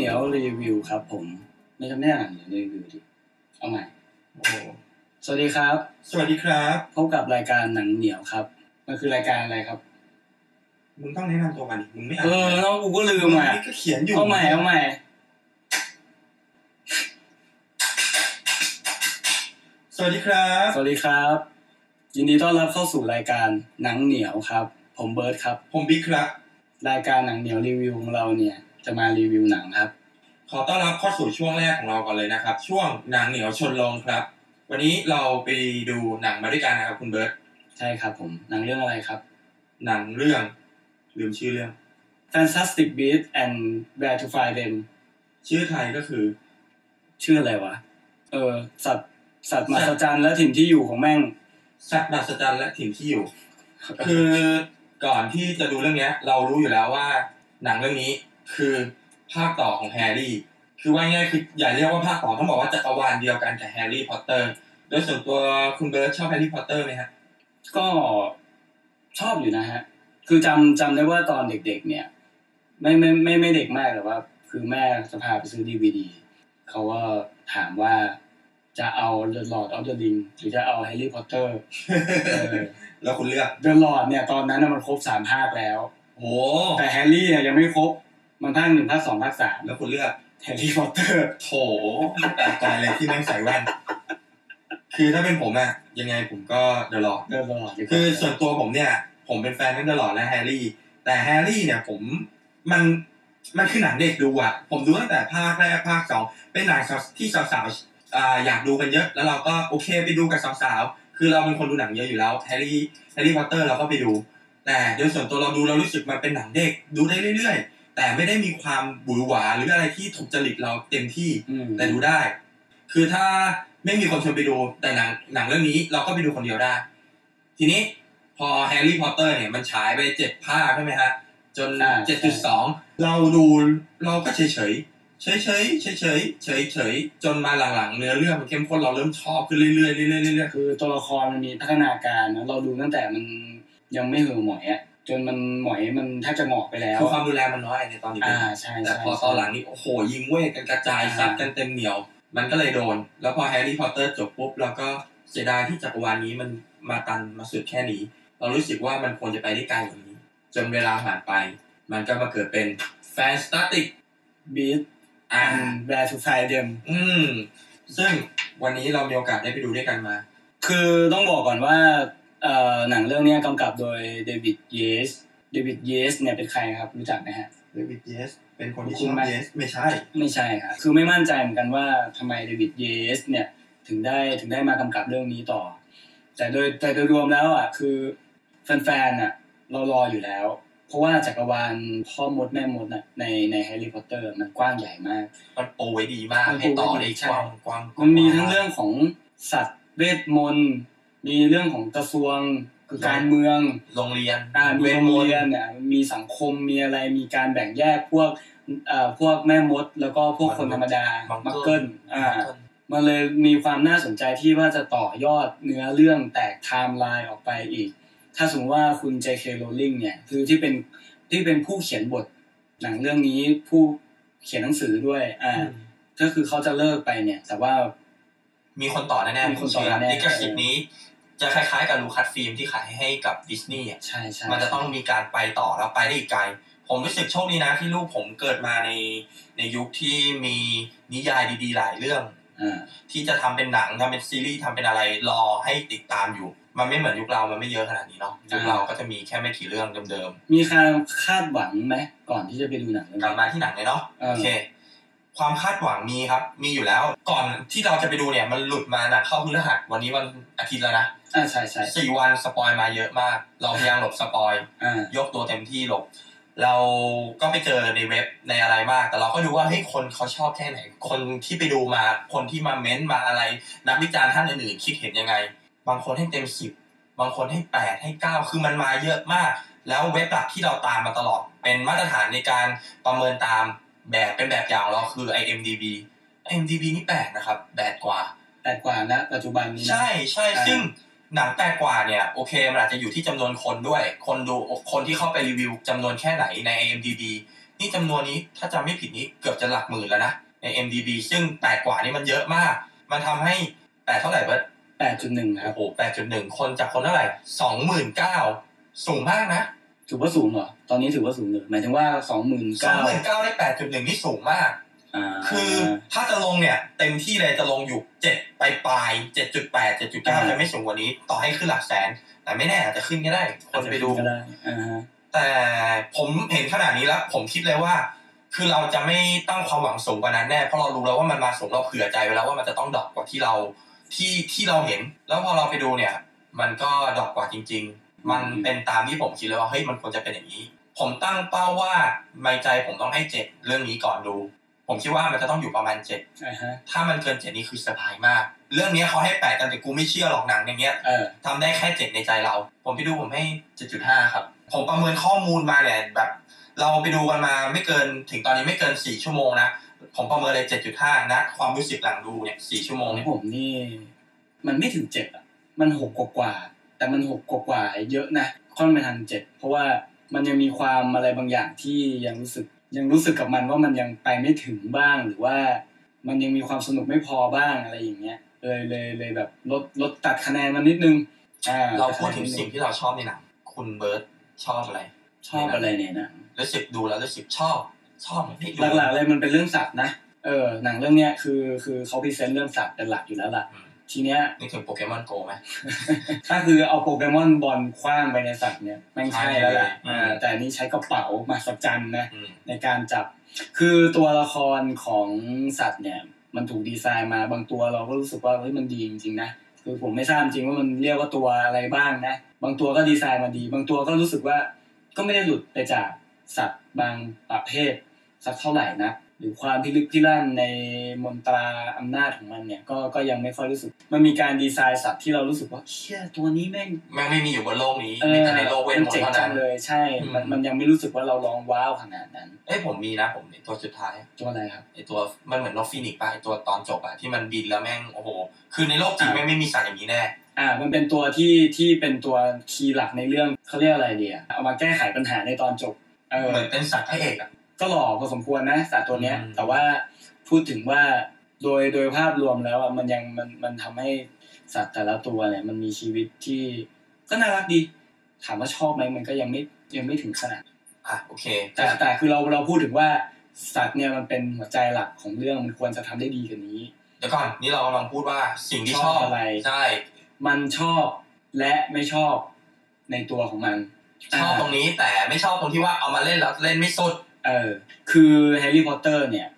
เหนียวรีวิวครับผมไม่จำแน่หนังเหนียวรีวิวดิเอาใหม่โอ้โหสวัสดีครับ สวัสดีครับพบกับรายการหนังเหนียวครับ มันคือรายการอะไรครับ มึงต้องแนะนำตัวมาดิมึงไม่อ่านเออน้องกูก็ลืมอะนี่ก็เขียนอยู่เอาใหม่เอาใหม่ สวัสดีครับ สวัสดีครับ ยินดีต้อนรับเข้าสู่รายการหนังเหนียวครับ ผมเบิร์ดครับ ผมบิ๊กครับ รายการหนังเหนียวรีวิวของเราเนี่ย จะมารีวิวหนังครับ ขอต้อนรับเข้าสู่ช่วงแรกของเราก่อนเลยนะครับ ช่วงหนังเหนียวชนลงครับ วันนี้เราไปดูหนังมาด้วยกันนะครับ คุณเบิร์ตใช่ครับผมหนังเรื่องอะไรครับ หนังเรื่องลืมชื่อเรื่อง Fantastic Beasts and Where to Find Them ชื่อไทยก็คือ ชื่ออะไรวะ เออ สัตว์สัตว์มหัศจรรย์และถิ่นที่อยู่ของแม่ง สัตว์มหัศจรรย์และถิ่นที่อยู่ คือก่อนที่จะดูเรื่องเนี้ย เรารู้อยู่แล้วว่า หนังเรื่องนี้ คือภาคต่อของแฮร์รี่ คือว่าง่ายๆคืออย่าเรียกว่าภาคต่อต้องบอกว่าจักรวาลเดียวกันกับแฮร์รี่พอตเตอร์ โดยส่วนตัวคุณเบิร์ตชอบแฮร์รี่พอตเตอร์ไหมฮะ ก็ชอบอยู่นะฮะ คือจำจำได้ว่าตอนเด็ก ๆ เนี่ย ไม่ไม่ไม่ไม่เด็กมากแต่ว่า คือแม่จะพาไปซื้อดีวดีเขาก็ถามว่าจะเอา The Lord of the Ring หรือจะเอา Harry Potter เออแล้วคุณเลือก The Lord เนี่ยตอนนั้นน่ะมันครบสามภาคแล้วโหแต่แฮร์รี่เนี่ยยังไม่ครบ มันภาคหนึ่งภาคสองภาคสามแล้วคุณเลือกแฮร์รี่พอตเตอร์โถแปลกใจเลยที่แม่งใส่แว่นคือถ้าเป็นผมอะยังไงผมก็ The Lord The Lord ดีกว่าคือส่วนตัวผมเนี่ย ผมเป็นแฟนตั้งแต่หลอดและแฮร์รี่ แต่แฮร์รี่เนี่ยผมมันมันคือหนังเด็กดูอะผมดูตั้งแต่ภาคแรกภาคสองเป็นหนังที่สาวๆอ่าอยากดูกันเยอะ แล้วเราก็โอเคไปดูกับสาวๆคือเราเป็นคนดูหนังเยอะอยู่แล้วแฮร์รี่แฮร์รี่พอตเตอร์เราก็ไปดู แต่โดยส่วนตัวเราดูเรารู้สึกมันเป็นหนังเด็กดูได้เรื่อยๆ แต่ไม่ได้มีความปุยหวาหรืออะไรที่ถูกจริตเราเต็มที่อืมแต่ดูได้ คือถ้าไม่มีคนชวนไปดูแต่หนังหนังเรื่องนี้เราก็ไปดูคนเดียวได้ ทีนี้พอแฮร์รี่พอตเตอร์เนี่ยมันฉายไปเจ็ดภาคใช่ไหมฮะ จนอ่าเจ็ดจุดสองเราดูเราก็เฉยเฉยเฉยเฉยเฉยเฉยเฉยเฉยจนมาหลังๆเนื้อเรื่องมันเข้มข้นเราเริ่มชอบขึ้นเรื่อยๆเรื่อยๆเรื่อยคือตัวละครมันมีพัฒนาการนะเราดูตั้งแต่มันยังไม่เหือหมอยอะ จนมันหมอยมันแทบจะหงอกไปแล้ๆวคือความดูแลมันน้อยในตอนนี้อ่าใช่แต่ใช่พอตอนหลังนี่โอ้โหยิงเวทกันกระจายอ่าซัดกันเต็มเหนียว มันก็เลยโดน แล้วพอแฮร์รี่พอตเตอร์จบปุ๊บเราก็เสียดายที่จักรวาลนี้มันมาตันมาสุดแค่นี้ เรารู้สึกว่ามันควรจะไปได้ไกลกว่านี้ จนเวลาผ่านไป มันก็มาเกิดเป็น Fantastic Beasts อ่า and Where to Find Them อืมซึ่งวันนี้เรามีโอกาสได้ไปดูด้วยกันมา คือต้องบอกก่อนว่าเอ่อ หนังเรื่องเนี้ยกำกับโดยเดวิดเยสเดวิดเยสเนี่ยเป็นใครครับรู้จักไหมฮะเดวิดเยสเป็นคนที่คุชื่ณอไหมเยสไม่ใช่ ไม่ใช่ครับคือไม่มั่นใจเหมือนกันว่าทำไมเดวิดเยสเนี่ยถึงได้ถึงได้มากำกับเรื่องนี้ต่อ แต่โดยแต่โดยรวมแล้วอะคือแฟนๆอะเรารออยู่แล้ว เพราะว่าจักรวาลพ่อมดแม่มดน่ะในในแฮร์รี่พอตเตอร์มันกว้างใหญ่มากมันปูไว้ดีมากมันให้ต่อปูไว้ได้ดีใช่กว้างกว้างมันมีทั้งเรื่องของสัตว์เวทมนต์ มีเรื่องของกระทรวงคือการเมืองโรงเรียนอ่ามีเวทโรงมนต์เรียนเนี่ยมีสังคมมีอะไรมีการแบ่งแยกพวกเอ่อพวกแม่มด แล้วก็พวกคนธรรมดามัมังกเกิเกิลลอ่ามันเลยมีความน่าสนใจที่ว่าจะต่อยอดเนื้อเรื่องแตกไทม์ไลน์ออกไปอีก ถ้าสมมติว่าคุณ J.K. Rowling เนี่ย คือที่เป็นที่เป็นผู้เขียนบทหนังเรื่องนี้ผู้เขียนหนังสือด้วย อ่า ก็คือเขาจะเลิกไปเนี่ย แต่ว่า มีคนต่อแน่ๆมีคนต่อแน่ๆลิขสิทธิ์นี้ จะคล้ายๆกับลูคัสฟิล์มที่ขายให้กับดิสนีย์อะใช่ใช่มันจะต้องมีการไปต่อแล้วไปได้อีกไกล ผมรู้สึกโชคดีนะที่ลูกผมเกิดมาในในยุคที่มีนิยายดีๆหลายเรื่องอ่าที่จะทำเป็นหนังทำเป็นซีรีส์ทำเป็นอะไรรอให้ติดตามอยู่ มันไม่เหมือนยุคเรา มันไม่เยอะขนาดนี้เนาะยุคเราก็จะมีแค่ไม่กี่เรื่องเดิมมีการคาดหวังไหมก่อนที่จะไปดูหนังเรื่องๆกลับนี้มาที่หนังเลยเนาะเออโอเค ความคาดหวังมีครับ มีอยู่แล้ว ก่อนที่เราจะไปดูเนี่ยมันหลุดมาหนังเข้าพฤหัสวันนี้วันอาทิตย์แล้วนะอ่าใช่ใช่สี่วันสปอยมาเยอะมาก เราพยายามหลบสปอยอ่ายกตัวเต็มที่หลบ เราก็ไปเจอในเว็บในอะไรมาก แต่เราก็ดูว่าเฮ้ยคนเขาชอบแค่ไหน คนที่ไปดูมาคนที่มาเม้นต์มาอะไร นักวิจารณ์ท่านอื่นๆคิดเห็นยังไง บางคนให้เต็มสิบบางคนให้แปดให้เก้าคือมันมาเยอะมาก แล้วเว็บหลักที่เราตามมาตลอด เป็นมาตรฐานในการประเมินตาม แบบเป็นแบบอย่างเราคือ IMDB IMDB นี่แปดนะครับแปดกว่าแปดกว่านะปัจจุบันนี้นะใช่ใช่อ่าซึ่งหนังแปลกกว่าเนี่ยโอเคมันอาจจะอยู่ที่จำนวนคนด้วย คนดูคนที่เข้าไปรีวิวจำนวนแค่ไหนใน IMDb นี่จำนวนนี้ถ้าจำไม่ผิดนี้เกือบจะหลักหมื่นแล้วนะใน MDB ซึ่งแปลกกว่านี่มันเยอะมาก มันทำให้แปดเท่าไหร่เบิร์ดแปดจุดหนึ่งครัโอ้บโหแปดจุดหนึ่งคนจากคนเท่าไหร่สองหมื่นเก้าสูงมากนะ ถือว่าสูงเหรอ ตอนนี้ถือว่าสูงเลยหมายถึงว่าสองหมื่นสองเก้าหมื่นเก้าได้แปดจุดหนึ่งนี่สูงมาก อ่าคือถ้าจะลงเนี่ย เต็มที่เลยจะลงอยู่เจ็ดปลายปลายเจ็ดจุดแปดเจ็ดจุดเก้าจะไม่สูงกว่านี้ ต่อให้ขึ้นหลักแสน แต่ไม่แน่อาจจะขึ้นก็ได้ คนไปดู ก็ได้อ่าฮะแต่ผมเห็นขนาดนี้แล้ว ผมคิดเลยว่า คือเราจะไม่ตั้งความหวังสูงกว่านั้นแน่เพราะเรารู้แล้วว่ามันมาสูงเราเผื่อใจไว้แล้วว่ามันจะต้องดรอปกว่าที่เราที่ที่เราเห็น แล้วพอเราไปดูเนี่ย มันก็ดรอปกว่าจริง ๆ มันเป็นตามที่ผมคิดเลยว่าเฮ้ยมันควรจะเป็นอย่างนี้ ผมตั้งเป้าว่าในใจผมต้องให้เจ็ดเรื่องนี้ก่อนดู ผมคิดว่ามันจะต้องอยู่ประมาณเจ็ดอ่าฮะถ้ามันเกินเจ็ดนี่คือเซอร์ไพรส์มาก เรื่องนี้เขาให้แปดกันแต่กูไม่เชื่อหรอกหนังอย่างเงี้ยเออทำได้แค่เจ็ดในใจเรา ผมไปดูผมให้เจ็ดจุดห้าครับ ผมประเมินข้อมูลมาเนี่ยแบบ เราไปดูกันมาไม่เกินถึงตอนนี้ไม่เกินสี่ชั่วโมงนะผมประเมินเลยเจ็ดจุดห้านะ ความรู้สึกหลังดูเนี่ยสี่ชั่วโมขงองเนี่ยผมนี่ มันไม่ถึงเจ็ดอะ มันหกกว่าๆ แต่มันหกกว่าๆเยอะนะค่อนไปทางเจ็ดเพราะว่ามันยังมีความอะไรบางอย่างที่ยังรู้สึกยังรู้สึกกับมันว่ามันยังไปไม่ถึงบ้างหรือว่า มันยังมีความสนุกไม่พอบ้างอะไรอย่างเงี้ยเลยเลยเลยแบบลดลดตัดคะแนนมันนิดนึงอ่าเราพูดถึงตัคะแนนนิสิ่งนึที่เราชอบในหนังคุณเบิร์ตชอบอะไร ชอบอะไรเนี่ยนะรู้สึกดูแล้วรู้สึกชอบชอบไม่ดูหลักๆเลยมันเป็นเรื่องสัตว์นะเออหนังเรื่องเนี้ยคือคือเขา present เรื่องสัตว์เป็นหลักอยู่แล้วล่ะอืม ทีเนี้ยนึกถึงโปเกมอนโกไหมถ้าคือเอาโปเกมอนบอลคว้างไปในสัตว์เนี่ยแม่งใช่แล้วแหละใช่เลยอ่าแต่อันนี้ใช้กระเป๋ามาสัจจันนะอืมในการจับ คือตัวละครของสัตว์เนี่ย มันถูกดีไซน์มาบางตัวเราก็รู้สึกว่าเฮ้ยมันดีจริงๆนะคือผมไม่ทราบจริงว่ามันเรียกว่าตัวอะไรบ้างนะบางตัวก็ดีไซน์มาดี บางตัวก็รู้สึกว่าก็ไม่ได้หลุดไปจากสัตว์บางประเภทสักเท่าไหร่นะ หรือความพิลึกพิลั่นในมนตราอำนาจของมันเนี่ยก็ก็ยังไม่ค่อยรู้สึก มันมีการดีไซน์สัตว์ที่เรารู้สึกว่าเชี่ยตัวนี้แม่งแม่งไม่มีอยู่บนโลกนี้เอมีอแต่ในโลกเวทมันมนต์เจ๋งเท่าจันั้งนเลยใช่ มันอืมมันยังไม่รู้สึกว่าเราร้องว้าวขนาดนั้นเอ้ยผมมีนะผมตัวสุดท้ายตัวอะไรครับไอตัวมันเหมือนนกฟีนิกซ์ป่ะไอตัวตอนจบอะที่มันบินแล้วแม่งโอ้โหคือในโลกจริงอ่าแม่งไม่มีสัตว์อย่างนี้แน่อ่ามันเป็นตัวที่ที่เป็นตัว key หลักในเรื่องเขาเรียกอะไรเดียเอามาแก้ไขปัญหาในตอนจบเออเหมือนเป็นสัตว์พระเอกอะ ก็หล่อพอสมควรนะสัตว์ตัวเนี้ยอืมแต่ว่าพูดถึงว่าโดยโดยภาพรวมแล้วอะมันยังมันมันทำให้สัตว์แต่ละตัวเนี่ย มันมีชีวิตที่ก็น่ารักดี ถามว่าชอบไหมมันก็ยังไม่ยังไม่ถึงขนาด อะโอเค แต่แต่คือเราเราพูดถึงว่าสัตว์เนี่ยมันเป็นหัวใจหลักของเรื่องมันควรจะทำได้ดีกว่านี้ เดี๋ยวก่อนนี่เรากำลังพูดว่าสิ่งที่ชอบชอบอะไร ใช่ มันชอบและไม่ชอบในตัวของมัน ชอบตรงนี้แต่ไม่ชอบตรงที่ว่าเอามาเล่นแล้วเล่นไม่สุด เออคือแฮร์รี่พอตเตอร์เนี่ย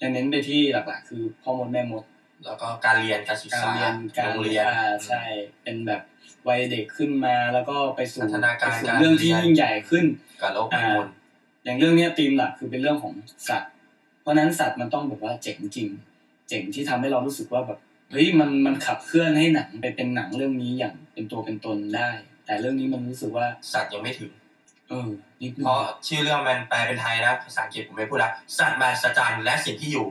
จะเน้นไปที่หลักๆ คือพ่อมดแม่มด แล้วก็การเรียนการศึกการษาเรียนการโรงเรียนอ่าใช่เป็นแบบวัยเด็กขึ้นมาแล้วก็ไปสู่พัฒนาการไปสู่การเรื่องที่เรียนยิ่งใหญ่ขึ้นกับโลกเวทมนต์อย่างเรื่องเนี้ยธีมหลักคือเป็นเรื่องของสัตว์ เพราะฉะนั้นสัตว์มันต้องแบบว่าเจ๋งจริง เจ๋งที่ทำให้เรารู้สึกว่าแบบเฮ้ยมันมันขับเคลื่อนให้หนังไปเป็นหนังเรื่องนี้อย่างเป็นตัวเป็นตนได้ แต่เรื่องนี้มันรู้สึกว่าสัตว์ยังไม่ถึง เออนิดนึงเพราะชื่อเรื่องมันแปลเป็นไทยนะภาษาอังกฤษผมไม่พูดละสัตว์มหัศจรรย์และสิ่งที่อยู่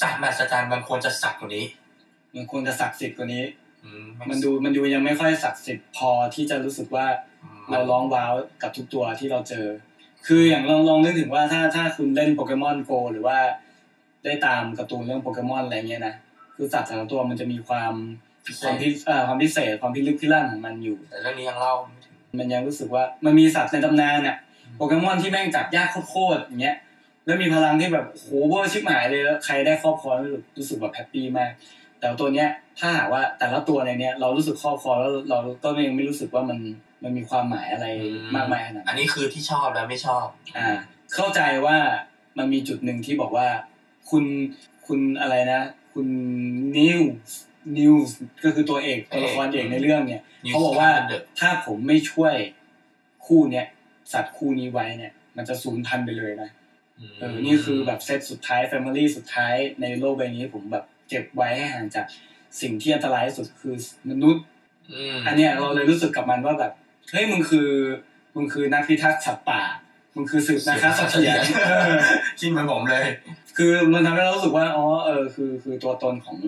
สัตว์มหัศจรรย์มันควรจะสัตว์กว่านี้ มันควรจะศักดิ์สิทธิ์กว่านี้อืมมันดูมันดูยังไม่ค่อยศักดิ์สิทธิ์พอที่จะรู้สึกว่ามัเรานร้องว้าวกับทุกตัวที่เราเจอ คืออย่างลองลองนึกถึงว่าถ้าถ้าคุณเล่นโปเกมอนโกหรือว่าได้ตามการ์ตูนเรื่องโปเกมอนอะไรเงี้ยนะคือสัตว์แต่ละตัวมันจะมีความพิเศความพิเอ่อความพิเศษความพิลึกพิลั่นของมันอยู่ แต่เรื่องนี้ยังเล่าไม่ถึง มันยังรู้สึกว่ามันมีสัตว์ในตำนานน่ะโปเกมอนที่แม่งจับยากโคตรๆอย่างเงี้ย แล้วมีพลังที่แบบโห over ชิบหายเลยแล้วใครได้ครอบครองรู้สึกรู้สึกแบบ happy มาก แต่ตัวเนี้ยถ้าหากว่าแต่ละตัวในเนี้ยเรารู้สึกครอบครองแล้วเราก็ยังไม่รู้สึกว่ามันมันมีความหมายอะไรมากมายขนาดอันนี้คือที่ชอบและไม่ชอบ อ่า เข้าใจว่ามันมีจุดหนึ่งที่บอกว่า คุณคุณอะไรนะ คุณนิว นิวก็คือตัวเอกตัวละครเอกในเรื่องเนี่ย Newt เขาบอกว่า Scamander ถ้าผมไม่ช่วยคู่เนี้ยสัตว์คู่นี้ไว้เนี่ย มันจะสูญพันธุ์ไปเลยนะเออนี่คือแบบเซตสุดท้าย family สุดท้ายในโลกใบนี้ผมแบบเก็บไว้ให้ห่างจากสิ่งที่อันตรายที่สุดคือมนุษย์อืมอันเนี้ยเราเลยรู้สึกกับมันว่าแบบเฮ้ยมึงคือมึงคือนักพิทักษ์สัตว์ป่ามึงคือสืบนาคาสัตว์เถียรเออคิดเหมือนผมเลย คือมันทำให้เรารู้สึกว่าอ๋อเออคือคือตัวตนของ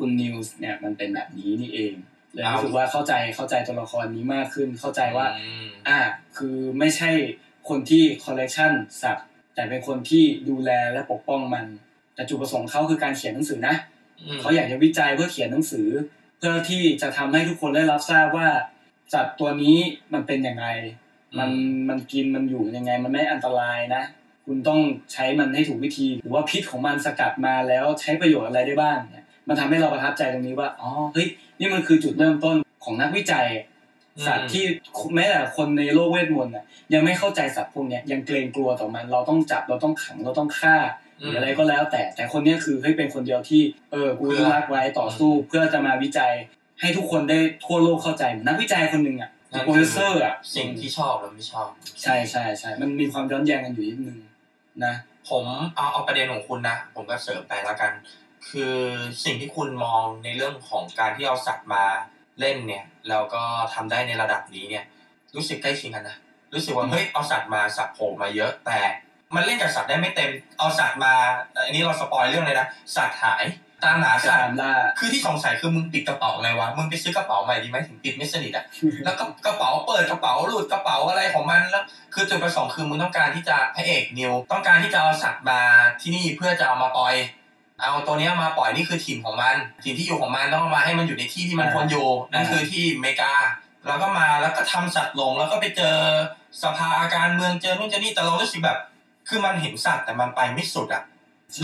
คุณนิวส์เนี่ยมันเป็นแบบนี้นี่เองเลยรู้สึกว่าเข้าใจเข้าใจตัวละครนี้มากขึ้น เข้าใจว่าอืมอ่า คือไม่ใช่คนที่คอลเลกชันสัตว์แต่เป็นคนที่ดูแลและปกป้องมัน แต่จุดประสงค์เขาคือการเขียนหนังสือนะอืมเขาอยากจะวิจัยเพื่อเขียนหนังสือ เพื่อที่จะทำให้ทุกคนได้รับทราบว่าสัตว์ตัวนี้มันเป็นยังไง มันมันกินมันอยู่ยังไง มันไม่อันตรายนะ คุณต้องใช้มันให้ถูกวิธี หรือว่าพิษของมันสกัดมาแล้วใช้ประโยชน์อะไรได้บ้างเนี่ย มันทำให้เราประทับใจตรงนี้ว่าอ๋อเฮ้ยนี่มันคือจุดเริ่มต้นของนักวิจัยสัตว์ที่แม้แต่คนในโลกเวทมนต์น่ะยังไม่เข้าใจสัตว์พวกเนี้ยยังเกรงกลัวต่อมัน เราต้องจับเราต้องขังเราต้องฆ่าหรืออะไรก็แล้วแต่แต่คนเนี้ยคือเฮ้ยเป็นคนเดียวที่เออกูรักไว้ต่อสู้เพื่อจะมาวิจัย ให้ทุกคนได้ทั่วโลกเข้าใจเหมือนนักวิจัยคนหนึ่งอะนั่นโปรคืเฟสเซอร์อะสิ่งที่ชอบและไม่ชอบ ใช่ใช่ใช่มันมีความย้อนแย้งกันอยู่นิดนึงนะ ผมเอาเอาประเด็นของคุณนะ ผมก็เสริมไปแล้วกัน คือสิ่งที่คุณมองในเรื่องของการที่เอาสัตว์มาเล่นเนี่ยแล้วก็ทำได้ในระดับนี้เนี่ย รู้สึกใกล้เคียงกันนะรู้สึกว่าเฮ้ยเอาสัตว์มาสัตว์โผล่มาเยอะ แต่มันเล่นกับสัตว์ได้ไม่เต็มเอาสัตว์มาอันนี้เราสปอยเรื่องเลยนะสัตว์หายตามหาสัตตาว์มล่าคือที่สงสัยคือมึงปิดกระเป๋าไงวะมึงไปซื้อกระเป๋าใหม่ดีไหมถึงปิดไม่สนิทอะแล้วก็กระเป๋าเปิดกระเป๋าหลุดกระเป๋าอะไรของมันแล้ว คือจุดประสงค์คือมึงต้องการที่จะพระเอกนิวต้องการที่จะเอาสัตว์มาที่นี่เพื่อจะเอามาปล่อย เอาตัวเนี้ยมาปล่อยนี่คือถิ่นของมันถิ่นที่อยู่ของมันต้องเอามาให้มันอยู่ในที่ที่มันควรอยู่นั่นคือที่อเมริกาแล้วก็มาแล้วก็ทำสัตว์หลง แล้วก็ไปเจอสภาอาการเมืองเจอนู่นเจอนี่แต่เรารู้สึกแบบ คือมันเห็นสัตว์แต่มันไปไม่สุดอะ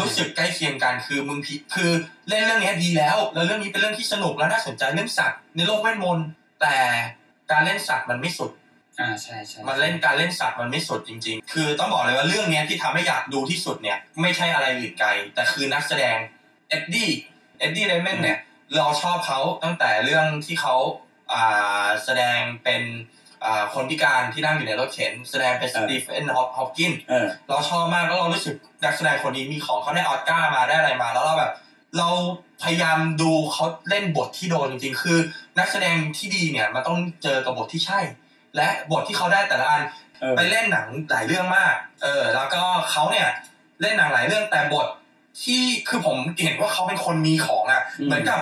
รู้สึกใกล้เคียงกันคือมึงผิดคือเล่นเรื่องนี้ดีแล้ว แล้วเรื่องนี้เป็นเรื่องที่สนุกและน่าสนใจเรื่องสัตว์ในโลกเวทมนต์แต่การเล่นสัตว์มันไม่สุด อ่าใช่ใช่มันเล่นการเล่นสัตว์มันไม่สุดจริง ๆ คือต้องบอกเลยว่าเรื่องเนี้ยที่ทำให้อยากดูที่สุดเนี่ยไม่ใช่อะไรอื่นไกล แต่คือนักแสดงเอ็ดดี้เอ็ดดี้เรดเมย์นเนี่ยเราชอบเขาตั้งแต่เรื่องที่เขาอ่าแสดงเป็นอ่าคนพิการที่นั่งอยู่ในรถเข็นแสดงเป็นสตีเฟนฮอว์คิงเออเราชอบมากแล้วเรารู้สึกนักแสดงคนนี้มีของเขาได้ออสการ์มาได้อะไรมา แล้วเราแบบ เราพยายามดูเขาเล่นบทที่โดนจริงๆ คือ นักแสดงที่ดีเนี่ยมันต้องเจอกับบทที่ใช่ และบทที่เขาได้แต่ละอันเออไปเล่นหนังหลายเรื่องมาก เออ แล้วก็เขาเนี่ยเล่นหนังหลายเรื่องแต่บทที่คือผมเห็นว่าเขาเป็นคนมีของอะอืมเหมือนกับ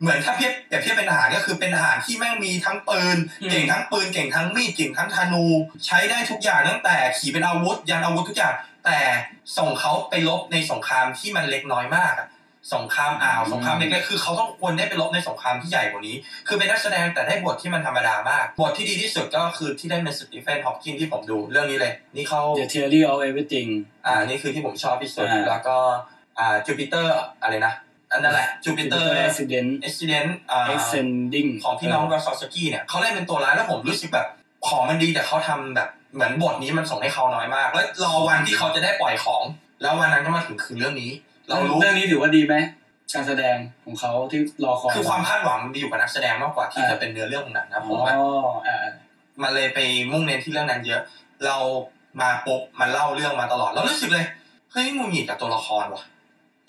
เหมือนถ้าเทียบเปรียบเทียบเป็นทหารก็คือเป็นทหารที่แม่งมีทั้งปืนอืมเก่งทั้งปืนเก่งทั้งมีดเก่งทั้งธนูใช้ได้ทุกอย่างตั้งแต่ขี่เป็นอาวุธ ยันอาวุธทุกอย่างแต่ส่งเขาไปลบในสงครามที่มันเล็กน้อยมากอะ สงครามอ่าวสงครามเล็กๆคือเขาต้องควรได้ไปลบในสงครามที่ใหญ่กว่านี้ คือเป็นนักแสดงแต่ได้บทที่มันธรรมดามาก บทที่ดีที่สุดก็คือที่ได้เป็นสตีเฟนฮอปกินที่ผมดูเรื่องนี้เลย นี่เขา The Theory of Everything อ่านี่คือที่ผมชอบที่สุดอ่าแล้วก็อ่าจูปิเตอร์อะไรนะอันนั้นแหละจูปิเตอร์ Jupiter Accident accident อ่า Ascending ของพี่น้องวาชอว์สกี้เนี่ยเขาเล่นเป็นตัวร้ายแล้วผมรู้สึกแบบของมันดีแต่เขาทำแบบเหมือนบทนี้มันส่งให้เขาน้อยมาก แล้วรอวันที่เขาจะได้ปล่อยของ แล้ววันนั้นก็มาถึงคือเรื่องนี้ เรารู้เรื่องนี้ถือว่าดีไหมการแสดงของเขาที่รอคอยคือความคาดหวังมันอยู่กับนักแสดงมากกว่าที่อ่าจะเป็นเนื้อเรื่องของหนังนะอ๋อผมว่าอ่ามันเลยไปมุ่งเน้นที่เรื่องนั้นเยอะ เรามาปุ๊บมันเล่าเรื่องมาตลอดเรารู้สึกเลยเฮ้ยมึงหงิดกับตัวละครว่ะ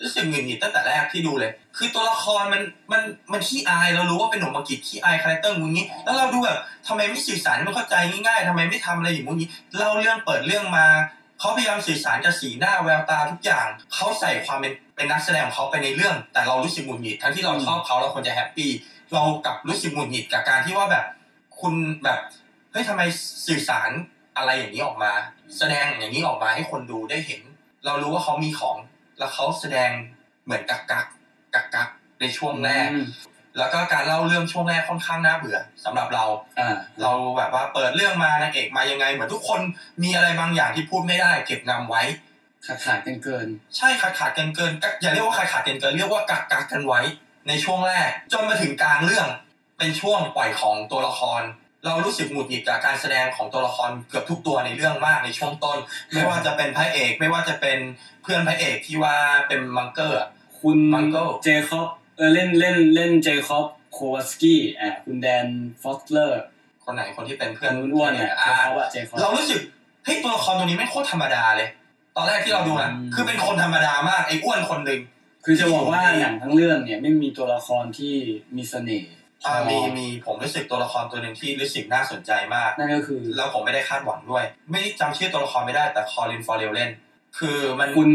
รู้สึกหงุดหงิดตั้งแต่แรกที่ดูเลย คือตัวละครมันมันมันขี้อายเรารู้ว่าเป็นหนุ่มอังกฤษขี้อาย character มึงนี้ แล้วเราดูแบบทำไมไม่สื่อสารให้มันเข้าใจง่ายๆทำไมไม่ทำอะไรอย่างงู้นงี้เล่าเรื่องเปิดเรื่องมา เขาพยายามสื่อสารกับสีหน้าแววตาทุกอย่าง เขาใส่ความเป็นเป็นนักแสดงของเขาไปในเรื่อง แต่เรารู้สึกหงุดหงิดทั้งที่เราชอบเขาเราควรจะ happyเรากับรู้สึกหงุดหงิดกับการที่ว่าแบบ คุณแบบเฮ้ยทำไมสื่อสารอะไรอย่างนี้ออกมา แสดงอย่างนี้ออกมาให้คนดูได้เห็น เรารู้ว่าเขามีของ แล้วเขาแสดงเหมือนกักกักกักกักในช่วงแรก แล้วก็การเล่าเรื่องช่วงแรกค่อนข้างน่าเบื่อสำหรับเราอ่าเราแบบว่าเปิดเรื่องมานางเอกมายังไง เหมือนทุกคนมีอะไรบางอย่างที่พูดไม่ได้ เก็บงำไว้ ขาดขาดกันเกิน ใช่ขาดขาดกันเกินกักอย่าเรียกว่าขาดขาดกันเกินเรียกว่ากักกักกันไว้ ในช่วงแรก จนมาถึงกลางเรื่อง เป็นช่วงปล่อยของตัวละคร เรารู้สึกหงุดหงิดกับการแสดงของตัวละครเกือบทุกตัวในเรื่องมากในช่วงต้น ไม่ว่าจะเป็นพระเอก ไม่ว่าจะเป็นเพื่อนพระเอกที่ว่าเป็นมังเกอร์อะคุณ Mango เจคอบ เออเล่นเล่นเล่นเจคอบโควาสกี้อ่าคุณแดนฟ็อกเลอร์คนไหนคนที่เป็นเพื่เพื่อนเพื่อนอ้วนๆเนี่ยอ่าเจคอบอะเจคอบเรารู้สึกเฮ้ยตัวละครตัวนี้แม่งโคตรธรรมดาเลย ตอนแรกที่เราดูนะอืมคือเป็นคนธรรมดามากไอ้อ้วนคนหนึ่งคือจะบอกว่าหนังทั้งเรื่องเนี่ยไม่มีตัวละครที่มีเสน่ห์อ่าพอมีมีผมรู้สึกตัวละครตัวหนึ่งที่รู้สึกน่าสนใจมากนั่นก็คือแล้วผมไม่ได้คาดหวังด้วย ไม่ได้จำชื่อตัวละครไม่ได้แต่คอลินฟาร์เรลเล่น คือมันคุณ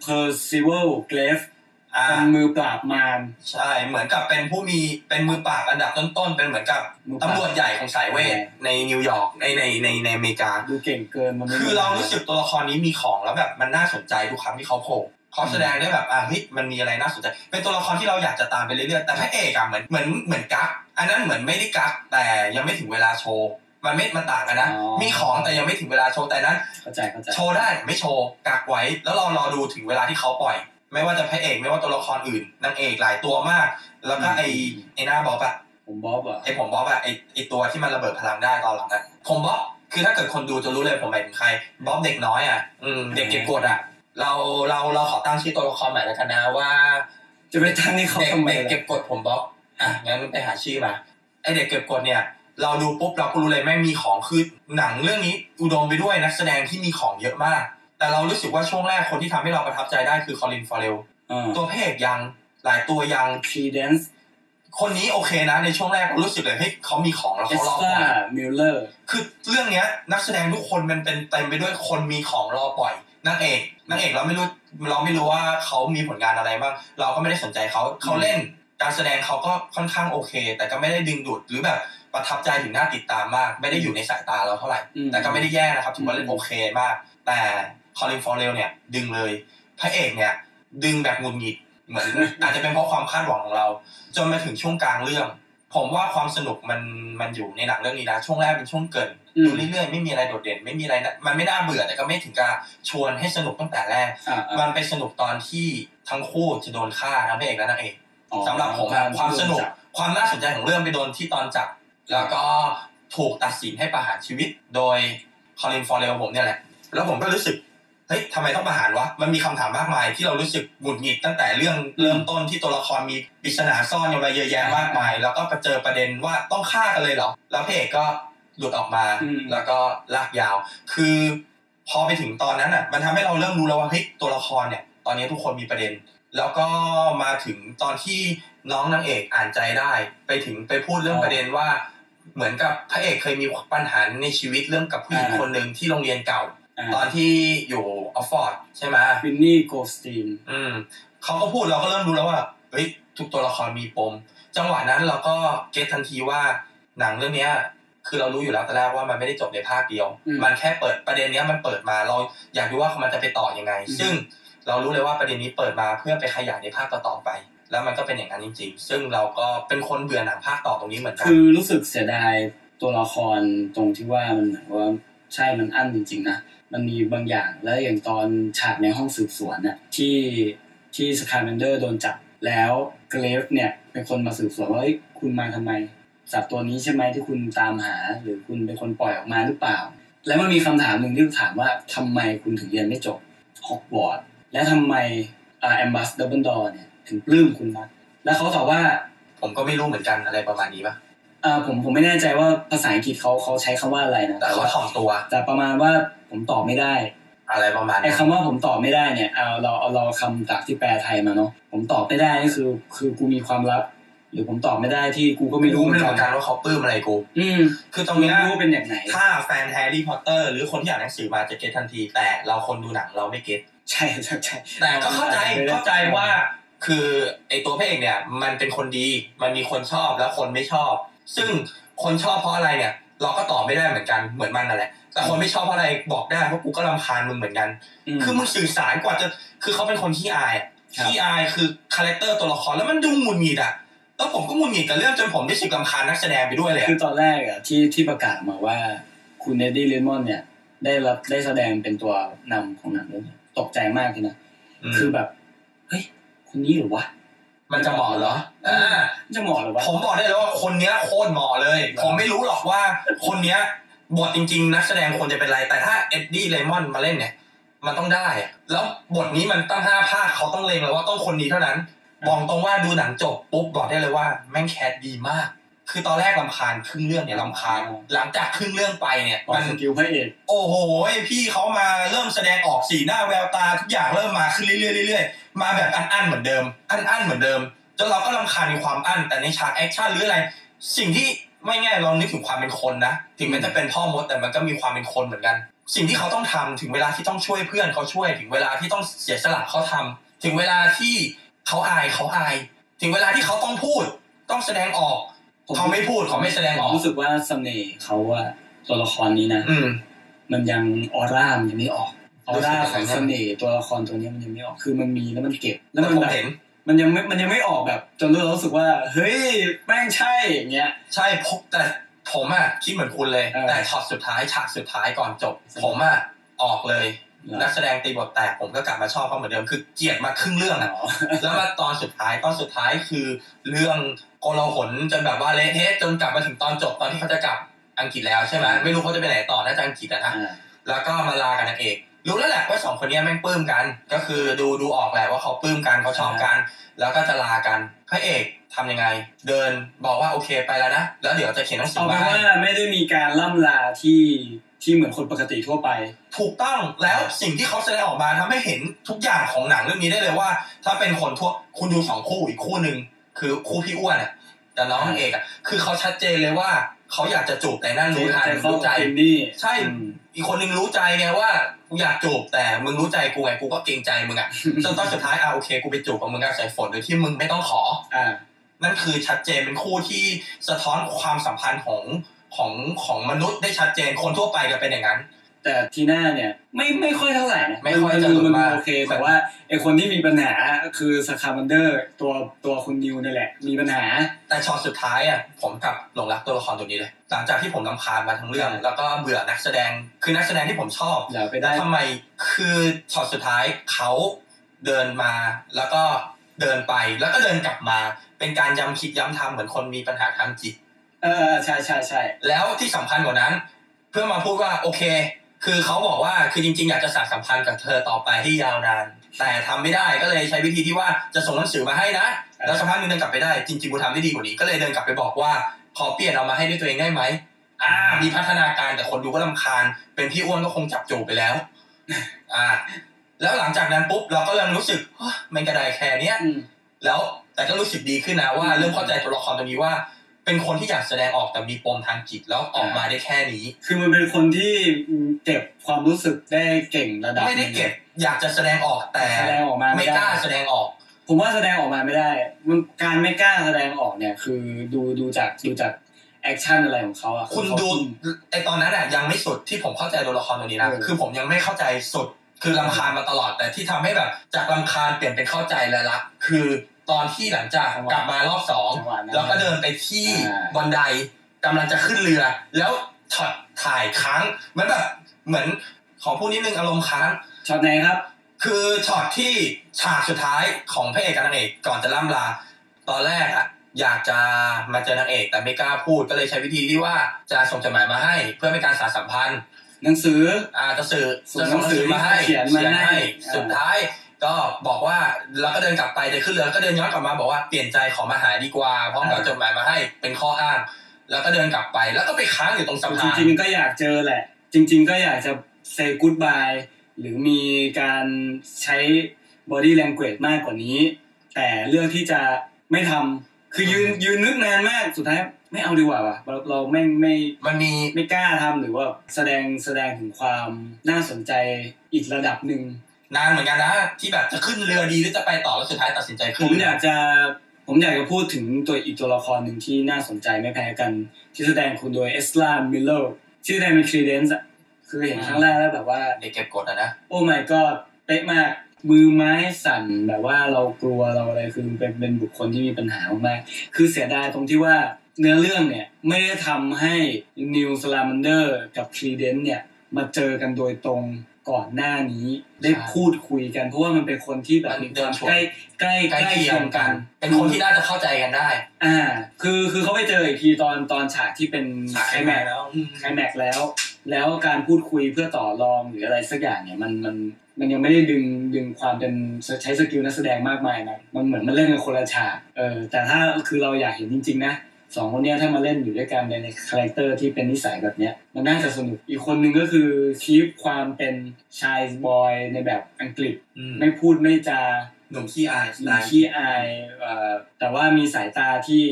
เพอร์ซิเวลเกรฟอ่า เป็นมือปราบมารใช่เหมือนกับเป็นผู้มีเป็นมือปราบอันดับต้นๆเป็นเหมือนกับมือปราบตำรวจใหญ่ของสายเวทในนิวยอร์กในในในในอเมริกาดูเก่งเกินมันไม่คือเรารู้สึกตัวละครนี้มีของแล้วแบบมันน่าสนใจทุกครั้งที่เขาโผล่เขาแสดงได้แบบอะเฮ้ยมันมีอะไรน่าสนใจ เป็นตัวละครที่เราอยากจะตามไปเรื่อยๆแต่พระเอกอะเหมือนเหมือนเหมือนกักอันนั้นเหมือนไม่ได้กักแต่ยังไม่ถึงเวลาโชว์มันไม่มันต่างกันนะ มีของแต่ยังไม่ถึงเวลาโชว์แต่นั้น เข้าใจเข้าใจ โชว์ได้ไม่โชว์กักไว้ แล้วเรารอดูถึงเวลาที่เขาปล่อย ไม่ว่าจะพระเอกไม่ว่าตัวละครอื่นนางเอกหลายตัวมาก แล้วก็ไอไอหน้าบ๊อบอะผมบ๊อบอะไอผมบ๊อบอะไอไอตัวที่มันระเบิดพลังได้ตอนหลังอะผมบ๊อบคือถ้าเกิดคนดูจะรู้เลยผมหมายถึงใครบ๊อบเด็กน้อยอะอืมเด็กเก็บกดอะเราเราเราขอตั้งชื่อตัวละครใหม่แล้วกันนะว่า จะไปตั้งให้เขาเด็กทำไมเด็กล่ะเก็บกดผมบ๊อบอะงั้นไปหาชื่อมาไอเด็กเก็บกดเนี่ย เราดูปุ๊บเราก็รู้เลยแม่งมีของคือหนังเรื่องนี้อุดมไปด้วยนักแสดงที่มีของเยอะมาก แต่เรารู้สึกว่าช่วงแรกคนที่ทำให้เราประทับใจได้คือคอลินฟอร์เรลอ่าตัวพระเอกยังหลายตัวยังครีเดนซ์คนนี้โอเคนะ ในช่วงแรกเรารู้สึกเลยเฮ้ยเขามีของแล้วเขารอปล่อยเอสรามิลเลอร์คือเรื่องเนี้ย นักแสดงทุกคนมันเป็นเต็มไปด้วยคนมีของรอปล่อยนางเอกนางเอกเราไม่รู้เราไม่รู้ว่าเขามีผลงานอะไรบ้างเราก็ไม่ได้สนใจเขาเขาเล่นการแสดงเขาก็ค่อนข้างโอเค แต่ก็ไม่ได้ดึงดูดหรือแบบประทับใจถึงน่าติดตามมาก ไม่ได้อยู่ในสายตาเราเท่าไหร่อืมแต่ก็ไม่ได้แย่นะครับถือว่าเล่นอืมโอเคมาก แต่ คอลินฟอร์เรลเนี่ยดึงเลยพระเอกเนี่ยดึงแบบหงุดหงิดเหมือนอาจจะเป็นเพราะความคาดหวังของเรา จนมาถึงช่วงกลางเรื่อง ผมว่าความสนุกมันมันอยู่ในหนังเรื่องนี้นะช่วงแรกเป็นช่วงเกรินอืมดูเรื่อยๆไม่มีอะไรโดดเด่น ไม่มีอะไรนะมันไม่น่าเบื่อแต่ก็ไม่ถึงกับชวนให้สนุกตั้งแต่แรกอ่ามันไปสนุกตอนที่ทั้งคู่จะโดนฆ่าทั้งพระเอกและนางเอกอ๋อสำหรับผมอะความสนุกความน่าสนใจของเรื่องไปโดนที่ตอนจับแล้วก็ถูกตัดสินให้ประหารชีวิตโดยคอลินฟอร์เรลผมเนี่ยแหละแล้วผมก็รู้สึก เฮ้ยทำไมต้องประหารวะ มันมีคำถามมากมาย ที่เรารู้สึกหงุดหงิดตั้งแต่เรื่องเริ่มต้นที่ตัวละครมีปริศนาซ่อนอยู่มาเยอะแยะมากมาย แล้วก็ไปเจอประเด็นว่าต้องฆ่ากันเลยเหรอ แล้วพระเอกก็หลุดออกมาอืมแล้วก็ลากยาว คือพอไปถึงตอนนั้นอะ มันทำให้เราเริ่มรู้แล้วว่าเฮ้ยตัวละครเนี่ย ตอนนี้ทุกคนมีประเด็น แล้วก็มาถึงตอนที่น้องนางเอกอ่านใจได้ ไปถึงไปพูดเรื่องประเด็นว่า เหมือนกับพระเอกเคยมีปัญหาในชีวิตเรื่องกับผู้หญิงอ่าคนหนึ่งที่โรงเรียนเก่าอ่า ตอนที่อยู่ฮอกวอตส์ใช่ไหมควีนนี่โกลด์สตีนอืมเขาก็พูดเราก็เริ่มรู้แล้วว่าเฮ้ยทุกตัวละครมีปม จังหวะนั้นเราก็ get ทันทีว่าหนังเรื่องเนี้ยคือเรารู้อยู่แล้วแต่แรกว่ามันไม่ได้จบในภาคเดียวอืมมันแค่เปิดประเด็นเนี้ยมันเปิดมาเราอยากดูว่ามันจะไปต่อยังไงอืมซึ่งเรารู้เลยว่าประเด็นนี้เปิดมาเพื่อไปขยายในภาคต่อๆไป แล้วมันก็เป็นอย่างนั้นจริง ๆ ซึ่งเราก็เป็นคนเบื่อหนังภาคต่อตรงนี้เหมือนกันคือรู้สึกเสียดายตัวละครตรงที่ว่ามันเหมือนว่าใช่มันอั้นจริงๆนะ มันมีบางอย่าง แล้วอย่างตอนฉากในห้องสืบสวนน่ะที่ที่สคาร์เมนเดอร์โดนจับแล้วเกรฟเนี่ยเป็นคนมาสืบสวนว่าเฮ้ยคุณมาทำไมสัตว์ตัวนี้ใช่ไหมที่คุณตามหา หรือคุณเป็นคนปล่อยออกมาหรือเปล่า แล้วมันมีคำถามหนึ่งที่ถามว่าทำไมคุณถึงเรียนไม่จบฮอกวอตส์และทำไมอ่าแอมบัสดับเบิลดอร์เนี่ยถึงปลื้มคุณนักแล้วเขาตอบว่าผมก็ไม่รู้เหมือนกันอะไรประมาณนี้ปะอ่าผมผมไม่แน่ใจว่าภาษาอังกฤษเขาเขาใช้คำว่าอะไรนะแต่เขาว่าถ่อมตัว แต่ประมาณว่า ผมตอบไม่ได้ อะไรประมาณไอ้นั้นคำว่าผมตอบไม่ได้เนี่ยเอาเราเอาเราคำจากที่แปลไทยมาเนาะผมตอบไม่ได้นี่คือ คือกูมีความลับหรือผมตอบไม่ได้ที่กูก็ไม่ไม่รู้รู้เหมืไม่อนรู้เหมือนกักันนว่าเขาปลื้มอะไรกู อืมคือตตรรงงเนี้นี้ยรู้เป็นอย่างไหน ถ้าแฟนแฮร์รี่พอตเตอร์หรือคนที่อ่านหนังสือมาจะ get ทันที แต่เราคนดูหนังเราไม่ get ใช่ใช่ใช่แต่ก็เข้าใจเข้าใจว่า คือไอตัวพระเอกเนี่ย มันเป็นคนดีมันมีคนชอบแล้วคนไม่ชอบ ซึ่งคนชอบเพราะอะไรเนี่ย เราก็ตอบไม่ได้เหมือนกันเหมือนมันนั่นแหละ แต่คนไม่ชอบเพราะอะไรบอกได้เพราะกูก็รำคาญมึงเหมือนกันมคือมึงสื่อสารกว่าจะ คือเขาเป็นคนขี้อายอะครับขี้อายคือ character ตัวละครแล้วมันดูหงุดหงิดอะแล้วผมก็หงุดหงิดกับเรื่องจนผมได้สึกรำคาญนักแสดงไปด้วยเลยอะคือตอนแรกอะที่ที่ประกาศมาว่าคุณเนดดี้เลมอนเนี่ย ได้รับได้แสดงเป็นตัวนำของหนังเรื่องนี้ตกใจมากเลยนะมคือแบบเฮ้ยคนนี้เหรือวะมันจะเหมาะเหรออ่ามันจะเหมาะเหรือวะผมบอกได้เลยว่าคนเนี้ยโคตรเหมาะเลย ผมไม่รู้หรอกว่าคนเนี้ย บทจริง ๆ นักแสดงควรจะเป็นไร แต่ถ้าเอ็ดดี้เลมอนมาเล่นเนี่ย มันต้องได้อะแล้วบทนี้มันตั้งห้าภาคเขาต้องเลงแล้วว่าต้องคนนี้เท่านั้น บอกตรงว่าดูหนังจบปุ๊บบอกได้เลยว่า แม่ง cast ดีมาก คือตอนแรกรำคาญครึ่งเรื่องเนี่ยรำคาญหลังจากครึ่งเรื่องไปเนี่ยออกมัน skill พระเอกโอ้โหพี่เขามาเริ่มแสดงออกสีหน้าแววตาทุกอย่างเริ่มมาขึ้นเรื่อยๆเรื่อยๆมาแบบอึนๆเหมือนเดิม อึนๆเหมือนเดิมจนเราก็รำคาญในความอึนแต่ในฉาก action หรืออะไรสิ่งที่ ไม่ง่ายเรานึกถึงความเป็นคนนะถึงแม้จะเป็นพ่อมดแต่มันก็มีความเป็นคนเหมือนกัน สิ่งที่เขาต้องทำถึงเวลาที่ต้องช่วยเพื่อนเขาช่วย ถึงเวลาที่ต้องเสียสละเขาทำถึงเวลาที่เขาอายเขาอาย ถึงเวลาที่เขาต้องพูด ต้องแสดงออกเขาไม่พูดเขาไม่แสดงออกผมรู้สึกว่าเสน่ห์เขาอะตัวละครนี้นะอืมมันยังออร่ามันยังไม่ออกออร่ารู้สึกของอย่างนั้นเสน่ห์ตัวละครตัวนี้มันยังไม่ออกคือมันมีแล้วมันเก็บ แล้แล้ววมันผมแบบเห็น มันยังไม่มันยังไม่ออกแบบ จนเรารู้สึกว่า เฮ้ยแม่งใช่อย่างเงี้ย ใช่พบแต่ผมอะคิดเหมือนคุณเลย เออแต่ช็อตสุดท้ายฉากสุดท้ายก่อนจบผมอะออกเลยนักแสดงตีบทแตกผมก็กลับมาชอบเขาเหมือนเดิมคือเกลียดมาครึ่งเรื่องอะอ๋อ แล้วมาตอนสุดท้ายตอนสุดท้ายคือเรื่องโกลาหลจนแบบว่าเละเทะจนกลับมาถึงตอนจบตอนที่เขาจะกลับอังกฤษแล้วใช่ไหมไม่รู้เขาจะไปไหนต่อน่าจะอังกฤษอะนะ อ่า แล้วก็มาลากันนางเอก รู้แล้วแหละว่าสองคนเนี้ยแม่งปลื้มกัน ก็คือดูดูออกแหละว่าเขาปลื้มกันเขาชอบกัน แล้วก็จะลากันพระเอกทำยังไง เดินบอกว่าโอเคไปแล้วนะแล้วเดี๋ยวจะเขียนหนังสืเอาอเป็มานให้ว่าไม่ได้มีการล่ำลาที่ที่เหมือนคนปกติทั่วไป ถูกต้องแล้วสิ่งที่เขาแสดงออกมาทำให้เห็นทุกอย่างของหนังเรื่องนี้ได้เลยว่า ถ้าเป็นคนทั่วคุณดูสองคู่อีกคู่หนึ่งคือคู่พี่อ้วนอะแต่น้องนางเอกอะคือเขาชัดเจนเลยว่า เขาอยากจะจูบแต่นั่นรู้ทันใจเขารู้ใจเกนนี่ใช่อืมอีกคนนึงรู้ใจไงว่ากูอยากจูบแต่มึงรู้ใจกูไงกูก็เกรงใจมึงอะจนตอนสุดท้ายอะโอเคกูไปจูบกับมึงกับสายฝนโดยที่มึงไม่ต้องขออ่านั่นคือชัดเจนเป็นคู่ที่สะท้อนความสัมพันธ์ของของของมนุษย์ได้ชัดเจนคนทั่วไปก็เป็นอย่างนั้น แต่ทีน่าเนี่ยไม่ไม่ค่อยเท่าไหร่นะไม่ค่อยจะนหลุดมันมาโอเค แต่ว่าไอคนที่มีปัญหาคือสคามันเดอร์ตัวตัวคุณนิวนี่แหละ มีปัญหา แต่ช็อตสุดท้ายอะผมกลับหลงรักตัวละครตัวนี้เลย หลังจากที่ผมลำคาญมาทั้งเรื่องใช่แล้วก็เบื่อนักแสดงคือนักแสดงที่ผมชอบอย่าไปแล้ได้วทำไมคือช็อตสุดท้ายเขาเดินมาแล้วก็เดินไปแล้วก็เดินกลับมา เป็นการย้ำคิดย้ำทำเหมือนคนมีปัญหาทางจิต เออใช่ใช่ใช่แล้วที่สำคัญกว่านั้น เพื่อมาพูดว่าโอเค คือเขาบอกว่าคือจริงๆอยากจะสานสัมพันธ์กับเธอต่อไปให้ยาวนาน แต่ทำไม่ได้ก็เลยใช้วิธีที่ว่าจะส่งหนังสือมาให้นะแล้วสักพักหนึงเดินกลับไปได้จริงๆกูทำได้ดีกว่านี้ก็เลยเดินกลับไปบอกว่าขอเปลี่ยนเอามาให้ด้วยตัวเองได้ไหมอ่า มีพัฒนาการแต่คนดูก็ลำคาญ เป็นพี่อ้วนก็คงจับจูบไปแล้ว อ่า แล้วหลังจากนั้นปุ๊บเราก็เริ่มรู้สึกเฮ้ยมันกระไดแค่เนี้ยอืมแล้วแต่ก็รู้สึกดีขึ้นนะว่าเริ่มเข้าใจตัวละครตัวนี้ว่า เป็นคนที่อยากแสดงออกแต่มีปมทางจิตแล้วออกมาได้แค่นี้ คือมันเป็นคนที่เก็บความรู้สึกได้เก่งระดับไม่ได้เก็บอยากจะแสดงออกแต่แสดงออกมาไม่ไม่กล้าได้แสดงออก ผมว่าแสดงออกมาไม่ได้ มันการไม่กล้าแสดงออกเนี่ย คือดูดูจากดูจากแอคชั่นอะไรของเขาอะคุณเขาดูไอตอนนั้นอะยังไม่สุดที่ผมเข้าใจตัวละครตัวนี้นะเออคือผมยังไม่เข้าใจสุดคือลำคาญมาตลอดแต่ที่ทำให้แบบ จากลำคาญเปลี่ยนเป็นเข้าใจและรักคือ ตอนที่หลังจากกลับมารอบสองจังหวะนั้นแล้วก็เดินไปที่อ่าบันไดกำลังจะขึ้นเรือ แล้วช็อตถ่ายค้างเหมือนแบบเหมือนขอพูดนิดนึงอารมณ์ค้างช็อตไหนครับ คือช็อตที่ฉากสุดท้ายของพระเอกกับนางเอกก่อนจะล่ำลา ตอนแรกอะอยากจะมาเจอนางเอก แต่ไม่กล้าพูดก็เลยใช้วิธีที่ว่าจะส่งจดหมายมาให้ เพื่อเป็นการสานสัมพันธ์หนังสืออาจะสื่อส่งจะส่งหนังสือมาให้เขียนมาให้อ่าสุดท้าย ก็บอกว่าแล้วก็เดินกลับไปจะขึ้นเรือแล้วก็เดินย้อนกลับมาบอกว่าเปลี่ยนใจขอมาหาดีกว่าพร้อมกับจดหมายมาให้เป็นข้ออ้าง แล้วก็เดินกลับไป แล้วก็ไปค้างอยู่ตรงสะจพานริงๆก็อยากเจอแหละ จริง ๆ ก็อยากจะ say goodbye หรือมีการใช้ body language มากกว่านี้ แต่เรื่องที่จะไม่ทำคือยืนยืนนึกนานมากสุดท้ายไม่เอาดีกว่าว่ะเราเราไม่ไม่มันมีไม่กล้าทำหรือว่าแสดงแสดงถึงความน่าสนใจอีกระดับหนึ่ง นานเหมือนกันนะ ที่แบบจะขึ้นเรือดีหรือจะไปต่อแล้วสุดท้ายตัดสินใจขึ้นเรือผมอยากจะผมอยากจะพูดถึงตัวอีกตัวละครหนึ่งที่น่าสนใจไม่แพ้กัน ที่แสดงคุณโดยเอสรามิลเลอร์ที่แสดงเป็นครีเดนซ์คือเห็นครั้งแรกแล้วแบบว่าเด็กเก็บกดอะนะ oh my god เป๊ะมาก มือไม้สั่นแบบว่าเรากลัวเราอะไรคือเป็นเป็นบุคคลที่มีปัญหามากๆคือเสียดายตรงที่ว่าเนื้อเรื่องเนี่ยไม่ได้ทำให้นิวท์ สคามันเดอร์กับครีเดนซ์เนี่ยมาเจอกันโดยตรงก่อนหน้านี้ได้พูดคุยกัน เพราะว่ามันเป็นคนที่แบบมีความใกล้ใกล้ใกล้เคียงกัน เป็นคนที่น่าจะเข้าใจกันได้ อ่า คือคือเขาไปเจออีกทีตอนตอนฉากที่เป็นฉากไคลไอ้แม็แม่กซ์แล้วไคลแม็กซ์แล้ว แล้วการพูดคุยเพื่อต่อรองหรืออะไรสักอย่างเนี่ยมันมันมันยังไม่ได้ดึงดึงความเป็นใช้ skill นักแสดงมากมายนะมันเหมือนมันเล่นกันคนละฉากเออแต่ถ้าคือเราอยากเห็นจริง ๆ นะ สองคนเนี้ยถ้ามาเล่นอยู่ด้วยกันในใน character ที่เป็นนิสัยแบบเนี้ยมันน่าจะสนุกอีกคนหนึ่งก็คือ keep ความเป็น shy boy ในแบบอังกฤษอืมไม่พูดไม่จาหนุ่มขี้อายสหไตรือล์ขี้อายเอ่อแต่ว่ามีสายตาที่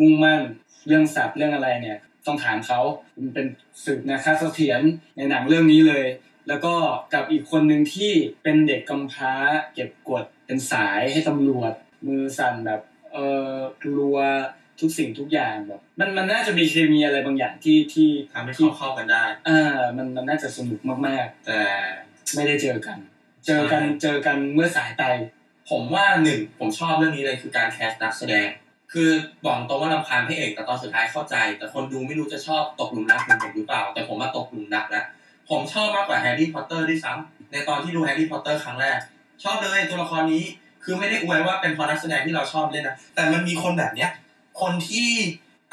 มุ่งมั่นเรื่องศัพท์เรื่องอะไรเนี่ย ต้องถามเขามันเป็นสืบนะครับเสถียรในหนังเรื่องนี้เลย แล้วก็กับอีกคนหนึ่งที่เป็นเด็กกำพร้าเก็บกดเป็นสายให้ตำรวจมือสั่นแบบเออกลัว ทุกสิ่งทุกอย่างแบบ มันมันน่าจะมีเคมีอะไรบางอย่างที่ที่ทำให้เขาเข้ากันได้อ่ามันมันน่าจะสนุกมากแต่ๆไม่ได้เจอกัน เจอกันเจอกันเมื่อสายไตผมว่าหนึ่งผมชอบเรื่องนี้เลยคือการ cast นักแสดง คือบอกตรงว่ารำคาญพระเอกแต่ตอนสุดท้ายเข้าใจ แต่คนดูไม่รู้จะชอบตกหลุมรักเหมือนผมหรือเปล่า แต่ผมมาตกหลุมรักแล้วผมชอบมากกว่าแฮร์รี่พอตเตอร์ด้วยซ้ำในตอนที่ดูแฮร์รี่พอตเตอร์ครั้งแรก ชอบเลยตัวละครนี้คือไม่ได้อวยว่าเป็นเพราะนักแสดงที่เราชอบเล่นนะแต่มันมีคนแบบเนี้ย คนที่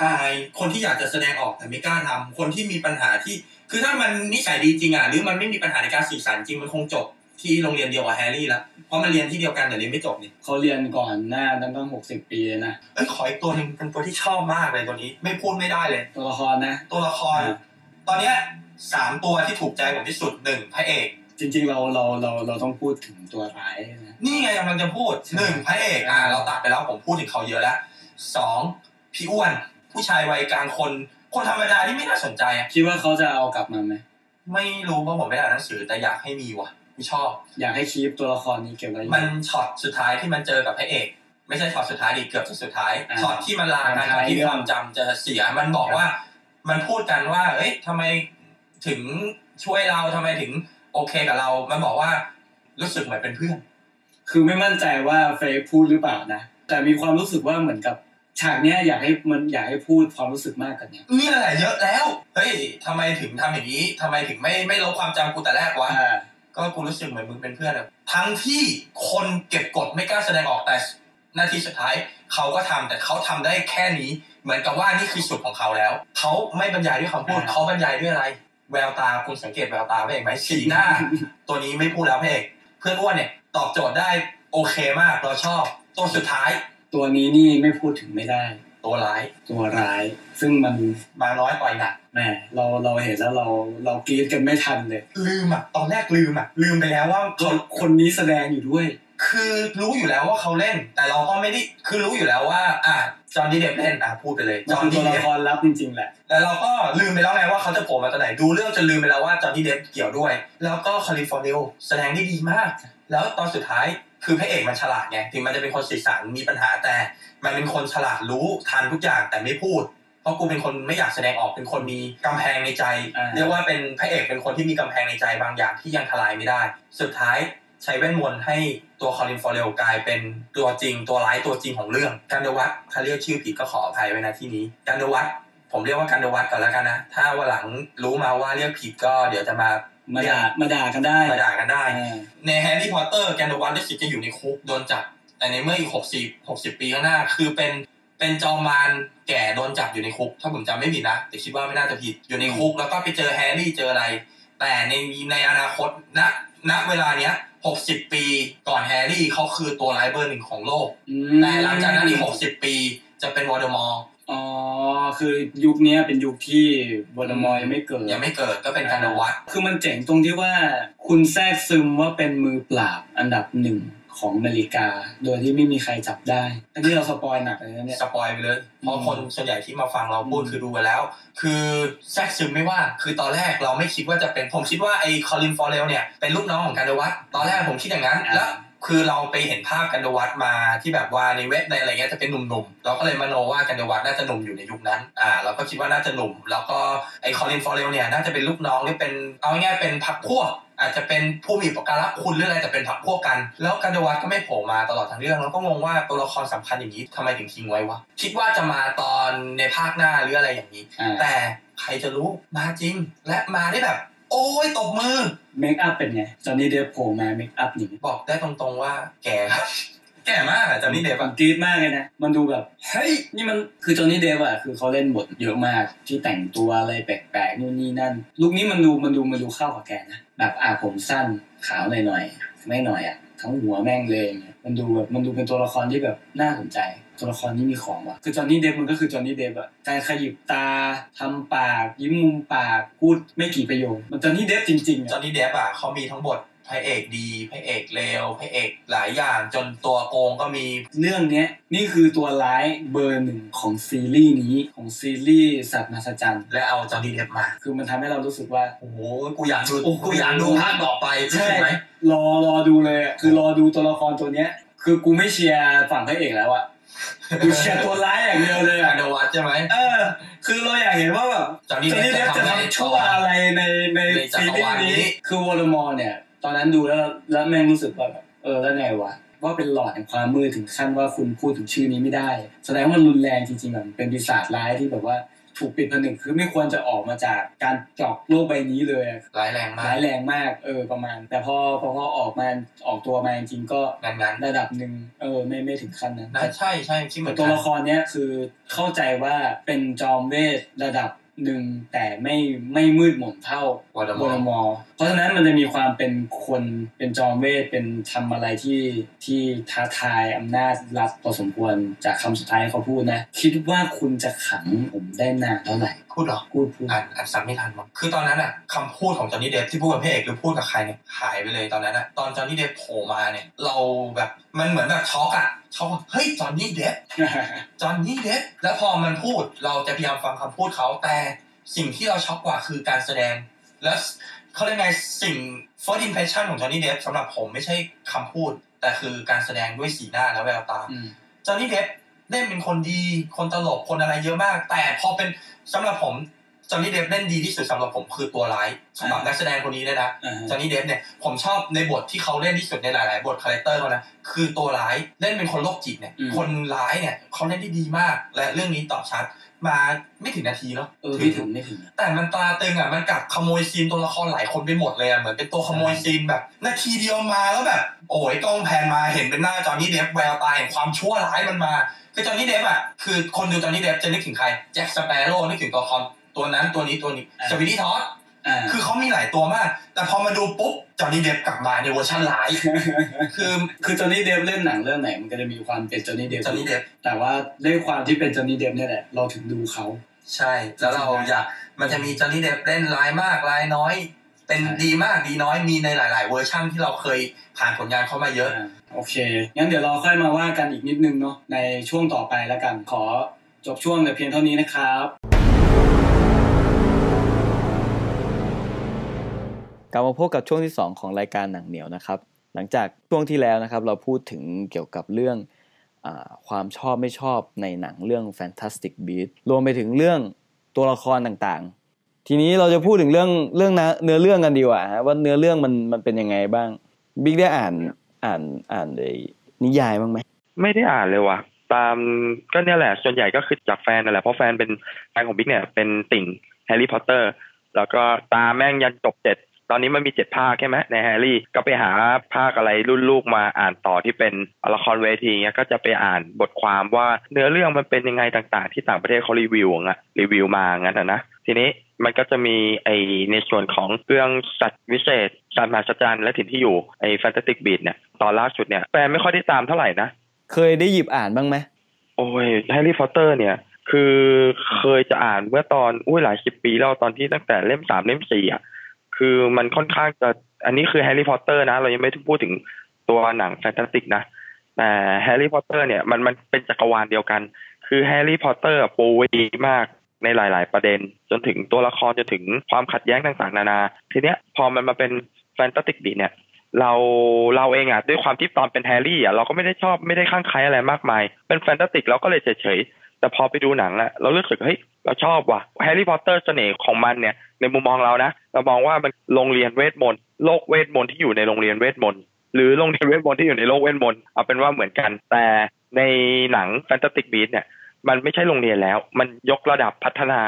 อายคนที่อยากจะแสดงออกแต่ไม่กล้าทำคนที่มีปัญหาที่ คือถ้ามันนิสัยดีจริงอะหรือมันไม่มีปัญหาในการสื่อสารจริงมันคงจบที่โรงเรียนเดียวกับแฮร์รี่แล้วเพราะมันเรียนที่เดียวกันแต่เรียนไม่จบนี่เขาเรียนก่อนหน้านั้นตั้งหกสิบปีเลยนะเอ้ยขออีกตัวหนึ่งเป็นตัวที่ชอบมากเลยตัวนี้ ไม่พูดไม่ได้เลย ตัวละครนะ ตัวละคร ตอนเนี้ยสามตัวที่ถูกใจผมที่สุดหนึ่งพระเอก จริง ๆ เราเราเราเราต้องพูดถึงตัวร้ายนะนี่ไงกำลังจะพูดหนึ่งพระเอกอ่าเราตัดไปแล้วผมพูดถึงเขาเยอะแล้ว สองพี่อ้วน ผู้ชายวัยกลางคน คนธรรมดาที่ไม่น่าสนใจอะคิดว่าเขาจะเอากลับมาไหมไม่รู้เพราะผมไม่ได้อ่านหนังสือแต่อยากให้มีว่ะกูชอบ อยากให้คีปตัวละครนี้เก็บไว้อยู่มันช็อตสุดท้ายที่มันเจอกับพระเอก ไม่ใช่ช็อตสุดท้ายดิเกือบจะสุดท้ายอ่าช็อตที่มันลากันท้ายที่เรื่องความจำจะเสียมันบอกว่า มันพูดกันว่า เอ้ยทำไมถึงช่วยเราทำไมถึงโอเคกับเรา มันบอกว่ารู้สึกเหมือนเป็นเพื่อน คือไม่มั่นใจว่าเฟยพูดหรือเปล่านะ แต่มีความรู้สึกว่าเหมือนกับ ฉากเนี้ยอยากให้มันอยากให้พูดความรู้สึกมากกว่านี้เนี่ยแหละเยอะแล้วเฮ้ยทำไมถึงทำอย่างนี้ทำไมถึงไม่ไม่ลบความจำกูแต่แรกวะ อ่า ก็กูรู้สึกเหมือนมึงเป็นเพื่อนอะทั้งที่คนเก็บกดไม่กล้าแสดงออกแต่นาทีสุดท้ายเขาก็ทำแต่เขาทำได้แค่นี้ เหมือนกับว่านี่คือสุดของเขาแล้ว เขาไม่บรรยายด้วยคำพูดอ่า เขาบรรยายด้วยอะไร แววตาคุณสังเกตแววตาพระเอกไหมสีหน้า ตัวนี้ไม่พูดแล้วพระเอกเพื่อนอ้วนเนี่ย ตอบโจทย์ได้โอเคมากเราชอบ ตัวสุดท้าย ตัวนี้นี่ไม่พูดถึงไม่ได้ ตัวร้ายตัวร้าย ซึ่งมันมาน้อยต่อยหนักแหมเราเราเห็นแล้วเราเรากรี๊ดกันไม่ทันเลย ลืมอะตอนแรกลืมอะลืมไปแล้วว่าคเขานคนนี้แสดงอยู่ด้วย คือรู้อยู่แล้วว่าเขาเล่น แต่เราก็ไม่ได้คือรู้อยู่แล้วว่า อะจอห์นนี่เดฟเล่นอะพูดไปเลยมันจอห์นคือตันี่วเดละฟครลับจริงๆแหละแต่เราก็ลืมไปแล้วไงว่าเขาจะโผล่มาตอนไหนดูเรื่องจนลืมไปแล้วว่าจอห์นนี่เดปป์เกี่ยวด้วย แล้วก็คอลินฟาร์เรลแสดงได้ดีมาก แล้วตอนสุดท้าย คือพระเอกมันฉลาดไงถึงมันจะเป็นคนสื่อสารมีปัญหาแต่ มันเป็นคนฉลาดรู้ทันทุกอย่างแต่ไม่พูด เพราะกูเป็นคนไม่อยากแสดงออกเป็นคนมีกำแพงในใจอ่าเรียกว่าเป็นพระเอกเป็นคนที่มีกำแพงในใจบางอย่างที่ยังทลายไม่ได้ สุดท้ายใช้เวทมนต์ให้ตัวคอลินฟาร์เรลกลายเป็นตัวจริงตัวร้ายตัวจริงของเรื่องกันเดวัตถ้าเรียกชื่อผิดก็ขออภัยไว้นะที่นี้กันเดวัตผมเรียกว่ากันเดวัตก่อนแล้วกันนะ ถ้าวันหลังรู้มาว่าเรียกผิดก็เดี๋ยวจะมา มาด่ามาด่ากันได้มาด่ากันได้อ่าในแฮร์รี่พอตเตอร์กันเดวัตรู้สึกจะอยู่ในคุกโดนจับแต่ในเมื่ออีกหกสิบหกสิบปีข้างหน้า คือเป็นเป็นจอมมารแก่โดนจับอยู่ในคุก ถ้าผมจำไม่ผิดนะ แต่คิดว่าไม่น่าจะผิดอยู่ในคุก แล้วก็ไปเจอแฮร์รี่เจออะไร แต่ในในอนาคตณณเวลาเนี้ยหกสิบปีก่อนแฮร์รี่เขาคือตัวร้ายเบอร์หนึ่งของโลกอืมแต่หลังจากนั้นอีกหกสิบปีจะเป็นโวลเดอมอร์ อ๋อคือยุคเนี้ยเป็นยุคที่โวลเดอมอร์ยังไม่เกิดยังไม่เกิดก็เป็นกันเดวัตคือมันเจ๋งตรงที่ว่า คุณแทรกซึมว่าเป็นมือปราบอันดับหนึ่งของอเมริกา โดยที่ไม่มีใครจับได้อันนี้เรา spoil หนักเลยนะเนี่ยสปอยไปเลย เพราะอืมคนส่วนใหญ่ที่มาฟังเราพูดอืมคือดูไปแล้ว คือแทรกซึมไม่ว่า คือตอนแรกเราไม่คิดว่าจะเป็น ผมคิดว่าไอ้คอลินฟาร์เรลเนี่ยเป็นลูกน้องของกันเดวัตตอนแรกผมคิดอย่างนั้น แล้ว คือเราไปเห็นภาพกันเดวัตมาที่แบบว่าในเว็บในอะไรเงี้ยจะเป็นหนุ่มๆ เราก็เลยมโนว่ากันเดวัตน่าจะหนุ่มอยู่ในยุคนั้น อ่าเราก็คิดว่าน่าจะหนุ่ม แล้วก็ไอ้คอลินฟาร์เรลเนี่ยน่าจะเป็นลูกน้องหรือเป็นเอาง่ายๆเป็นพักพวกอาจจะเป็นผู้มีประการคุณหรืออะไรแต่เป็นพรรคพวกกัน แล้วกันเดวัตก็ไม่โผล่มาตลอดทั้งเรื่องแล้วก็งงว่าตัวละครสำคัญอย่างนี้ทำไมถึงทิ้งไว้วะคิดว่าจะมาตอนในภาคหน้าหรืออะไรอย่างนี้อ่าแต่ใครจะรู้มาจริง และมาได้แบบ โอ้ยตบมือเมคอัพเป็นไงจอนนี่เดฟโผล่มาเมคอัพอย่างนี้บอกได้ตรงๆว่าแก่ครับแก่มากอะจำนี่เดฟมัอะนกรี๊ดมากเลยนะ มันดูแบบเฮ้ยนี่มันคือจอห์นนี่เดฟอะคือเขาเล่นบทเยอะมากที่แต่งตัวอะไรแปลกๆนู่นนี่นั่นลุคนี้มันดูมันดูมันดูเข้ากับแกนะแบบอ่าผมสั้นขาวหน่อยๆไม่หน่อยอะทั้งหัวแม่งเลยอย่างเงี้ยมันดูแบบมันดูเป็นตัวละครที่แบบน่าสนใจ ตัวละครนี้มีของว่ะคือจอห์นนี่เดฟมันก็คือจอห์นนี่เดฟอะการขยิบตาทำปาก ยิ้มมุมปากพูดไม่กี่ประโยคมันจอห์นนี่เดฟจริงๆจออะห์นนี่เดฟอะเขามีทั้งบทพระเอกดีพระเอกเลวพระเอกหลายอย่างจนตัวโกงก็มีเรื่องเนี้ยนี่คือตัวร้ายเบอร์หนึ่งของซีรีส์นี้ของซีรีส์สัตว์มหัศจรรย์ และเอาจอห์นนี่เดฟมา คือมันทำให้เรารู้สึกว่า โอ้โหกูอยากดูโอ้โห กูอยากดูภาคต่อไปใช่ไหมรอรอดูเลยอะคือรอดูตัวละครตัวเนี้ย คือกูไม่เชียร์ฝั่งพระเอกแล้วอะ กูเชียร์ตัวร้ายอย่างเดียวเลยอัอะนเดอร์วัตใช่ไหมเออ คือเราอยากเห็นว่าแบบจอห์นนี่จอห์นนี่เดเดฟฟจะจะทำให้ทำชั่วอะไรในในในจัซีกรรีวาลส์นี้นี้ คือวอลมอร์เนี่ย ตอนนั้นดูแล้วแล้วแม่งรู้สึกว่าแบบเออแล้วไงวะว่าเป็นหลอดแห่งความมืดถึงขั้นว่าคุณพูดถึงชื่อนี้ไม่ได้ แสดงว่ามันรุนแรงจริงๆแบบเป็นปีศาจร้ายที่แบบว่า ถูกปิดผนึกคือไม่ควรจะออกมาจากการเจาะโลกใบนี้เลยอะร้ายแรงมากร้ายแรงมากเออประมาณ แต่พอพอพอออกมาออกตัวมาจริงๆก็งั้นงั้นระดับหนึ่งเออไม่ไม่ถึงขั้นนั้นน่าใช่ใช่ที่เหมืแต่อนตัวกันละครเนี้ยคือเข้าใจว่าเป็นจอมเวทระดับ หนึ่งแต่ไม่ไม่มืดหม่นเท่าวอร์ดวอลมอร์เพราะฉะนั้นมันจะมีความเป็นคนเป็นจอมเวทเป็นทำอะไรที่ที่ท้าทายอำนาจรัฐพอสมควรจากคำสุดท้ายที่เขาพูดนะ คิดว่าคุณจะขังผมได้นานเท่าไหร่พูดเหรอพูดพูดอ่านอ่านซ้ำไม่ทันมั้งคือตอนนั้นอะคำพูดของจอห์นนี่เดฟที่พูดกับพระเอกหรือพูดกับใครเนี่ยหายไปเลยตอนนั้นอะตอนจอห์นนี่เดฟโผล่มาเนี่ยเราแบบมันเหมือนแบบช็อกอะ ช็อกว่าเฮ้ยจอห์นนี่เดปป์จอห์นนี่เดปป์แล้วพอมันพูดเราจะพยายามฟังคำพูดเขาแต่สิ่งที่เราช็อกกว่าคือการแสดง แล้วเขาเรียกไงสิ่ง first impression ของจอห์นนี่เดปป์สำหรับผมไม่ใช่คำพูด แต่คือการแสดงด้วยสีหน้าและแววตาอืมจอห์นนี่เดปป์เล่นเป็นคนดีคนตลกคนอะไรเยอะมาก แต่พอเป็นสำหรับผม จอห์นนี่เดปป์เล่นดีที่สุดสำหรับผมคือตัวร้ายสำหรับนักแสดงคนนี้เลยนะอ่าฮะจอห์นนี่เดปป์เนี่ยผมชอบในบทที่เขาเล่นที่สุดในหลาย ๆ บท character เขานะคือตัวร้ายเล่นเป็นคนโรคจิตเนี่ย คนร้ายเนี่ยเขาเล่นได้ดีมาก และเรื่องนี้ตอบชัดมาไม่ถึงนาทีเนาะเออไม่ถึงไม่ถึงนะแต่มันตราตึงอะมันกลับขโมยซีนตัวละครหลายคนไปหมดเลยอะเหมือนเป็นตัวขโมยซีนแบบ นาทีเดียวมาแล้วแบบ โอ้ยกล้องแพนมาเห็นเป็นหน้าจอห์นนี่เดฟแววตาแห่งความชั่วร้ายมันมา คือจอห์นนี่เดฟอะคือคนดูจอห์นนี่เดฟจะนึกถึงใครแจ็คสเปโร่นึกถึงตัวละคร ตัวนั้นตัวนี้ตัวนี้สวิตตี้ทอสอ่าคือเขามีหลายตัวมาก แต่พอมาดูปุ๊บจอห์นนี่เดปป์กลับมาในเวอร์ชันร้าย คือคือจอห์นนี่เดปป์เล่นหนังเรื่องไหนมันก็จะมีความเป็นจอห์นนี่เดปป์จอห์นนี่เดปป์แต่ว่าด้วยความที่เป็นจอห์นนี่เดปป์เนี่ยแหละเราถึงดูเขาใช่ แล้วเราอยากมันจะมีจอห์นนี่เดปป์เล่นร้ายมากร้ายน้อย เป็นใช่ดีมากดีน้อยมีในหลาย ๆ เวอร์ชั่นที่เราเคยผ่านผลงานเขามาเยอะอ่าโอเคงั้นเดี๋ยวเราค่อยมาว่ากันอีกนิดนึงเนาะในช่วงต่อไปแล้วกันขอจบช่วงแต่เพียงเท่านี้นะครับ กลับมาพบกับช่วงที่ 2 ของรายการหนังเหนียวนะครับ หลังจากช่วงที่แล้วนะครับ เราพูดถึงเกี่ยวกับเรื่องอความชอบไม่ชอบในหนังเรื่อง Fantastic Beasts รวมไปถึงเรื่องตัวละครต่างๆ ทีนี้เราจะพูดถึงเรื่องเรื่องเนื้อเรื่องกันดีกว่าว่าเนื้อเรื่องมันมันเป็นยังไงบ้างบิ๊กได้อ่านอ่านอ่านในนิยายบ้างไหมไม่ได้อ่านเลยว่ะตามก็เนี่ยแหละส่วนใหญ่ก็คือจากแฟนนั่นแหละเพราะแฟนเป็นแฟนของบิ๊กเนี่ยเป็นติ่งแฮร์รี่พอตเตอร์แล้วก็ตามแม่งยันจบเจ็ด ตอนนี้มันมีเจ็ดภาคใช่ไหมในแฮร์รี่ก็ไปหาภาคอะไรรุ่นลูกมาอ่านต่อที่เป็นละครเวทีเงี้ยก็จะไปอ่านบทความว่าเนื้อเรื่องมันเป็นยังไงต่างๆ ที่ต่างประเทศเขารีวิวอะรีวิวมางั้นอะนะทีนี้มันก็จะมีไอในส่วนของเรื่องสัตว์วิเศษสัตว์มหัศจรรย์และถิ่นที่อยู่ไอ้ Fantastic Beasts เนี่ยตอนล่าสุดเนี่ยแฟนไม่ค่อยได้ตามเท่าไหร่นะเคยได้หยิบอ่านบ้างไหมโอ้ยแฮร์รี่พอตเตอร์เนี่ยคือเคยจะอ่านเมื่อตอนอุ้ยหลายสิบปีแล้วตอนที่ตั้งแต่เล่มสามเล่มสี่อะ คือมันค่อนข้างจะอันนี้คือแฮร์รี่พอตเตอร์นะ เรายังไม่พูดถึงตัวหนัง Fantastic นะแต่แฮร์รี่พอตเตอร์เนี่ยมันมันเป็นจักรวาลเดียวกัน คือแฮร์รี่พอตเตอร์ปูไว้ดีมากในหลาย ๆ ประเด็น จนถึงตัวละครจนถึงความขัดแย้งต่างๆ นานา ทีเนี้ยพอมันมาเป็นFantastic Beasts เนี่ย เราเราเองอะด้วยความที่ตอนเป็นแฮร์รี่อะเราก็ไม่ได้ชอบไม่ได้คลั่งไคล้อะไรมากมาย เป็น Fantastic เราก็เลยเฉยๆ แต่พอไปดูหนังอะเรารู้สึกเฮ้ยเราชอบว่ะแฮร์รี่พอตเตอร์เสน่ห์ของมันเนี่ยในมุมมองเรานะเรามองว่ามันโรงเรียนเวทมนต์โลกเวทมนต์ที่อยู่ในโรงเรียนเวทมนต์หรือโรงเรียนเวทมนต์ที่อยู่ในโลกเวทมนต์เอาเป็นว่าเหมือนกัน แต่ในหนัง Fantastic Beasts เนี่ยมันไม่ใช่โรงเรียนแล้ว มันยกระดับพัฒนา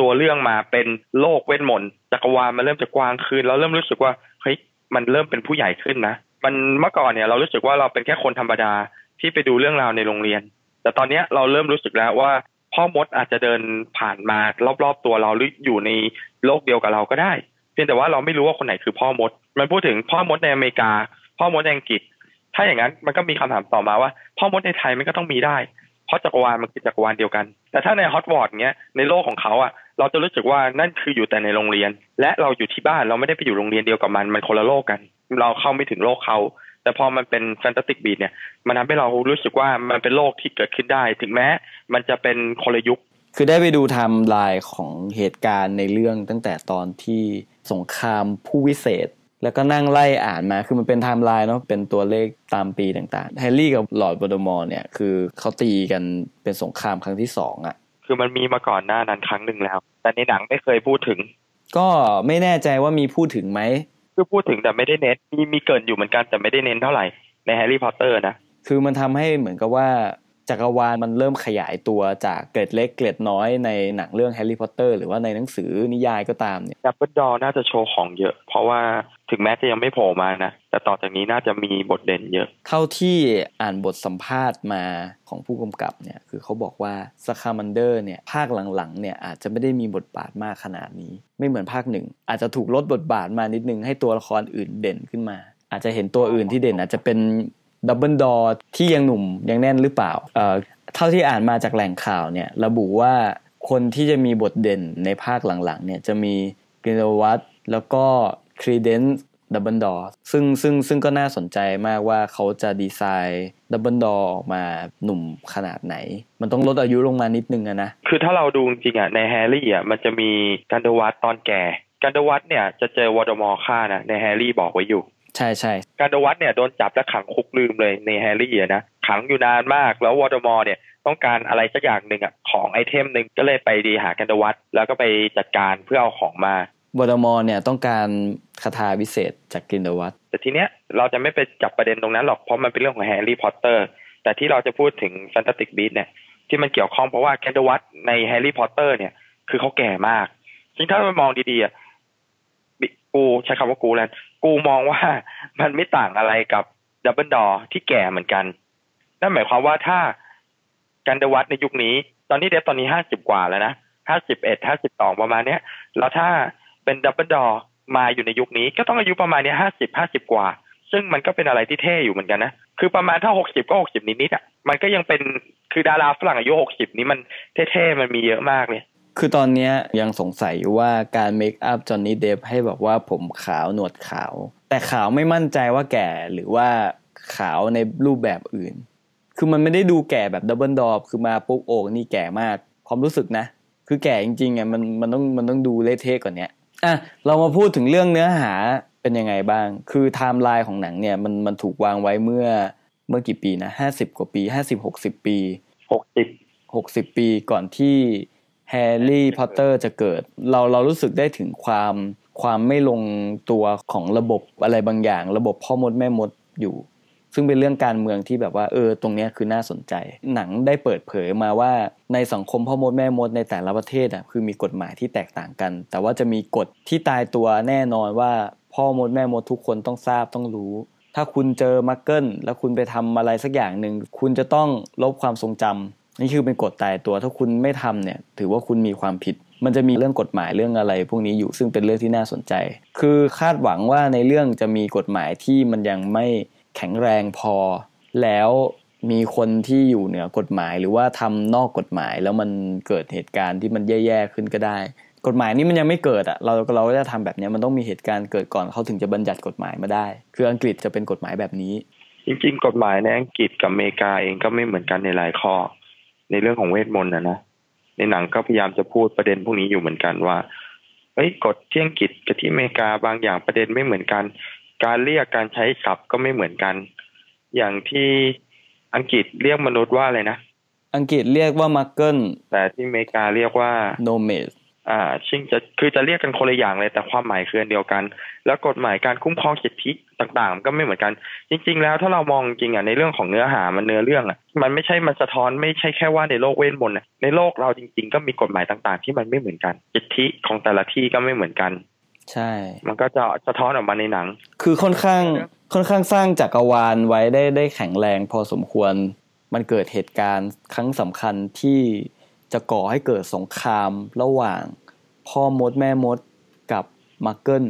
ตัวเรื่องมาเป็นโลกเวทมนต์จักรวาลมันเริ่มจะกว้างขึ้นแล้วเริ่มรู้สึกว่าเฮ้ยมันเริ่มเป็นผู้ใหญ่ขึ้นนะ มันเมื่อก่อนเนี่ยเรารู้สึกว่าเราเป็นแค่คนธรรมดาที่ไปดูเรื่องราวในโรงเรียน แต่ตอนนี้เราเริ่มรู้สึกแล้วว่าพ่อมดอาจจะเดินผ่านมารอบๆตัวเราหรืออยู่ในโลกเดียวกับเราก็ได้ เพียงแต่ว่าเราไม่รู้ว่าคนไหนคือพ่อมด มันพูดถึงพ่อมดในอเมริกา พ่อมดในอังกฤษ ถ้าอย่างนั้นมันก็มีคำถามต่อมาว่า พ่อมดในไทยมันก็ต้องมีได้ เพราะจักรวาลมันคือจักรวาลเดียวกัน แต่ถ้าในฮอกวอตส์เงี้ยในโลกของเขาอะเราจะรู้สึกว่านั่นคืออยู่แต่ในโรงเรียน และเราอยู่ที่บ้านเราไม่ได้ไปอยู่โรงเรียนเดียวกับมันมันคนละโลกกัน เราเข้าไม่ถึงโลกเขา แต่พอมันเป็น Fantastic Beasts เนี่ย มันทำให้เรารู้สึกว่ามันเป็นโลกที่เกิดขึ้นได้ ถึงแม้มันจะเป็นคนละยุค คือได้ไปดูไทม์ไลน์ของเหตุการณ์ในเรื่องตั้งแต่ตอนที่สงครามผู้วิเศษ แล้วก็นั่งไล่อ่านมา คือมันเป็นไทม์ไลน์เนาะ เป็นตัวเลขตามปีต่างๆ แฮร์รี่กับลอร์ดโวลเดอมอร์เนี่ย คือเขาตีกันเป็นสงครามครั้งที่สองอะ่ะ คือมันมีมาก่อนหน้านั้นครั้งหนึ่งแล้ว แต่ในหนังไม่เคยพูดถึง ก็ไม่แน่ใจว่ามีพูดถึงไหม คือพูดถึงแต่ไม่ได้เน้นมีมีเกริ่นอยู่เหมือนกันแต่ไม่ได้เน้นเท่าไหร่ในแฮร์รี่พอตเตอร์นะคือมันทำให้เหมือนกับว่า จักรวาลมันเริ่มขยายตัวจากเกร็ดเล็กเกร็ดน้อยในหนังเรื่องแฮร์รี่พอตเตอร์หรือว่าในหนังสือนิยายก็ตามเนี่ยดัมเบิลดอร์น่าจะโชว์ของเยอะ เพราะว่าถึงแม้จะยังไม่โผล่มานะ แต่ต่อจากนี้น่าจะมีบทเด่นเยอะ เท่าที่อ่านบทสัมภาษณ์มาของผู้กำกับเนี่ย คือเขาบอกว่าสคามันเดอร์เนี่ย ภาคหลังๆเนี่ยอาจจะไม่ได้มีบทบาทมากขนาดนี้ ไม่เหมือนภาคหนึ่ง อาจจะถูกลดบทบาทมานิดนึงให้ตัวละครอื่นเด่นขึ้นมา อาจจะเห็นตัวอื่นที่เด่นอาจจะเป็น ดัมเบิลดอร์ที่ยังหนุ่มยังแน่นหรือเปล่าเอ่อเท่าที่อ่านมาจากแหล่งข่าวเนี่ยระบุว่าคนที่จะมีบทเด่นในภาคหลังๆเนี่ยจะมีกรินเดลวัลด์แล้วก็ครีเดนซ์ดัมเบิลดอร์ซึ่งซึ่งซึ่งก็น่าสนใจมากว่าเขาจะดีไซน์ดัมเบิลดอร์ออกมาหนุ่มขนาดไหน มันต้องลดอายุลงมานิดนึงนะ คือถ้าเราดูจริงอะในแฮร์รี่อะมันจะมีกรินเดลวัลด์ตอนแก่ กรินเดลวัลด์เนี่ยจะเจอโวลเดอมอร์ฆ่านะในแฮร์รี่บอกไว้อยู่ ใช่ใช่กรินเดลวัลด์เนี่ยโดนจับและขังคุกลืมเลยในแฮร์รี่อะนะขังอยู่นานมากแล้วโวลเดอมอร์เนี่ยต้องการอะไรสักอย่างหนึ่งอะของไอเทมหนึ่งก็เลยไปดีหากรินเดลวัลด์แล้วก็ไปจัดการเพื่อเอาของมาโวลเดอมอร์เนี่ยต้องการคาถาวิเศษจากกรินเดลวัลด์แต่ทีเนี้ยเราจะไม่ไปจับประเด็นตรงนั้นหรอกเพราะมันเป็นเรื่องของแฮร์รี่พอตเตอร์แต่ที่เราจะพูดถึงแฟนตาติกบี s เนี่ยที่มันเกี่ยวข้องเพราะว่ากรินเดลวัลด์ในแฮร์รี่พอตเตอร์เนี่ยคือเขาแก่มากจริงถ้าเรามองดีๆอะบิ๊กกูใช้คำว่ากูแล้ว กูมองว่ามันไม่ต่างอะไรกับดัมเบิลดอร์ที่แก่เหมือนกัน นั่นหมายความว่าถ้ากรินเดลวัลด์ในยุคนี้ ตอนนี้เดปป์ตอนนี้ห้าสิบกว่าแล้วนะห้าสิบเอ็ดห้าสิบสองประมาณเนี้ย แล้วถ้าเป็นดัมเบิลดอร์มาอยู่ในยุคนี้ก็ต้องอายุประมาณเนี้ยห้าสิบห้าสิบกว่า ซึ่งมันก็เป็นอะไรที่เท่อยู่เหมือนกันนะ คือประมาณถ้าหกสิบก็หกสิบนิดๆอะ มันก็ยังเป็นคือดาราฝรั่งอายุหกสิบนี้มันเท่ๆมันมีเยอะมากเลย คือตอนเนี้ยยังสงสัยอยู่ว่าการเมคอัพจอห์นนี่เดปป์ให้บอกว่าผมขาวหนวดขาว แต่ขาวไม่มั่นใจว่าแก่หรือว่าขาวในรูปแบบอื่น คือมันไม่ได้ดูแก่แบบดัมเบิลดอร์คือมาปุ๊บโอ้โหนี่แก่มาก ความรู้สึกนะ คือแก่จริงๆอะมันมันต้องมันต้องดูเละเทะกว่านี้อะเรามาพูดถึงเรื่องเนื้อหาเป็นยังไงบ้าง คือไทม์ไลน์ของหนังเนี่ยมันมันถูกวางไว้เมื่อเมื่อกี่ปีนะห้าสิบกว่าปีห้าสิบหกสิบปีหกสิบหกสิบปีก่อนที่ แฮร์รี่พอตเตอร์จะเกิด เราเรารู้สึกได้ถึงความความไม่ลงตัวของระบบอะไรบางอย่าง ระบบพ่อมดแม่มดอยู่ ซึ่งเป็นเรื่องการเมืองที่แบบว่าเออตรงเนี้ยคือน่าสนใจ หนังได้เปิดเผยมาว่าในสังคมพ่อมดแม่มดในแต่ละประเทศอะคือมีกฎหมายที่แตกต่างกัน แต่ว่าจะมีกฎที่ตายตัวแน่นอนว่าพ่อมดแม่มดทุกคนต้องทราบต้องรู้ ถ้าคุณเจอมักเกิลแล้วคุณไปทำอะไรสักอย่างหนึ่งคุณจะต้องลบความทรงจำ นี่คือเป็นกฎตายตัวถ้าคุณไม่ทำเนี่ยถือว่าคุณมีความผิด มันจะมีเรื่องกฎหมายเรื่องอะไร พวกนี้อยู่ซึ่งเป็นเรื่องที่น่าสนใจ คือคาดหวังว่าในเรื่องจะมีกฎหมายที่มันยังไม่แข็งแรงพอ แล้วมีคนที่อยู่เหนือกฎหมาย หรือว่าทำนอกกฎหมายแล้วมันเกิดเหตุการณ์ที่มันแย่ๆขึ้นก็ได้ กฎหมายนี้มันยังไม่เกิดอะเราเราจะทำแบบเนี้ยมันต้องมีเหตุการณ์เกิดก่อนเขาถึงจะบัญญัติกฎหมายมาได้ คืออังกฤษจะเป็นกฎหมายแบบนี้ จริงๆ กฎหมายในอังกฤษกับอเมริกาเองก็ไม่เหมือนกันในหลายข้อ ในเรื่องของเวทมนต์นะนะในหนังก็พยายามจะพูดประเด็นพวกนี้อยู่เหมือนกันว่าเอ้ยกฎที่อังกฤษกับที่อเมริกาบางอย่างประเด็นไม่เหมือนกัน การเรียกการใช้ศัพท์ก็ไม่เหมือนกัน อย่างที่อังกฤษเรียกมนุษย์ว่าอะไรนะ อังกฤษเรียกว่ามักเกิลแต่ที่อเมริกาเรียกว่าโนเมส อ่าชิงจะคือจะเรียกกันคนละอย่างเลยแต่ความหมายคืออันเดียวกัน แล้วกฎหมายการคุ้มครองสิทธิต่างๆ ก็ไม่เหมือนกัน จริง ๆ แล้วถ้าเรามองจริงอะในเรื่องของเนื้อหามันเนื้อเรื่องอะมันไม่ใช่มันสะท้อนไม่ใช่แค่ว่าในโลกเวทมนต์อะในโลกเราจริง ๆ ก็มีกฎหมายต่างๆ ที่มันไม่เหมือนกันสิทธิของแต่ละที่ก็ไม่เหมือนกัน ใช่ มันก็จะสะท้อนออกมาในหนัง คือค่อนข้างค่อนข้างสร้างจักรวาลไว้ได้ได้แข็งแรงพอสมควร มันเกิดเหตุการณ์ครั้งสำคัญที่ จะก่อให้เกิดสงครามระหว่างพ่อมดแม่มดกับมักเกิล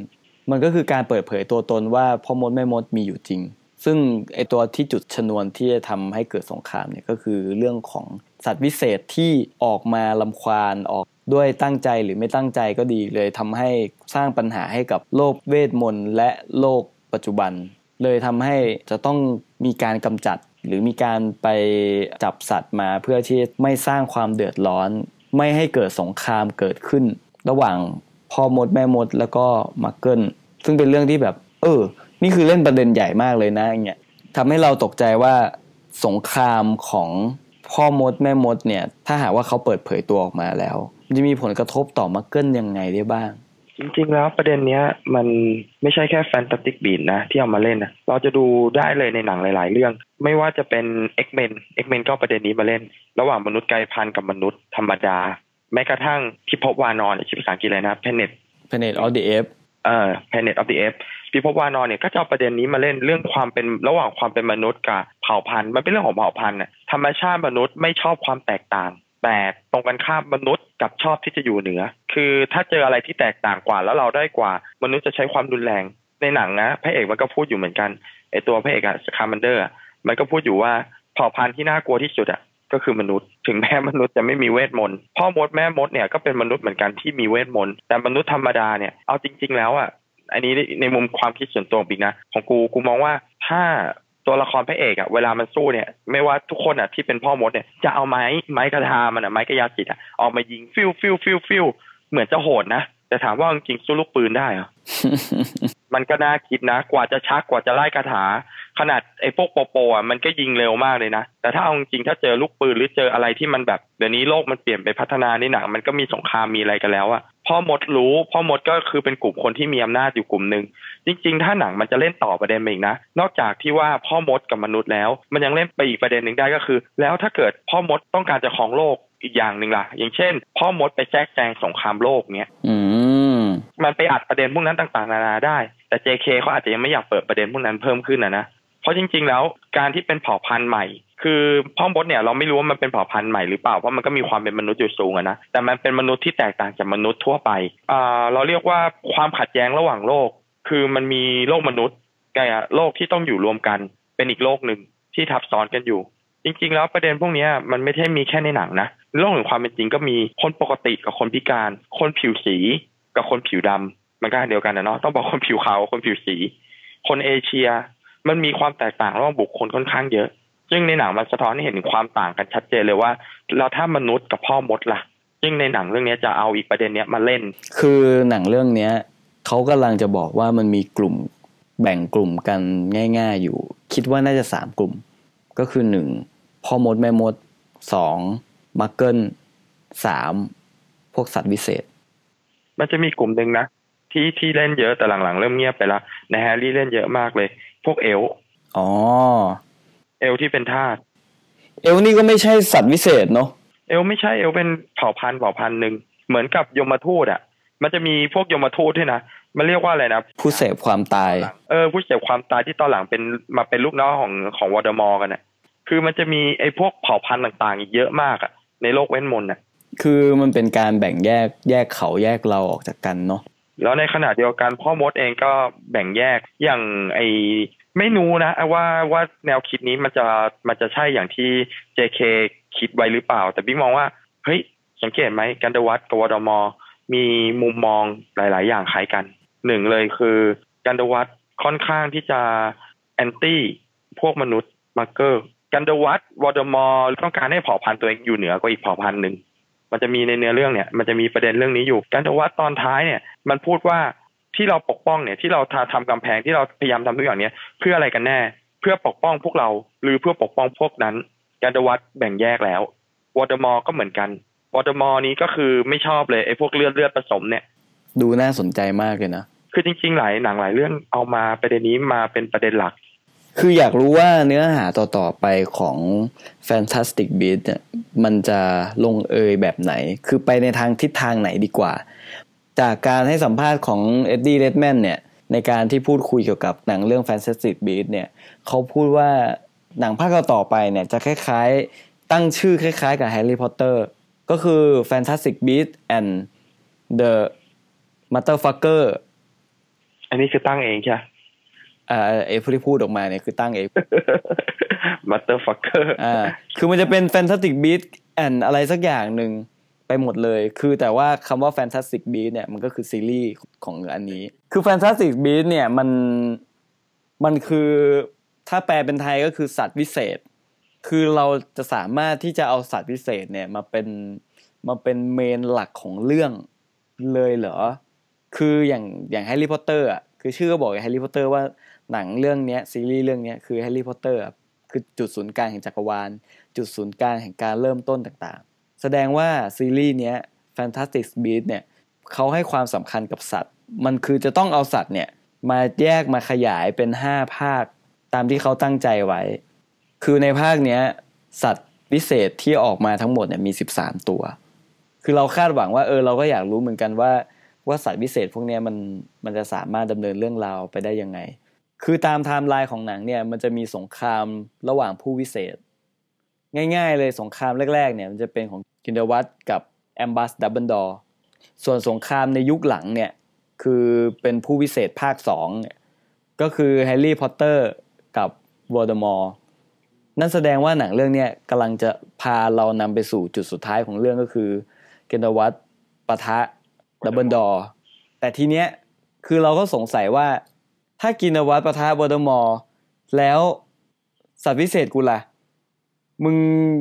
มันก็คือการเปิดเผยตัวตนว่าพ่อมดแม่มดมีอยู่จริง ซึ่งไอตัวที่จุดชนวนที่จะทำให้เกิดสงครามเนี่ยก็คือเรื่องของสัตว์วิเศษที่ออกมาลำควานออกด้วยตั้งใจหรือไม่ตั้งใจก็ดีเลยทำให้สร้างปัญหาให้กับโลกเวทมนต์และโลกปัจจุบัน เลยทำให้จะต้องมีการกำจัด หรือมีการไปจับสัตว์มาเพื่อที่ไม่สร้างความเดือดร้อน ไม่ให้เกิดสงครามเกิดขึ้น ระหว่างพ่อมดแม่มดแล้วก็มักเกิลซึ่งเป็นเรื่องที่แบบ เออ นี่คือเล่นประเด็นใหญ่มากเลยนะอย่างเงี้ยทำให้เราตกใจว่าสงครามของพ่อมดแม่มดเนี่ย ถ้าหากว่าเขาเปิดเผยตัวออกมาแล้ว จะมีผลกระทบต่อมักเกิลยังไงได้บ้าง จริง ๆ แล้วประเด็นเนี้ยมันไม่ใช่แค่แฟนตาติกบีดนะที่เอามาเล่นนะเราจะดูได้เลยในหนังหลาย ๆ เรื่อง ไม่ว่าจะเป็น X-Men X-Men ก็เอาประเด็นนี้มาเล่น ระหว่างมนุษย์กลายพันธุ์กับมนุษย์ธรรมดา แม้กระทั่งที่พบวานอนชื่อภาษาอังกฤษเลยนะ Planet Planet of the Apes เอ่อ Planet of the Apes พิภพวานอนเนี่ยก็จะเอาประเด็นนี้มาเล่นเรื่องความเป็นระหว่างความเป็นมนุษย์กับเผ่าพันธุ์มันเป็นเรื่องของเผ่าพันธุ์น่ะธรรมชาติมนุษย์ไม่ชอบความแตกต่าง แต่ตรงกันข้ามมนุษย์กับชอบที่จะอยู่เหนือ คือถ้าเจออะไรที่แตกต่างกว่าแล้วเราได้กว่า มนุษย์จะใช้ความรุนแรงในหนังนะพระเอกมันก็พูดอยู่เหมือนกันไอตัวพระเอกอะสคามันเดอร์มันก็พูดอยู่ว่าเผ่าพันธุ์ที่น่ากลัวที่สุดอะก็คือมนุษย์ถึงแม้มนุษย์จะไม่มีเวทมนต์พ่อมดแม่มดเนี่ยก็เป็นมนุษย์เหมือนกันที่มีเวทมนต์แต่มนุษย์ธรรมดาเนี่ยเอาจริง ๆ แล้วอะอันนี้ในมุมความคิดส่วนตัวบิ๊กนะ ของกูกูมองว่าถ้า ตัวละครพระเอกอะเวลามันสู้เนี่ย ไม่ว่าทุกคนอะที่เป็นพ่อมดเนี่ยจะเอาไม้ไม้กระทามันอะไม้กายสิทธิ์อะออกมายิงฟิวฟิวฟิวฟิวเหมือนจะโหดนะแต่ถามว่าจริงๆสู้ลูกปืนได้เหรอมันก็น่าคิดนะ กว่าจะชักกว่าจะไล่คาถา ขนาดไอ้พวกโปโปอะมันก็ยิงเร็วมากเลยนะ แต่ถ้าเอาจริงๆถ้าเจอลูกปืนหรือเจออะไรที่มันแบบเดี๋ยวนี้โลกมันเปลี่ยนไปพัฒนาในหนังมันก็มีสงครามมีอะไรกันแล้วอะพ่อมดรู้ พ่อมดก็คือเป็นกลุ่มคนที่มีอำนาจอยู่กลุ่มหนึ่ง จริงๆ ถ้าหนังมันจะเล่นต่อประเด็นไปอีกนะ นอกจากที่ว่าพ่อมดกับมนุษย์แล้ว มันยังเล่นไปอีกประเด็นหนึ่งได้ก็คือ แล้วถ้าเกิดพ่อมดต้องการจะครองโลกอีกอย่างหนึ่งล่ะ อย่างเช่น พ่อมดไปแทรกแซงสงครามโลกเนี้ยอืมมันไปอัดประเด็นพวกนั้นต่างๆ นานาได้ แต่ JK เขาอาจจะยังไม่อยากเปิดประเด็นพวกนั้นเพิ่มขึ้นนะนะเพราะจริง ๆ แล้วการที่เป็นเผ่าพันธุ์ใหม่คือพ่อมดเนี่ยเราไม่รู้ว่ามันเป็นเผ่าพันธุ์ใหม่หรือเปล่าเพราะมันก็มีความเป็นมนุษย์อยู่สูงอะนะแต่มันเป็นมนุษย์ที่แตกต่างจากมนุษย์ทั่วไปอ่าเราเรียกว่าความขัดแย้งระหว่างโลก คือมันมีโลกมนุษย์กับโลกที่ต้องอยู่รวมกัน เป็นอีกโลกหนึ่งที่ทับซ้อนกันอยู่ จริง ๆ แล้วประเด็นพวกนี้มันไม่ใช่มีแค่ในหนังนะโลกแห่งความเป็นจริงก็มีคนปกติกับคนพิการ คนผิวสีกับคนผิวดำมันก็เดียวกันนะเนาะต้องบอกคนผิวขาวคนผิวสี คนเอเชีย มันมีความแตกต่างระหว่างบุคคลค่อนข้างเยอะ ซึ่งในหนังมันสะท้อนให้เห็นความต่างกันชัดเจนเลยว่าเราถ้ามนุษย์กับพ่อมดล่ะซึ่งในหนังเรื่องนี้จะเอาอีกประเด็นเนี้ยมาเล่น คือหนังเรื่องเนี้ย เขากำลังจะบอกว่ามันมีกลุ่มแบ่งกลุ่มกันง่าย ๆ อยู่ คิดว่าน่าจะสามกลุ่ม ก็คือหนึ่งพ่อมดแม่มดสองมักเกิลสามพวกสัตว์วิเศษ มันจะมีกลุ่มหนึ่งนะ ที่ที่เล่นเยอะแต่หลังๆ เริ่มเงียบไปละในแฮร์รี่เล่นเยอะมากเลย พวกเอลฟ์อ๋อเอลฟ์ที่เป็นทาสเอลฟ์นี่ก็ไม่ใช่สัตว์วิเศษเนาะเอลฟ์ไม่ใช่เอลฟ์เป็นเผ่าพันธุ์เผ่าพันธุ์หนึ่งเหมือนกับยมทูตอะ มันจะมีพวกยมทูตด้วยนะ มันเรียกว่าอะไรนะผู้เสพความตาย เออผู้เสพความตายที่ตอนหลังเป็นมาเป็นลูกน้องของของโวลเดอมอร์กันน่ะคือมันจะมีไอ้พวกเผ่าพันธุ์ต่างๆอีกเยอะมากอะในโลกเวทมนต์น่ะ คือมันเป็นการแบ่งแยกแยกเขาแยกเราออกจากกันเนาะแล้วในขณะเดียวกันพ่อมดเองก็แบ่งแยกอย่างไอไม่รู้นะว่าว่าแนวคิดนี้มันจะมันจะใช่อย่างที่ JK คิดไว้หรือเปล่า แต่บิ๊กมองว่าเฮ้ยสังเกตไหมกรินเดลวัลด์กับโวลเดอมอร์มีมุมมองหลาย ๆ อย่างคล้ายกัน หนึ่งเลยคือกรินเดลวัลด์ค่อนข้างที่จะแอนตี้พวกมนุษย์มักเกิลกรินเดลวัลด์โวลเดอมอร์ต้องการให้เผ่าพันธุ์ตัวเองอยู่เหนือกว่าอีกเผ่าพันธุ์หนึ่งมันจะมีในเนื้อเรื่องเนี่ยมันจะมีประเด็นเรื่องนี้อยู่กันแต่ว่าตอนท้ายเนี่ย มันพูดว่าที่เราปกป้องเนี่ยที่เราทำกำแพงที่เราพยายามทำทุกอย่างเนี้ยเพื่ออะไรกันแน่ เพื่อปกป้องพวกเราหรือเพื่อปกป้องพวกนั้นกรินเดลวัลด์แบ่งแยกแล้ววอเตอร์มอร์ก็เหมือนกันวอเตอร์มอร์นี้ก็คือไม่ชอบเลยไอ้พวกเลือดเลือดผสมเนี่ย ดูน่าสนใจมากเลยนะ คือจริงๆ หลายหนังหลายเรื่องเอามาประเด็นนี้มาเป็นประเด็นหลัก คืออยากรู้ว่าเนื้อหาต่อๆไปของ Fantastic Beasts เนี่ยมันจะลงเอยแบบไหน คือไปในทางทิศทางไหนดีกว่า จากการให้สัมภาษณ์ของเอ็ดดี้เรดเมย์นเนี่ยในการที่พูดคุยเกี่ยวกับหนังเรื่อง Fantastic Beasts เนี่ยเขาพูดว่าหนังภาคต่อๆไปเนี่ยจะคล้ายๆ ตั้งชื่อคล้ายๆ กับ Harry Potter ก็คือ Fantastic Beasts and the Motherfucker อันนี้คือตั้งเองใช่ไหมอ่าไอ้ผู้ที่พูดออกมาเนี่ยคือตั้งเอง Motherfucker อ่าคือมันจะเป็น Fantastic Beasts and อะไรสักอย่างหนึ่งไปหมดเลย คือแต่ว่าคำว่า Fantastic Beasts เนี่ยมันก็คือซีรีส์ของอันนี้ คือ Fantastic Beasts เนี่ยมันมันคือถ้าแปลเป็นไทยก็คือสัตว์วิเศษ คือเราจะสามารถที่จะเอาสัตว์วิเศษเนี่ยมาเป็นมาเป็น main หลักของเรื่องเลยเหรอ คืออย่างอย่างแฮร์รี่พอตเตอร์อะคือชื่อก็บอกแฮร์รี่พอตเตอร์ว่าหนังเรื่องเนี้ยซีรีส์เรื่องเนี้ยคือแฮร์รี่พอตเตอร์คือจุดศูนย์กลางแห่งจักรวาล จุดศูนย์กลางแห่งการเริ่มต้นต่างๆ แสดงว่าซีรีส์เนี้ย Fantastic Beasts เนี่ยเขาให้ความสำคัญกับสัตว์ มันคือจะต้องเอาสัตว์เนี่ยมาแยกมาขยายเป็น 5 ภาคตามที่เขาตั้งใจไว้ คือในภาคเนี้ยสัตว์พิเศษที่ออกมาทั้งหมดเนี่ยมี 13 ตัว คือเราคาดหวังว่าเออเราก็อยากรู้เหมือนกันว่า ว่าสัตว์พิเศษพวกนี้มันมันจะสามารถดำเนินเรื่องราวไปได้ยังไง คือตามไทม์ไลน์ของหนังเนี่ยมันจะมีสงครามระหว่างผู้วิเศษ ง่าย ๆ เลยสงครามแรกๆเนี่ยมันจะเป็นของกรินเดลวัลด์กับอัลบัสดัมเบิลดอร์ส่วนสงครามในยุคหลังเนี่ยคือเป็นผู้วิเศษภาคสองก็คือแฮร์รี่พอตเตอร์กับโวลเดอมอร์นั่นแสดงว่าหนังเรื่องเนี้ยกำลังจะพาเรานำไปสู่จุดสุดท้ายของเรื่องก็คือ กรินเดลวัลด์ปะทะ ดัมเบิลดอร์แต่ทีเนี้ยคือเราก็สงสัยว่าถ้ากรินเดลวัลด์ปะทะโวลเดอมอร์แล้วสัตว์พิเศษกูล่ะ มึง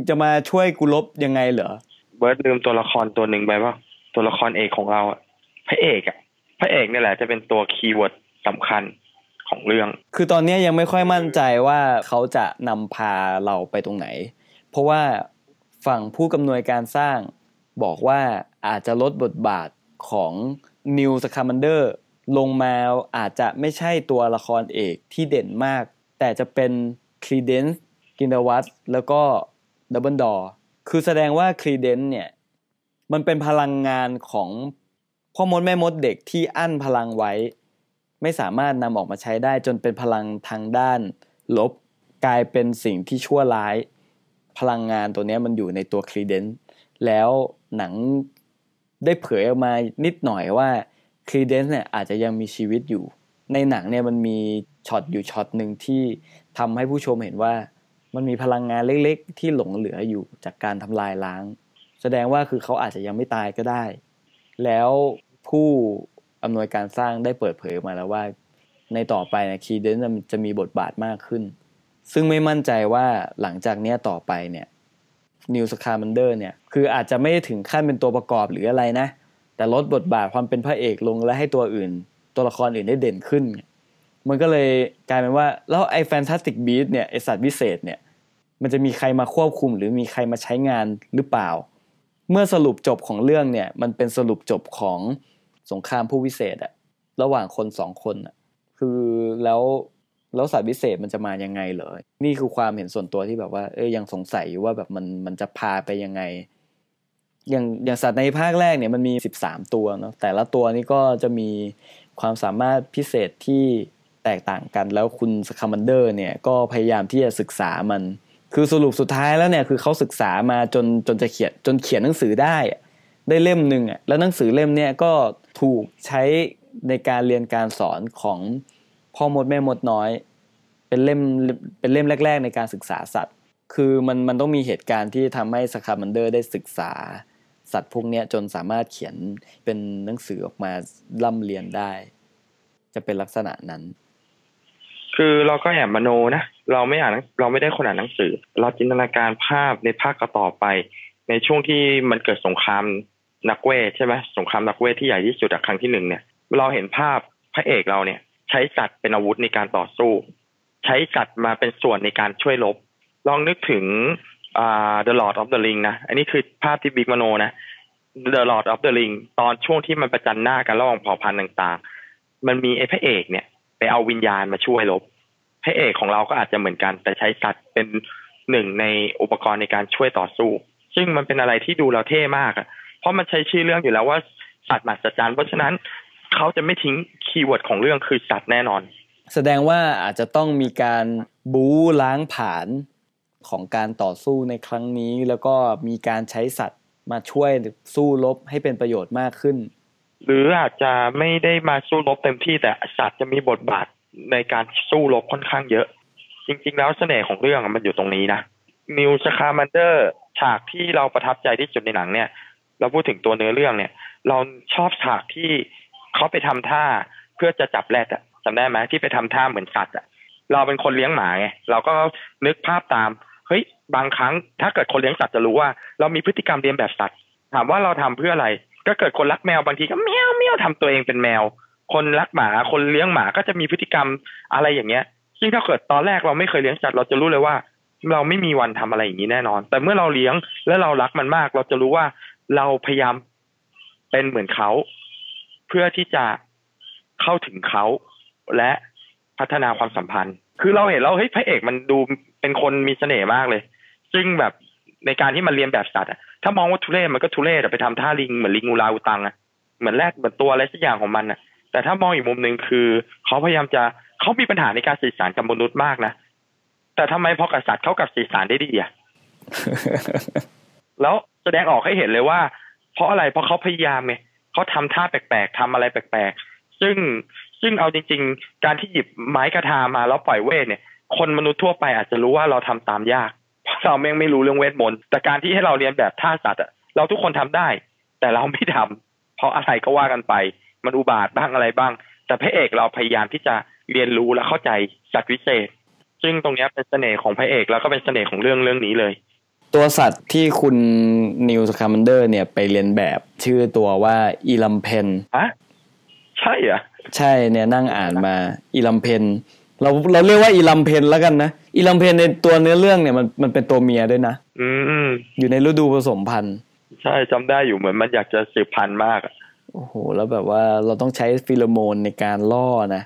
จะมาช่วยกูรบยังไงเหรอ เบิร์ดลืมตัวละครตัวหนึ่งไปว่าตัวละครเอกของเราอะพระเอกอะพระเอกนี่แหละจะเป็นตัว keyword สำคัญของเรื่อง คือตอนนี้ยังไม่ค่อยมั่นใจว่าเขาจะนำพาเราไปตรงไหน เพราะว่าฝั่งผู้อำนวยการสร้างบอกว่าอาจจะลดบทบาท ของนิวท์สคามันเดอร์ลงมาอาจจะไม่ใช่ตัวละครเอกที่เด่นมาก แต่จะเป็นครีเดนซ์กรินเดลวัลด์แล้วก็ดัมเบิลดอร์คือแสดงว่าครีเดนซ์เนี่ยมันเป็นพลังงานของพ่อมดแม่มดเด็กที่อั้นพลังไว้ ไม่สามารถนำออกมาใช้ได้จนเป็นพลังทางด้าน ลบกลายเป็นสิ่งที่ชั่วร้าย พลังงานตัวนี้มันอยู่ในตัวครีเดนซ์แล้วหนัง ได้เผยออกมานิดหน่อยว่าครีเดนซ์เนี่ยอาจจะยังมีชีวิตอยู่ ในหนังเนี่ยมันมีช็อตอยู่ช็อตหนึ่งที่ทำให้ผู้ชมเห็นว่ามันมีพลังงานเล็กๆ ที่หลงเหลืออยู่จากการทำลายล้าง แสดงว่าคือเขาอาจจะยังไม่ตายก็ได้ แล้วผู้อำนวยการสร้างได้เปิดเผยมาแล้วว่า ในต่อไปนะครีเดนซ์จะมีบทบาทมากขึ้น ซึ่งไม่มั่นใจว่าหลังจากเนี้ยต่อไปเนี่ย นิวท์สคามันเดอร์เนี่ย คืออาจจะไม่ถึงขั้นเป็นตัวประกอบหรืออะไรนะ แต่ลดบทบาทความเป็นพระเอกลงและให้ตัวอื่น ตัวละครอื่นได้เด่นขึ้น มันก็เลยกลายเป็นว่า แล้วไอ้ Fantastic Beasts เนี่ยไอ้สัตว์วิเศษเนี่ย มันจะมีใครมาควบคุม หรือมีใครมาใช้งานหรือเปล่า เมื่อสรุปจบของเรื่องเนี่ย มันเป็นสรุปจบของสงครามผู้วิเศษอะระหว่างคนสองคนอะคือแล้ว แล้วสัตว์วิเศษมันจะมายังไงเหรอ นี่คือความเห็นส่วนตัวที่แบบว่าเอ้ยยังสงสัยอยู่ว่าแบบมันมันจะพาไปยังไง อย่างอย่างสัตว์ในภาคแรกเนี่ยมันมีสิบสามตัวเนาะแต่ละตัวนี้ก็จะมีความสามารถพิเศษที่แตกต่างกัน แล้วคุณสคามันเดอร์เนี่ยก็พยายามที่จะศึกษามัน คือสรุปสุดท้ายแล้วเนี่ยคือเขาศึกษามาจนจนจะเขียนจนเขียนหนังสือได้ได้เล่มหนึ่งอะแล้วหนังสือเล่มเนี่ยก็ถูกใช้ในการเรียนการสอนของ พ่อมดแม่มดน้อย เป็นเล่มเป็นเล่มแรก ๆ ในการศึกษาสัตว์ คือมันมันต้องมีเหตุการณ์ที่ทำให้สคามันเดอร์ได้ศึกษาสัตว์พวกนี้จนสามารถเขียนเป็นหนังสือออกมาล่ำเรียนได้ จะเป็นลักษณะนั้น คือเราก็แอบมโนนะเราไม่อ่านเราไม่ได้คนอ่านหนังสือ เราจินตนาการภาพในภาคต่อไป ในช่วงที่มันเกิดสงครามนักเวทใช่ไหมสงครามนักเวทที่ใหญ่ที่สุดครั้งที่หนึ่งเนี่ย เราเห็นภาพพระเอกเราเนี่ย ใช้สัตว์เป็นอาวุธในการต่อสู้ ใช้สัตว์มาเป็นส่วนในการช่วยรบลองนึกถึง The Lord of the Ring นะ อันนี้คือภาพที่บิ๊กมโนนะ The Lord of the Ring ตอนช่วงที่มันประจันหน้ากันระหว่างเผ่าพันธุ์ต่างๆ มันมีไอ้พระเอกเนี่ย ไปเอาวิญญาณมาช่วยรบพระเอกของเราก็อาจจะเหมือนกัน แต่ใช้สัตว์เป็นหนึ่งในอุปกรณ์ในการช่วยต่อสู้ ซึ่งมันเป็นอะไรที่ดูเราเท่มากอะเพราะมันใช้ชื่อเรื่องอยู่แล้วว่าสัตว์มหัศจรรย์ เพราะฉะนั้น เขาจะไม่ทิ้งคีย์เวิร์ดของเรื่องคือสัตว์แน่นอน แสดงว่าอาจจะต้องมีการบู๊ล้างผลาญของการต่อสู้ในครั้งนี้ แล้วก็มีการใช้สัตว์มาช่วยสู้รบให้เป็นประโยชน์มากขึ้น หรืออาจจะไม่ได้มาสู้รบเต็มที่แต่สัตว์จะมีบทบาทในการสู้รบค่อนข้างเยอะ จริง ๆ แล้วเสน่ห์ของเรื่องมันอยู่ตรงนี้นะนิวสคามันเดอร์ฉากที่เราประทับใจที่สุดในหนังเนี่ย เราพูดถึงตัวเนื้อเรื่องเนี่ย เราชอบฉากที่ เขาไปทำท่าเพื่อจะจับแรดอะจำได้ไหมที่ไปทำท่าเหมือนสัตว์อะเราเป็นคนเลี้ยงหมาไงเราก็นึกภาพตามเฮ้ยบางครั้งถ้าเกิดคนเลี้ยงสัตว์จะรู้ว่า เรามีพฤติกรรมเรียนแบบสัตว์ถามว่าเราทำเพื่ออะไร ก็เกิดคนรักแมวบางทีก็เมียวเมียวทำตัวเองเป็นแมว คนรักหมาคนเลี้ยงหมาก็จะมีพฤติกรรมอะไรอย่างเงี้ยซึ่งถ้าเกิดตอนแรกเราไม่เคยเลี้ยงสัตว์เราจะรู้เลยว่า เราไม่มีวันทำอะไรอย่างนี้แน่นอน แต่เมื่อเราเลี้ยงและเรารักมันมาก เราจะรู้ว่าเราพยายามเป็นเหมือนเขา เพื่อที่จะเข้าถึงเขาและพัฒนาความสัมพันธ์ คือเราเห็นเราเฮ้ยพระเอกมันดูเป็นคนมีเสน่ห์มากเลย ซึ่งแบบในการที่มันเรียนแบบสัตว์อะถ้ามองว่าทุเรศมันก็ทุเรศอะไปทำท่าลิงเหมือนลิงงูลาอุตังอะเหมือนแรกเหมือนตัวอะไรสักอย่างของมันอะแต่ถ้ามองอีกมุมหนึ่งคือเขาพยายามจะเขามีปัญหาในการสื่อสารกับมนุษย์มากนะแต่ทำไมพอกับสัตว์เขากับสื่อสารได้ดีอะแล้วแสดงออกให้เห็นเลยว่า เพราะอะไรเพราะเขาพยายามไง เขาทำท่าแปลกๆทำอะไรแปลกๆ ซึ่งซึ่งเอาจริง ๆ การที่หยิบไม้กระทามาแล้วปล่อยเวทเนี่ย คนมนุษย์ทั่วไปอาจจะรู้ว่าเราทำตามยากเพราะเราแม่งไม่รู้เรื่องเวทมนต์แต่การที่ให้เราเรียนแบบท่าสัตว์อะเราทุกคนทำได้ แต่เราไม่ทำเพราะอะไรก็ว่ากันไป มันอุบาทบ้างอะไรบ้าง แต่พระเอกเราพยายามที่จะเรียนรู้และเข้าใจสัตว์วิเศษ ซึ่งตรงนี้เป็นเสน่ห์ของพระเอกแล้วก็เป็นเสน่ห์ของเรื่องเรื่องนี้เลย ตัวสัตว์ที่คุณนิวสคามันเดอร์เนี่ยไปเรียนแบบชื่อตัวว่าErumpent ฮะใช่เหรอใช่เนี่ยนั่งอ่านมา Erumpent เราเราเรียกว่า Erumpent แล้วกันนะ Erumpent ในตัวเนื้อเรื่องเนี่ยมันมันเป็นตัวเมียด้วยนะอืมอืมอยู่ในฤดูผสมพันธุ์ใช่จำได้อยู่เหมือนมันอยากจะสืบพันธุ์มากอะโอ้โหแล้วแบบว่าเราต้องใช้ฟีโรโมนในการล่อนะ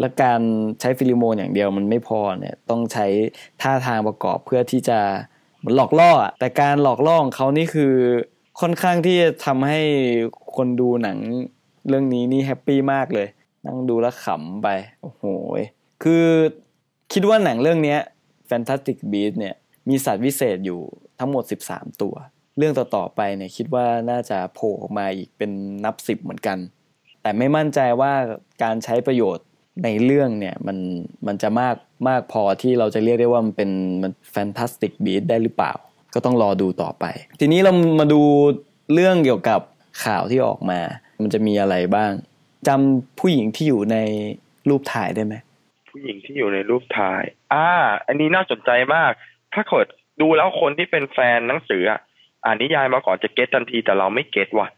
และการใช้ฟีโรโมนอย่างเดียวมันไม่พอเนี่ยต้องใช้ท่าทางประกอบเพื่อที่จะ เหมือนหลอกล่ออะแต่การหลอกล่อของเขานี่คือค่อนข้างที่จะทำให้คนดูหนังเรื่องนี้นี่แฮปปี้มากเลย นั่งดูแล้วขำไป โอ้โห คือคิดว่าหนังเรื่องนี้ Fantastic Beast เนี่ย มีสัตว์วิเศษอยู่ทั้งหมด 13 ตัว เรื่องต่อ ๆ ไปเนี่ยคิดว่าน่าจะโผล่ออกมาอีกเป็นนับสิบเหมือนกัน แต่ไม่มั่นใจว่าการใช้ประโยชน์ ในเรื่องเนี่ยมันมันจะมากมากพอที่เราจะเรียกได้ว่ามันเป็นมันแฟนตาสติกบีได้หรือเปล่า ก็ต้องรอดูต่อไป ทีนี้เรามาดูเรื่องเกี่ยวกับข่าวที่ออกมา มันจะมีอะไรบ้างจำผู้หญิงที่อยู่ในรูปถ่ายได้ไหมผู้หญิงที่อยู่ในรูปถ่าย อ่า อันนี้น่าสนใจมาก ถ้าเกิดดูแล้วคนที่เป็นแฟนหนังสืออ่านนิยายมาก่อนจะเก็ตทันทีแต่เราไม่เก็ตว่ะ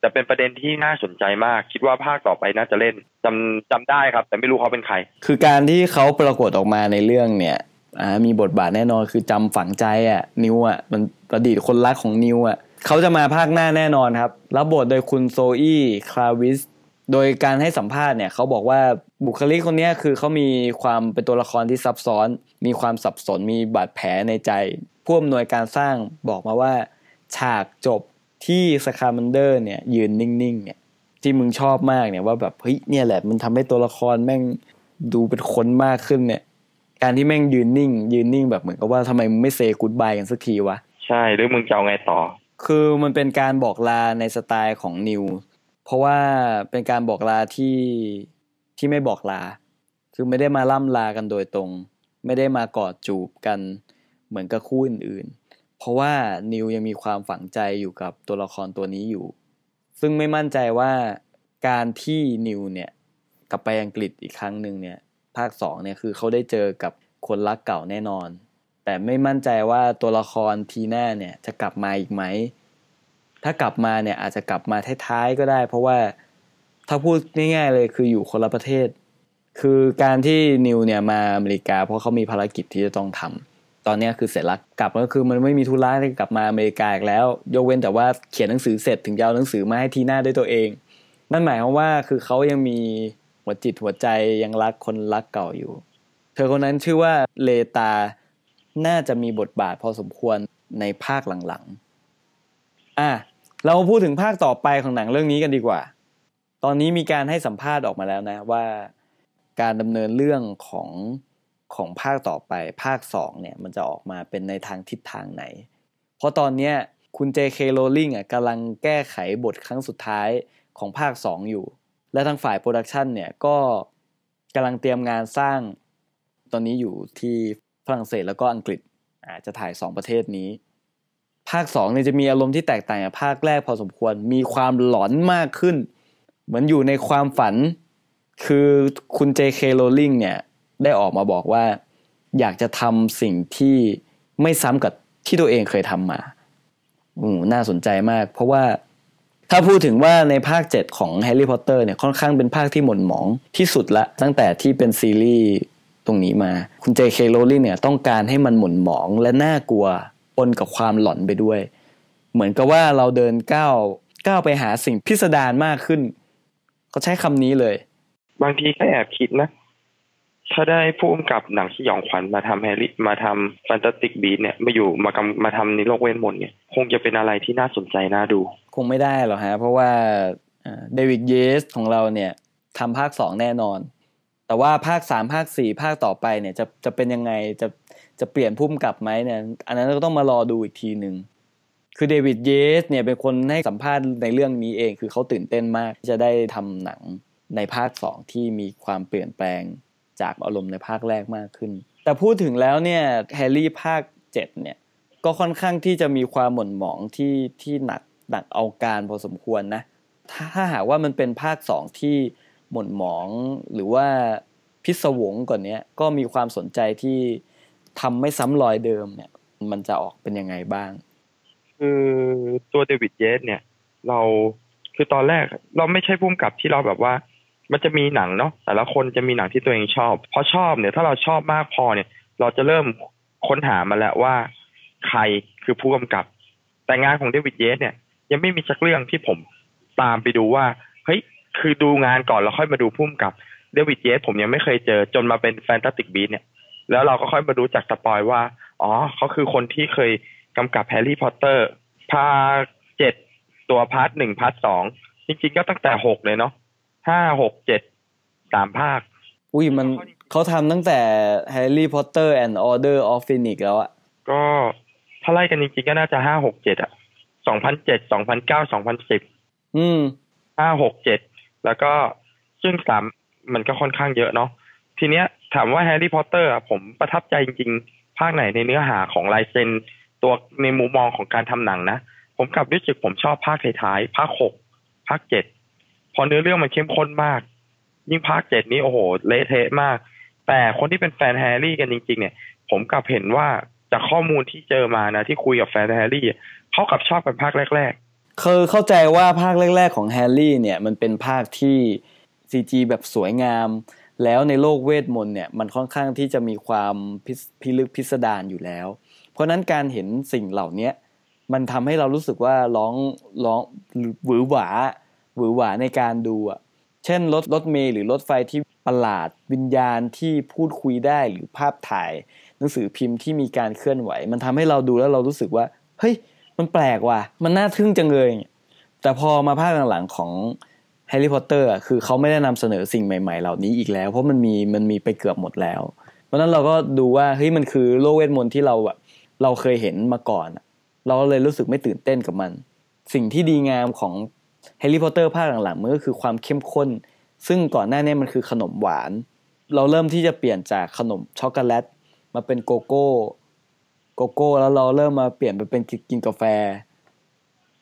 แต่เป็นประเด็นที่น่าสนใจมาก คิดว่าภาคต่อไปน่าจะเล่นจำจำได้ครับ แต่ไม่รู้เขาเป็นใคร คือการที่เขาปรากฏออกมาในเรื่องเนี่ยอ่ามีบทบาทแน่นอนคือจำฝังใจอะนิวอะมันอดีตคนรักของนิวอะเขาจะมาภาคหน้าแน่นอนครับรับบทโดยคุณโซอี้คลาวิสโดยการให้สัมภาษณ์เนี่ยเขาบอกว่าบุคลิกคนนี้คือเขามีความเป็นตัวละครที่ซับซ้อน มีความสับสนมีบาดแผลในใจ ผู้อำนวยการสร้างบอกมาว่า ฉากจบ ที่สคามันเดอร์เนี่ยยืนนิ่งๆเนี่ยที่มึงชอบมากเนี่ยว่าแบบเฮ้ยเนี่ยแหละมันทำให้ตัวละครแม่งดูเป็นคนมากขึ้นเนี่ย การที่แม่งยืนนิ่ง ยืนนิ่งแบบเหมือนกับว่าทำไมมึงไม่เซกูดบายกันสักทีวะ ใช่หรือมึงจะเอาไงต่อ คือมันเป็นการบอกลาในสไตล์ของนิว เพราะว่าเป็นการบอกลาที่ที่ไม่บอกลา คือไม่ได้มาล่ำลากันโดยตรง ไม่ได้มากอดจูบกันเหมือนกับคู่อื่นๆ เพราะว่านิวยังมีความฝังใจอยู่กับตัวละครตัวนี้อยู่ ซึ่งไม่มั่นใจว่าการที่นิวเนี่ยกลับไปอังกฤษอีกครั้งหนึ่งเนี่ยภาคสองเนี่ยคือเขาได้เจอกับคนรักเก่าแน่นอน แต่ไม่มั่นใจว่าตัวละครทีหน้าเนี่ยจะกลับมาอีกไหม ถ้ากลับมาเนี่ยอาจจะกลับมาท้ายๆก็ได้ เพราะว่าถ้าพูดง่ายๆเลยคืออยู่คนละประเทศ คือการที่นิวเนี่ยมาอเมริกา เพราะเขามีภารกิจที่จะต้องทำ ตอนนี้คือเสร็จล้วกลับก็คือมันไม่มีธุระที่กลับมาอเมริกาอีกแล้ว ยกเว้นแต่ว่าเขียนหนังสือเสร็จถึงจะเอาหนังสือมาให้ทีหน้าด้วยตัวเอง นั่นหมายความว่าคือเขายังมีหัวจิตหัวใจยังรักคนรักเก่าอยู่ เธอคนนั้นชื่อว่าเลตาน่าจะมีบทบาทพอสมควรในภาคหลังๆ อะเรามาพูดถึงภาคต่อไปของหนังเรื่องนี้กันดีกว่า ตอนนี้มีการให้สัมภาษณ์ออกมาแล้วนะว่า การดำเนินเรื่องของ ของภาคต่อไปภาคสองเนี่ยมันจะออกมาเป็นในทางทิศทางไหน เพราะตอนเนี้ยคุณ J.K. Rowling อะกำลังแก้ไขบทครั้งสุดท้ายของภาคสองอยู่ และทางฝ่าย production เนี่ยก็กำลังเตรียมงานสร้างตอนนี้อยู่ที่ฝรั่งเศสแล้วก็อังกฤษอาจจะถ่ายสองประเทศนี้ ภาคสองเนี่ยจะมีอารมณ์ที่แตกต่างจากภาคแรกพอสมควรมีความหลอนมากขึ้น เหมือนอยู่ในความฝัน คือคุณ J.K. Rowling เนี่ย ได้ออกมาบอกว่า อยากจะทำสิ่งที่ไม่ซ้ำกับที่ตัวเองเคยทำมาอืมน่าสนใจมาก เพราะว่าถ้าพูดถึงว่าในภาค 7 ของแฮร์รี่พอตเตอร์เนี่ยค่อนข้างเป็นภาคที่หม่นหมองที่สุดละ ตั้งแต่ที่เป็นซีรีส์ตรงนี้มา คุณ J.K. Rowling เนี่ยต้องการให้มันหม่นหมองและน่ากลัวปนกับความหลอนไปด้วย เหมือนกับว่าเราเดินก้าวก้าวไปหาสิ่งพิสดารมากขึ้นเขาใช้คำนี้เลย บางทีก็แอบคิดนะ ถ้าได้ผู้กำกับหนังสยองขวัญมาทำแฮร์รี่มาทำแฟนตาติกบีเนี่ยมาอยู่มากำมาทำในโลกเวทมนต์เนี่ยคงจะเป็นอะไรที่น่าสนใจน่าดู คงไม่ได้หรอกฮะ เพราะว่าเดวิดเยสของเราเนี่ยทำภาคสองแน่นอน แต่ว่าภาคสามภาคสี่ภาคต่อไปเนี่ยจะจะเป็นยังไงจะจะเปลี่ยนพุ่มกลับไหมเนี่ย อันนั้นก็ต้องมารอดูอีกทีหนึ่งคือเดวิดเยสเนี่ยเป็นคนให้สัมภาษณ์ในเรื่องนี้เอง คือเขาตื่นเต้นมากจะได้ทำหนังในภาคสองที่มีความเปลี่ยนแปลง จากอารมณ์ในภาคแรกมากขึ้น แต่พูดถึงแล้วเนี่ยแฮร์รี่ภาคเจ็ดเนี่ยก็ค่อนข้างที่จะมีความหม่นหมองที่ที่หนักหนักเอาการพอสมควรนะถ้าหากว่ามันเป็นภาคสองที่หม่นหมองหรือว่าพิศวงกว่านนี้ก็มีความสนใจที่ทำไม่ซ้ำรอยเดิมเนี่ยมันจะออกเป็นยังไงบ้าง คือตัวเดวิดเยสเนี่ย เราคือตอนแรกเราไม่ใช่พุ่มกับที่เราแบบว่า มันจะมีหนังเนาะแต่ละคนจะมีหนังที่ตัวเองชอบ พอชอบเนี่ย ถ้าเราชอบมากพอเนี่ย เราจะเริ่มค้นหามาแล้วว่า ใครคือผู้กำกับ แต่งานของเดวิดเยสเนี่ย ยังไม่มีสักเรื่องที่ผมตามไปดูว่าเฮ้ยคือดูงานก่อนแล้วค่อยมาดูผู้กำกับเดวิดเยตส์ผมยังไม่เคยเจอจนมาเป็น Fantastic Beasts เนี่ย แล้วเราก็ค่อยมาดูจาก spoil ว่า อ๋อเขาคือคนที่เคยกำกับแฮร์รี่พอตเตอร์ภาคเจ็ดตัว part หนึ่ง part สองจริงๆก็ตั้งแต่หกเลยเนาะ ห้าหกเจ็ดสามภาค อุ้ยมันเขาทำตั้งแต่ Harry Potter and Order of Phoenix แล้วอะก็ถ้าไล่กันจริงๆก็น่าจะห้าหกเจ็ดอะสองพันเจ็ดสองพันเก้าสองพันสิบอืมห้าหกเจ็ดแล้วก็ซึ่งสามมันก็ค่อนข้างเยอะเนาะทีเนี้ยถามว่าแฮร์รี่พอตเตอร์ผมประทับใจจริงๆ ภาคไหนในเนื้อหาของลายเซ็นตัวในมุมมองของการทำหนังนะ ผมกลับรู้สึกผมชอบภาคท้ายๆภาคหกภาคเจ็ดพ อเนื้อเรื่องมันเข้มข้นมาก ยิ่งภาคเจ็ดนี้โอ้โหเละเทะมาก แต่คนที่เป็นแฟนแฮร์รี่กันจริง ๆ เนี่ย ผมกลับเห็นว่าจากข้อมูลที่เจอมานะ ที่คุยกับแฟนแฮร์รี่เขากลับชอบกันภาคแรกคือเข้าใจว่าภาคแรก ๆ ของแฮร์รี่เนี่ยมันเป็นภาคที่ CG แบบสวยงาม แล้วในโลกเวทมนต์เนี่ยมันค่อนข้างที่จะมีความพิพลึกพิสดารอยู่แล้ว เพราะฉะนั้นการเห็นสิ่งเหล่านี้มันทำให้เรารู้สึกว่าร้องร้องหวือหวา หวือหวาในการดูอะเช่นรถรถเมล์หรือรถไฟที่ประหลาดวิญญาณที่พูดคุยได้หรือภาพถ่าย หนังสือพิมพ์ที่มีการเคลื่อนไหว มันทำให้เราดูแล้วเรารู้สึกว่าเฮ้ยมันแปลกว่ะมันน่าทึ่งจังเลย แต่พอมาภาคหลังๆของแฮร์รี่พอตเตอร์คือเขาไม่ได้นำเสนอสิ่งใหม่ ๆ เหล่านี้อีกแล้ว เพราะมันมีมันมีไปเกือบหมดแล้ว เพราะนั้นเราก็ดูว่าเฮ้ยมันคือโลกเวทมนต์ที่เราแบบเราเคยเห็นมาก่อน เราเลยรู้สึกไม่ตื่นเต้นกับมัน สิ่งที่ดีงามของ แฮร์รี่พอตเตอร์ภาคหลังๆมันก็คือความเข้มข้น ซึ่งก่อนหน้านี้มันคือขนมหวาน เราเริ่มที่จะเปลี่ยนจากขนมช็อกโกแลตมาเป็นโกโก้โกโก้แล้วเราเริ่มมาเปลี่ยนไปเป็นกินกาแฟ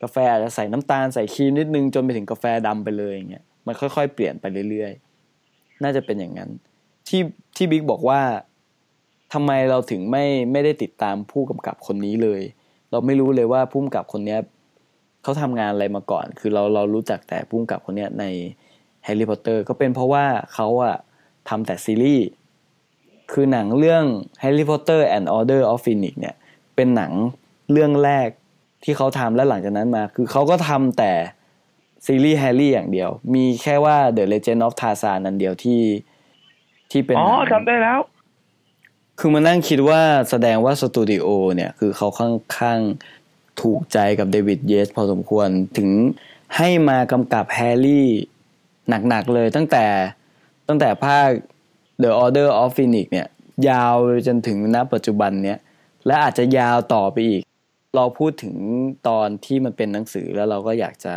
กาแฟอาจจะใส่น้ำตาลใส่ครีมนิดนึงจนไปถึงกาแฟดำไปเลยอย่างเงี้ยมันค่อยๆ เปลี่ยนไปเรื่อยๆ น่าจะเป็นอย่างนั้น ที่ที่บิ๊กบอกว่าทำไมเราถึงไม่ไม่ได้ติดตามผู้กำกับคนนี้เลย เราไม่รู้เลยว่าผู้กำกับคนเนี้ย เขาทำงานอะไรมาก่อน คือเราเรารู้จักแต่ผู้กำกับคนเนี้ยในแฮร์รี่พอตเตอร์ก็เป็นเพราะว่าเขาอะทำแต่ซีรีส์คือหนังเรื่อง Harry Potter and Order of Phoenix เนี่ยเป็นหนังเรื่องแรกที่เขาทำและหลังจากนั้นมา คือเขาก็ทำแต่ซีรีส์แฮร์รี่อย่างเดียว มีแค่ว่า The Legend of Tarzan อันเดียวที่ที่เป็นๆอ๋อหนังจำได้แล้ว คือมานั่งคิดว่าแสดงว่าสตูดิโอเนี่ย คือเขาค่อนข้าง ถูกใจกับเดวิดเยสพอสมควรถึงให้มากำกับแฮร์รี่หนักๆเลยตั้งแต่ตั้งแต่ภาค The Order of Phoenix เนี่ยยาวจนถึงณปัจจุบันเนี้ยและอาจจะยาวต่อไปอีก เราพูดถึงตอนที่มันเป็นหนังสือแล้วเราก็อยากจะ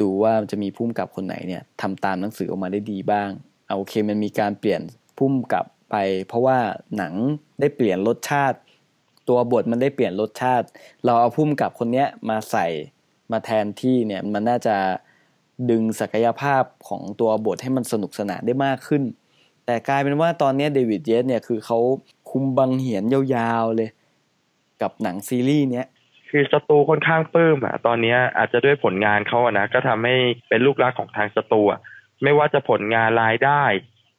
ดูว่าจะมีพุ่มกับคนไหนเนี่ยทำตามหนังสือออกมาได้ดีบ้างเอาโอเคมันมีการเปลี่ยนพุ่มกับไป เพราะว่าหนังได้เปลี่ยนรสชาติ ตัวบทมันได้เปลี่ยนรสชาติ เราเอาพุ่มกับคนเนี้ยมาใส่มาแทนที่เนี่ยมันน่าจะดึงศักยภาพของตัวบทให้มันสนุกสนานได้มากขึ้น แต่กลายเป็นว่าตอนเนี้ยเดวิดเยสเนี่ยคือเขาคุมบังเหียนยาวๆเลย กับหนังซีรีส์เนี้ยคือสตูค่อนข้างปลื้มอะตอนเนี้ยอาจจะด้วยผลงานเขาอะนะก็ทำให้เป็นลูกรักของทางสตูอะไม่ว่าจะผลงานรายได้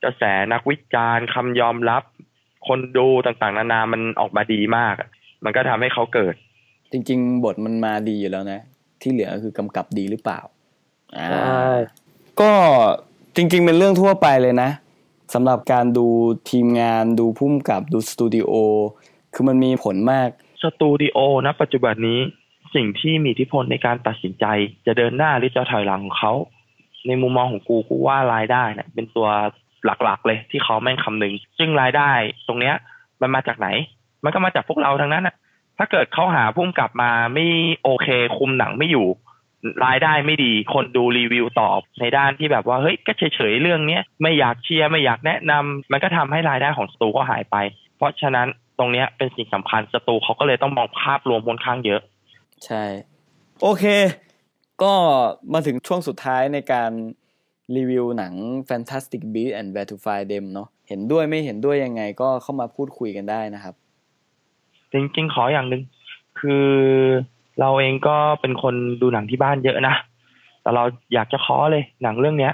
กระแสนักวิจารณ์คำยอมรับ คนดูต่างๆ นานามันออกมาดีมากอะมันก็ทำให้เขาเกิด จริง ๆ บทมันมาดีอยู่แล้วนะ ที่เหลือก็คือกำกับดีหรือเปล่าอ่าใช่ก็จริง ๆ เป็นเรื่องทั่วไปเลยนะสำหรับการดูทีมงานดูพุ่มกับดูสตูดิโอคือมันมีผลมากสตูดิโอนะปัจจุบันนี้สิ่งที่มีอิทธิพลในการตัดสินใจ จะเดินหน้าหรือจะถอยหลังของเขา ในมุมมองของกูกูว่ารายได้เนี่ยเป็นตัว หลักๆ เลยที่เขาแม่งคำนึง ซึ่งรายได้ตรงเนี้ย มันมาจากไหน มันก็มาจากพวกเราทั้งนั้นนะถ้าเกิดเขาหาพุ่มกลับมาไม่โอเค คุมหนังไม่อยู่ รายได้ไม่ดี คนดูรีวิวตอบในด้านที่แบบว่าเฮ้ยก็เฉยๆเรื่องเนี้ยไม่อยากเชียร์ไม่อยากแนะนำมันก็ทำให้รายได้ของสตูก็หายไป เพราะฉะนั้นตรงเนี้ยเป็นสิ่งสำคัญสตูเขาก็เลยต้องมองภาพรวมค่อนข้างเยอะ ใช่ โอเค ก็มาถึงช่วงสุดท้ายในการ รีวิวหนัง Fantastic Beasts and Where to Find Them เนาะเห็นด้วยไม่เห็นด้วยยังไงก็เข้ามาพูดคุยกันได้นะครับ จริงๆ ขออย่างหนึ่งคือเราเองก็เป็นคนดูหนังที่บ้านเยอะนะ แต่เราอยากจะขอเลยหนังเรื่องเนี้ย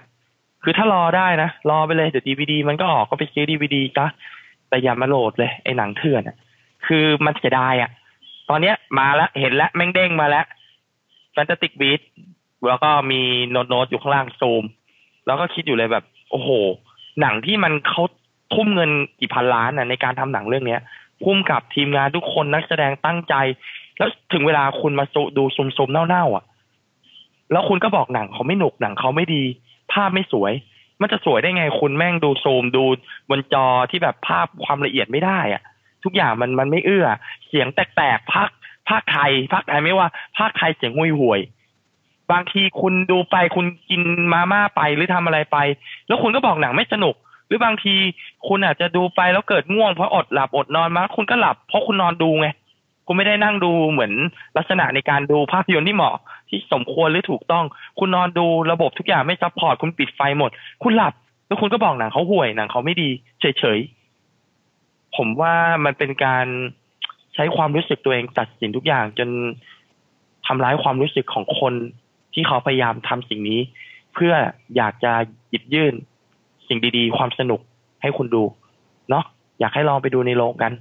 คือถ้ารอได้นะ รอไปเลยเดี๋ยวดีวดีมันก็ออกก็ไปซื้อดีวดีซะแต่อย่ามาโหลดเลยไอ้หนังเถื่อนอะคือมันเสียดายอะตอนเนี้ยมาแล้วเห็นแล้วแม่งเด้งมาแล้ว Fantastic Beast แล้วก็มีโน้ตโน้ตอยู่ข้างล่างซูม แล้วก็คิดอยู่เลยแบบ โอ้โห หนังที่มันเขาทุ่มเงินกี่พันล้านน่ะในการทำหนังเรื่องเนี้ยพุ่มกับทีมงานทุกคนนักแสดงตั้งใจ แล้วถึงเวลาคุณมาดูซุมๆเน่าๆอะ แล้วคุณก็บอกหนังเขาไม่หนุกหนังเขาไม่ดี ภาพไม่สวย มันจะสวยได้ไงคุณแม่งดูซูมดูบนจอที่แบบภาพความละเอียดไม่ได้อะ ทุกอย่างมันมันไม่เอื้อ เสียงแตกๆภาคภาคไทยภาคไทยไม่ว่าภาคไทยเสียงห่วยห่วย บางทีคุณดูไปคุณกินมาม่าไปหรือทำอะไรไป แล้วคุณก็บอกหนังไม่สนุก หรือบางทีคุณอาจจะดูไปแล้วเกิดง่วงเพราะอดหลับอดนอนมาคุณก็หลับเพราะคุณนอนดูไงคุณไม่ได้นั่งดูเหมือนลักษณะในการดูภาพยนตร์ที่เหมาะที่สมควรหรือถูกต้อง คุณนอนดูระบบทุกอย่างไม่ support คุณปิดไฟหมด คุณหลับ แล้วคุณก็บอกหนังเขาห่วยหนังเขาไม่ดีเฉยๆผมว่ามันเป็นการใช้ความรู้สึกตัวเองตัดสินทุกอย่างจนทำร้ายความรู้สึกของคน ที่เขาพยายามทำสิ่งนี้ เพื่ออยากจะหยิบยื่นสิ่งดีๆ ความสนุกให้คุณดูเนาะอยากให้ลองไปดูในโรงกัน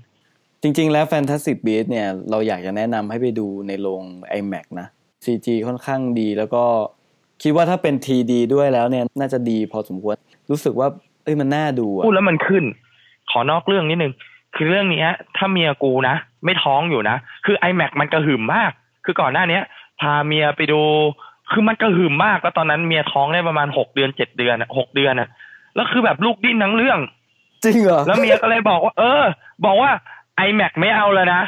จริง ๆ แล้ว Fantastic Beasts เนี่ย เราอยากจะแนะนำให้ไปดูในโรง iMac นะ CG ค่อนข้างดีแล้วก็คิดว่าถ้าเป็น TD ด้วยแล้วเนี่ย น่าจะดีพอสมควร รู้สึกว่า เอ้ยมันน่าดูอะพูดแล้วมันขึ้น ขอนอกเรื่องนิดนึง คือเรื่องเนี้ยถ้าเมียกูนะ ไม่ท้องอยู่นะ คือ iMac มันกระหึ่มมาก คือก่อนหน้าเนี้ยพาเมียไปดู คือมันกระหึ่มมากแล้วตอนนั้นเมียท้องได้ประมาณหกเดือนเจ็ดเดือนอะหกเดือนอะแล้วคือแบบลูกดิ้นทั้งเรื่อง จริงเหรอแล้วเมียก็เลยบอกว่า เออ บอกว่า iMac ไม่เอาแล้วนะ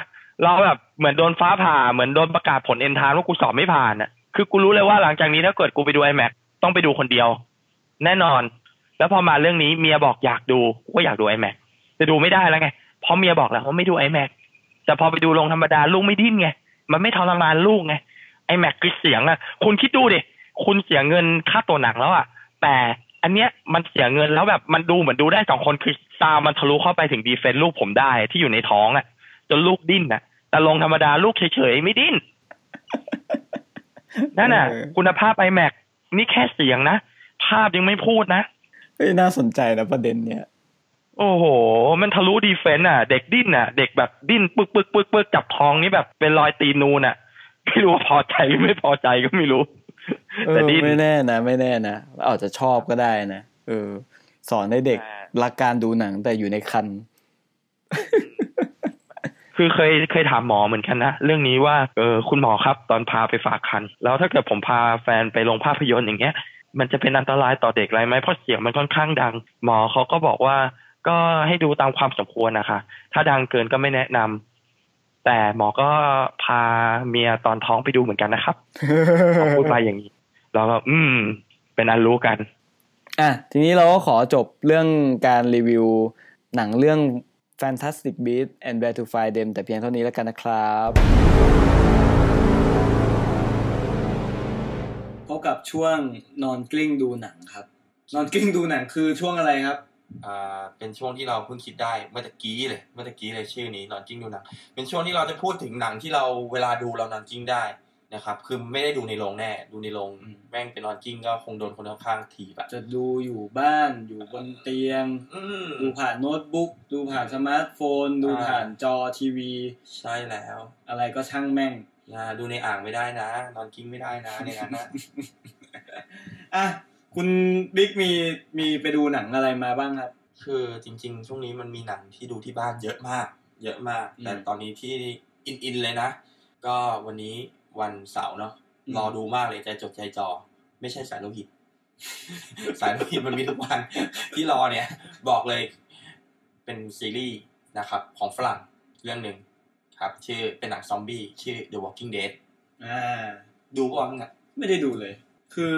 เราแบบเหมือนโดนฟ้าผ่าเหมือนโดนประกาศผลเอ็นทานว่ากูสอบไม่ผ่านอะ คือกูรู้เลยว่าหลังจากนี้ถ้าเกิดกูไปดู iMac ต้องไปดูคนเดียว แน่นอน แล้วพอมาเรื่องนี้เมียบอกอยากดูกูก็อยากดู iMac จะดูไม่ได้แล้วไงเพราะเมียบอกแล้วว่าไม่ดู iMac แต่พอไปดูโรงธรรมดาลูกไม่ดิ้นไงมันไม่ทรมานลูกไง iMac คือเสียงอะคุณคิดดูดิคุณเสียเงินค่าตัวหนังแล้วอะแต่อันเนี้ยมันเสียเงินแล้วแบบมันดูเหมือนดูได้สองคนคือซาวมันทะลุเข้าไปถึงดีเฟนต์ลูกผมได้ที่อยู่ในท้องอะจนลูกดิ้นอะแต่ลงธรรมดาลูกเฉยๆไม่ดิ้นนั่นน่ะเออคุณภาพ iMac นี่แค่เสียงนะ ภาพยังไม่พูดนะเฮ้ยน่าสนใจนะประเด็นเนี่ยโอ้โห มันทะลุดีเฟนต์อะ เด็กดิ้นอะ เด็กแบบดิ้นปึกปึกปึกปึกจับท้องนี่แบบเป็นรอยตีนูนอะ ไม่รู้ว่าพอใจหรือไม่พอใจก็ไม่รู้เอแต่อดิ้นไม่แน่นะไม่แน่นะอาจจะชอบก็ได้นะเออ สอนให้เด็กใช่รักการดูหนังแต่อยู่ในคัน คือเคยเคยถามหมอเหมือนกันนะ เรื่องนี้ว่าเออคุณหมอครับ ตอนพาไปฝากคัน แล้วถ้าเกิดผมพาแฟนไปโรงภาพยนตร์อย่างเงี้ย มันจะเป็นอันตรายต่อเด็กอะไรไหมเพราะเสียงมันค่อนข้างดัง หมอเขาก็บอกว่าก็ให้ดูตามความสมควรนะคะ ถ้าดังเกินก็ไม่แนะนำ แต่หมอก็พาเมียตอนท้องไปดูเหมือนกันนะครับเขาพูดมาอย่างนี้เราก็อืม เป็นอันรู้กัน อะทีนี้เราก็ขอจบเรื่องการรีวิว หนังเรื่อง Fantastic Beasts and Where to Find Them แต่เพียงเท่านี้แล้วกันนะครับพบกับช่วงนอนกลิ้งดูหนังครับ นอนกลิ้งดูหนังคือช่วงอะไรครับ อ่าเป็นช่วงที่เราเพิ่งคิดได้เมื่อตะกี้เลย เมื่อตะกี้เลยชื่อนี้นอนกลิ้งดูหนังเป็นช่วงที่เราจะพูดถึงหนังที่เราเวลาดูเรานอนกลิ้งได้นะครับ คือไม่ได้ดูในโรงแน่ ดูในโรงอืมแม่งเป็นนอนกลิ้งก็คงโดนคนข้างๆถีบอะจะดูอยู่บ้านอยู่บนเตียงอืมดูผ่านโน้ตบุ๊กดูผ่านสมาร์ทโฟน ดูอ่าผ่านจอทีวี ใช่แล้ว อะไรก็ช่างแม่งอย่าดูในอ่างไม่ได้นะ นอนกิ้งไม่ได้นะในนั้นนะอะ คุณบิ๊กมีมีไปดูหนังอะไรมาบ้างครับ คือจริง ๆ ช่วงนี้มันมีหนังที่ดูที่บ้านเยอะมาก เยอะมากอืมแต่ตอนนี้ที่อินอินๆเลยนะ ก็วันนี้วันเสาร์เนาะอืมรอดูมากเลยใจจดใจจ่อไม่ใช่สายโลหิต สายโลหิตมันมีทุกวันที่รอเนี่ย บอกเลยเป็นซีรีส์นะครับ ของฝรั่งเรื่องหนึ่งครับ ชื่อเป็นหนังซอมบี้ชื่อ The Walking Dead อ่าดูป่ะมึงอะไม่ได้ดูเลย คือ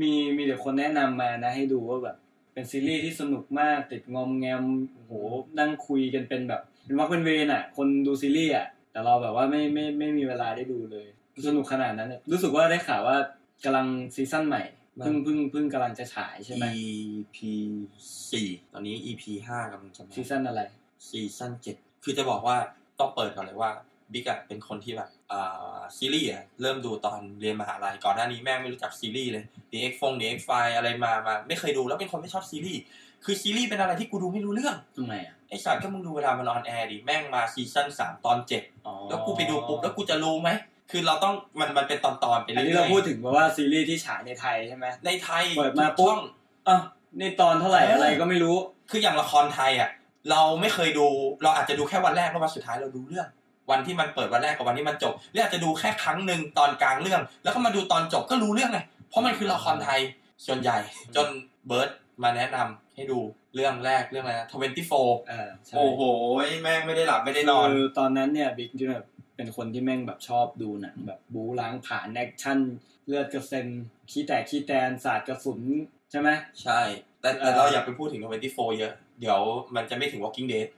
มีมีแต่คนแนะนำมานะให้ดูว่าแบบ เป็นซีรีส์ที่สนุกมากติดงอมแงมโอ้โหนั่งคุยกันเป็นแบบเป็นวักเป็นเวรอะ คนดูซีรีส์อะแต่เราแบบว่าไม่ไม่ไม่มีเวลาได้ดูเลย สนุกขนาดนั้นเนี่ยรู้สึกว่าได้ข่าวว่ากำลังซีซั่นใหม่เพิ่งเพิ่งเพิ่งกำลังจะฉายใช่ไหม EP สี่ตอนนี้ EP ห้ากำลังจะมาซีซั่นอะไรซีซั่นเจ็ดคือจะบอกว่าต้องเปิดก่อนเลยว่าบิ๊กอะเป็นคนที่แบบอ่า ซีรีส์อะเริ่มดูตอนเรียนมหาลัยก่อนหน้านี้แม่งไม่รู้จักซีรีส์เลย DX ฟง DX ไฟอะไรมามาไม่เคยดูแล้วเป็นคนไม่ชอบซีรีส์คือซีรีส์เป็นอะไรที่กูดูไม่รู้เรื่องทำไมอะไอสัตว์ก็มึงดูเวลามัน on air ดิแม่งมาซีซั่นสามตอนเจ็ดอ๋อแล้วกูไปดูปุ๊บแล้วกูจะรู้ไหมคือเราต้องมันมันเป็นตอนตอนๆไปอันเรื่อยๆนี้เราพูดถึงว่าซีรีส์ที่ฉายในไทยใช่ไหมในไทยเปิดมาทุกปุ๊บช่องอะนี่ตอนเท่าไหร่เออออะไรก็ไม่รู้ คืออย่างละครไทยอะ เราไม่เคยดูเราอาจจะดูแค่วันแรกแล้ววันสุดท้ายเราดูเรื่อง วันที่มันเปิดวันแรกกับวันที่มันจบหรืออาจจะดูแค่ครั้งหนึ่งตอนกลางเรื่อง แล้วก็มาดูตอนจบก็รู้เรื่องไงเพราะมันคือละครไทยส่วนใหญ่จนเบิร์ดมาแนะนำให้ดูเรื่องแรกเรื่องอะไรนะ24เออใช่โอ้โห แม่งไม่ได้หลับไม่ได้นอนคือตอนนั้นเนี่ยบิ๊กที่แบบเป็นคนที่แม่งแบบชอบดูหนังแบบบู๊ล้างผลาญ action เลือดกระเซ็นขี้แตกขี้แตนสาดกระสุนใช่ไหมใช่ แต่แต่เราอย่าไปพูดถึง24เยอะ เดี๋ยวมันจะไม่ถึง Walking Dead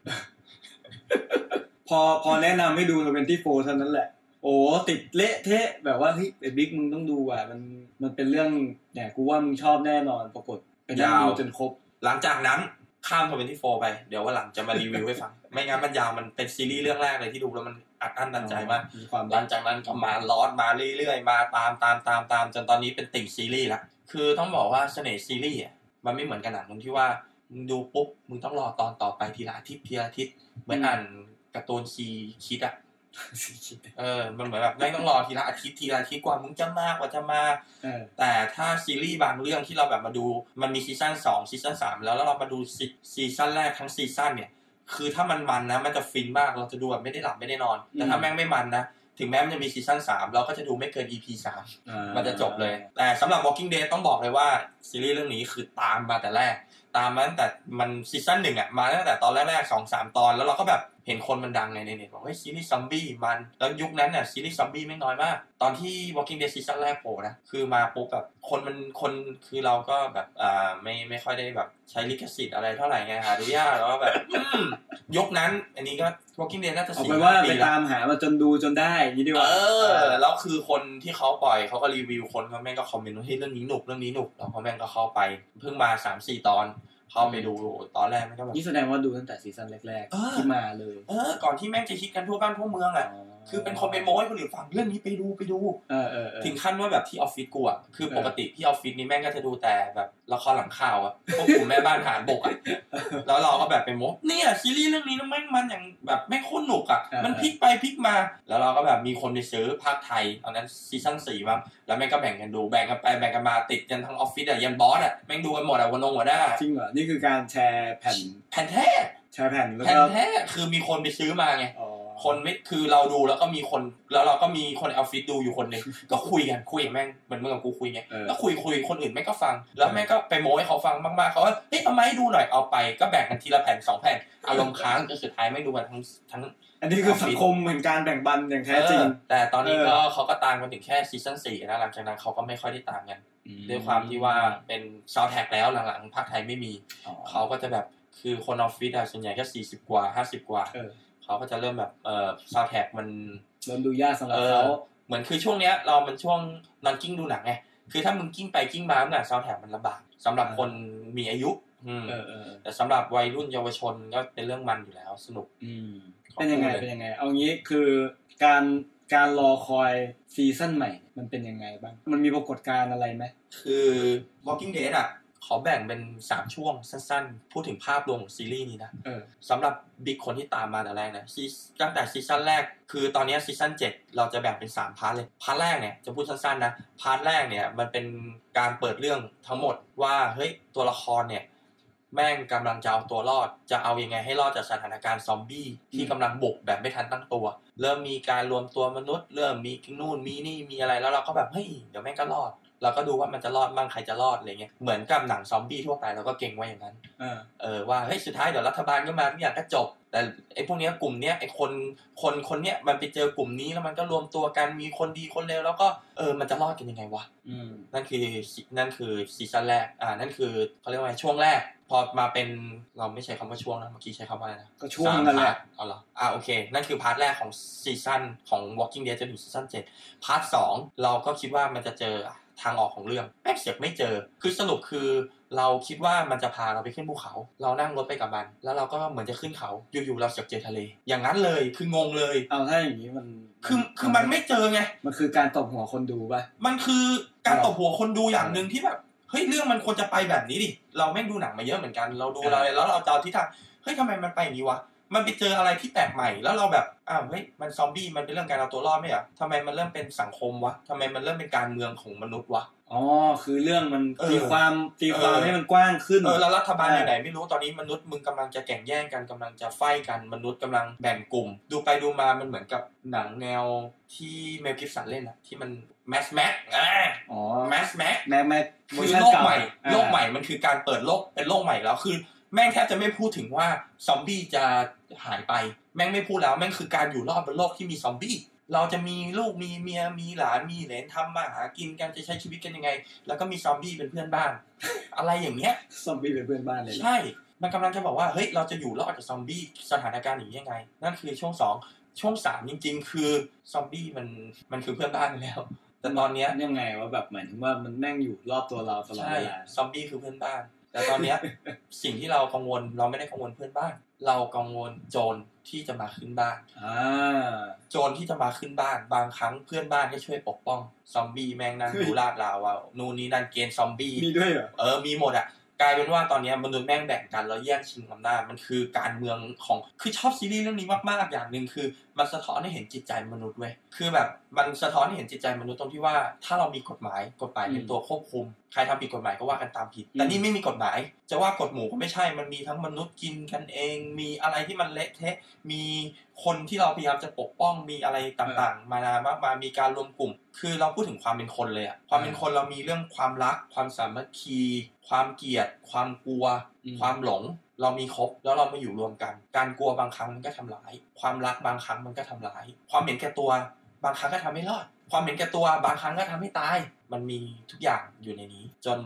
พอพอแนะนำให้ดู Twenty Four เท่านั้นแหละ โอ้ติดเละเทะ แบบว่าเฮ้ยไอ้บิ๊กมึงต้องดูอะมันมันเป็นเรื่องเนี่ยกูว่ามึงชอบแน่นอนปรากฏไปนั่งยาวดูจนครบ หลังจากนั้นข้าม24ไป เดี๋ยววันหลังจะมารีวิวให้ฟัง ไม่งั้นมันยาวมันเป็นซีรีส์เรื่องแรกเลยที่ดูแล้วมันอัดอั้นตันใจมากมีความหลังจากนั้นก็มาลอดมาเรื่อยๆมาตามตามตามตามจนตอนนี้เป็นติ่งซีรีส์ละคือต้องบอกว่าเสน่ห์ซีรีส์อะมันไม่เหมือนกับหนังตรงที่ว่ามึงดูปุ๊บมึงต้องรอตอนต่อไปทีละอาทิตย์ทีละอาทิตย์เหมือนอ่าน การ์ตูนซีคิดอะเออ มันเหมือนแบบมึงต้องรอทีละอาทิตย์ทีละอาทิตย์กว่ามึงจะมากกว่าจะมาเออแต่ถ้าซีรีส์บางเรื่องที่เราแบบมาดูมันมีซีซั่นสองซีซั่นสามแล้วแล้วเรามาดูซีซีซั่นแรกทั้งซีซั่นเนี่ย คือถ้ามันมันนะมันจะฟินมากเราจะดูแบบไม่ได้หลับไม่ได้นอน แต่ถ้าแม่งไม่มันนะถึงแม้มันจะมีซีซั่นสามเราก็จะดูไม่เกิน EP สามอ่ามันจะจบเลย แต่สำหรับ Walking Dead ต้องบอกเลยว่าซีรีส์เรื่องนี้คือตามมาแต่แรก ตามมาตั้งแต่มันซีซั่นหนึ่งอะมาตั้งแต่ตอนแรกๆสองสามตอนแล้วเราก็แบบ เห็นคนมันดังในเน็ตบอกเฮ้ยซีรีส์ซอมบี้มัน แล้วยุคนั้นเนี่ยซีรีส์ซอมบี้แม่งน้อยมาก ตอนที่ Walking Dead ซีซั่นแรกโผล่นะ คือมาปุ๊บแบบคนมันคนคือเราก็แบบอ่าไม่ไม่ค่อยได้แบบใช้ลิขสิทธิ์อะไรเท่าไหร่ไงหาดูยากแล้วก็แบบอืมยกนั้น อันนี้ก็ Walking Dead น่าจะเอาสี่ไปว่าห้าไปปีแล้วตามหามาจนดูจนได้อย่างนี้ดีกว่าเออแล้วคือคนที่เขาปล่อยเขาก็รีวิวคนเขาแม่งก็คอมเมนต์ว่าเฮ้ยเรื่องนี้หนุกเรื่องนี้หนุกแล้วเขาแม่งก็เข้าไป เพิ่งมาสามสี่ตอน เข้าไปดูตอนแรกแม่งก็แบบนี่แสดงว่าดูตั้งแต่ซีซั่นแรกเออๆที่มาเลย เออ ก่อนที่แม่งจะคิดกันทั่วบ้านทั่วเมืองอะ คือเป็นคนไปโม้ให้คนอื่นฟังเรื่องนี้ไปดูไปดูเออเออเออถึงขั้นว่าแบบที่ออฟฟิศกูอะคือเออปกติที่ออฟฟิศนี่แม่งก็จะดูแต่แบบละครหลังข่าวอะพวกกลุ่มแม่บ้านหารบกอะแล้วเราก็แบบไปโม้เนี่ยซีรีส์เรื่องนี้นะแม่งมันอย่างแบบแม่งโคตรหนุกอะมันพลิกไปพลิกมา แล้วเราก็แบบมีคนไปซื้อพากย์ไทยตอนนั้นซีซั่นสี่มั้งแล้วแม่งก็แบ่งกันดูแบ่งกันไปแบ่งกันมาติดกันทั้งออฟฟิศอะยันบอสอะแม่งดูกันหมดอะวันนงหัวหน้าจริงเหรอนี่คือการแชร์แผ่นแผ่นแท้แชร์แผ่นแล้วแผ่นก็แท้คือมีคนไปซื้อมาไงอ๋อ คนไม่คือเราดูแล้วก็มีคนแล้วเราก็มีคนในออฟฟิศดูอยู่คนหนึ่งก็คุยกันคุยกับแม่งเหมือนเมื่อกับกูคุยไงเออแล้วคุยคุยคนอื่นแม่งก็ฟัง แล้วแม่งก็ไปโม้ให้เขาฟังมากๆเขาว่าเฮ้ยเอามาให้ดูหน่อยเอาไปก็แบ่งกันทีละแผ่นสองแผ่นอารมณ์ค้างจนสุดท้ายแม่งดูกันทั้งทั้งอันนี้คือสังคมแห่งการแบ่งปันอย่างแท้จริงเออแต่ตอนนี้เออก็เขาก็ตามกันถึงแค่ซีซั่นสี่นะหลังจากนั้นเขาก็ไม่ค่อยได้ตามกันด้วยความที่ว่าเป็นซาวแท็กแล้วหลังๆพากย์ไทยไม่มีอ๋อเขาก็จะแบบคือคนออฟฟิศอะส่วนใหญ่ก็สี่สิบกว่าห้าสิบกว่า เออเขาก็จะเริ่มแบบเออซาวแท็กมันเริ่มดูยากสำหรับเอเขาอเหมือนคือช่วงเนี้ยเรามันช่วงนอนกลิ้งดูหนังไงคือถ้ามึงกลิ้งไปกลิ้งมาเมื่อซาวแท็กมันลำบากสำหรับคนมีอายุอืมเออเออแต่สำหรับวัยรุ่นเยาวชนก็เป็นเรื่องมันอยู่แล้วสนุก อืมขอเป็นยังไงพูดเลยเป็นยังไง เอางี้คือการการรอคอยซีซั่นใหม่ มันเป็นยังไงบ้าง มันมีปรากฏการณ์อะไรไหมคือ Walking Dead อะ ขอแบ่งเป็นสามช่วงสั้นๆ พูดถึงภาพรวมของซีรีส์นี้นะเออสำหรับบิ๊กคนที่ตามมาแต่แรกนะซีตั้งแต่ซีซั่นแรก คือตอนนี้ซีซั่น7เราจะแบ่งเป็น 3 part เลย part แรกเนี่ยจะพูดสั้นๆนะ part แรกเนี่ยมันเป็นการเปิดเรื่องทั้งหมดว่าเฮ้ยตัวละครเนี่ยแม่งกำลังจะเอาตัวรอด จะเอายังไงให้รอดจากสถานการณ์ซอมบี้ที่กำลังบุกแบบไม่ทันตั้งตัว เริ่มมีการรวมตัวมนุษย์ เริ่มมีนู่นมีนี่มีอะไรแล้วเราก็แบบเฮ้ยเดี๋ยวแม่งก็รอด เราก็ดูว่ามันจะรอดบ้างใครจะรอดอะไรเงี้ยเหมือนกับหนังซอมบี้ทั่วไปเราก็เก็งไว้อย่างนั้นเออเออว่าเฮ้ยสุดท้ายเดี๋ยวรัฐบาลก็มาทุกอย่างก็จบ แต่ไอ้พวกเนี้ยกลุ่มเนี้ยไอ้คนคนคนเนี้ยมันไปเจอกลุ่มนี้แล้วมันก็รวมตัวกันมีคนดีคนเลวแล้วก็เออมันจะรอดกันยังไงวะอืมนั่นคือนั่นคือซีซั่นแรกอ่านั่นคือเขาเรียกว่าไงช่วงแรก พอมาเป็นเราไม่ใช้คำว่าช่วงนะเมื่อกี้ใช้คำว่าอะไรนะก็ช่วงนั่นแหละสามพาร์ทเอาเหรออ่าโอเค นั่นคือ part แรกของซีซั่นของ Walking Dead จนถึงซีซั่น7 part สองเราก็คิดว่ามันจะเจอ ทางออกของเรื่องแม่งเสือกไม่เจอ คือสรุปคือเราคิดว่ามันจะพาเราไปขึ้นภูเขา เรานั่งรถไปกับมัน แล้วเราก็เหมือนจะขึ้นเขา อยู่ๆเราเสือกเจอทะเล อย่างนั้นเลย คืองงเลย เอาถ้าอย่างนี้มัน คือคือมันไม่เจอไง มันคือการตบหัวคนดูป่ะ มันคือการตบหัวคนดูอย่างหนึ่งที่แบบ เฮ้ยเรื่องมันควรจะไปแบบนี้ดิ เราแม่งดูหนังมาเยอะเหมือนกัน เราดูอะไรแล้วเราจะเอาทิศทาง เฮ้ยทำไมมันไปอย่างนี้วะ มันไปเจออะไรที่แปลกใหม่ แล้วเราแบบอ้าวเฮ้ยมันซอมบี้มันเป็นเรื่องการเอาตัวรอดไหมเหรอทำไมมันเริ่มเป็นสังคมวะทำไมมันเริ่มเป็นการเมืองของมนุษย์วะอ๋อคือเรื่องมันเออตีความตีความเออให้มันกว้างขึ้นเออแล้วรัฐบาลอ่าอยู่ไหนไม่รู้ตอนนี้มนุษย์มึงกำลังจะแข่งแย่งกันกำลังจะ fight กันมนุษย์กำลังแบ่งกลุ่ม ดูไปดูมามันเหมือนกับหนังแนวที่ Mel Gibson เล่นอะที่มัน Mad Max อ่าอ๋อ Mad Max Max Maxคือโลกใหม่โลกใหม่มันคือการเปิดโลกเป็นโลกใหม่แล้วคือ แม่งแทบจะไม่พูดถึงว่าซอมบี้จะหายไป แม่งไม่พูดแล้ว แม่งคือการอยู่รอดบนโลกที่มีซอมบี้เราจะมีลูกมีเมียมีหลานมีเหลนทำมาหากินกันจะใช้ชีวิตกันยังไง แล้วก็มีซอมบี้เป็นเพื่อนบ้าน อะไรอย่างเงี้ยซอมบี้เป็นเพื่อนบ้านเลยใช่มันกำลังจะบอกว่าเฮ้ยเราจะอยู่รอดจากซอมบี้สถานการณ์อย่างนี้ยังไง นั่นคือช่วงสองช่วงสามจริง ๆ คือซอมบี้มันมันคือเพื่อนบ้านไปแล้ว แต่ตอนเนี้ยยังไงว่าแบบหมายถึงว่ามันแม่งอยู่รอบตัวเราตลอดใช่เวลาซอมบี้คือเพื่อนบ้าน แต่ตอนเนี้ยสิ่งที่เรากังวลเราไม่ได้กังวลเพื่อนบ้าน เรากังวลโจรที่จะมาขึ้นบ้านอ่าโจรที่จะมาขึ้นบ้าน บางครั้งเพื่อนบ้านก็ช่วยปกป้อง ซอมบี้แม่งนั่งดูลาดราวว่านู่นนี่นั่นเกณฑ์ซอมบี้มีด้วยเหรอเออมีหมดอะ กลายเป็นว่าตอนเนี้ยมนุษย์แม่งแบ่งกันแล้วแย่งชิงอำนาจมันคือการเมืองของคือชอบซีรีส์เรื่องนี้มากๆอย่างหนึ่งคือ มันสะท้อนให้เห็นจิตใจมนุษย์เว้ยคือแบบมันสะท้อนให้เห็นจิตใจมนุษย์ตรงที่ว่า ถ้าเรามีกฎหมายกฎหมายเป็นตัวควบคุม ใครทำผิดกฎหมายก็ว่ากันตามผิด แต่นี่ไม่มีกฎหมาย จะว่ากฎหมู่ก็ไม่ใช่มันมีทั้งมนุษย์กินกันเอง มีอะไรที่มันเละเทะมีคนที่เราพยายามจะปกป้องมีอะไรต่างๆ มานามากมายมีการรวมกลุ่ม คือเราพูดถึงความเป็นคนเลยอะความเป็นคนเรามีเรื่องความรัก ความสามัคคี ความเกลียด ความกลัวอืมความหลง เรามีครบแล้วเรามาอยู่รวมกัน การกลัวบางครั้งมันก็ทำร้าย ความรักบางครั้งมันก็ทำร้าย ความเห็นแก่ตัวบางครั้งก็ทำให้รอด ความเห็นแก่ตัวบางครั้งก็ทำให้ตาย มันมีทุกอย่างอยู่ในนี้ จน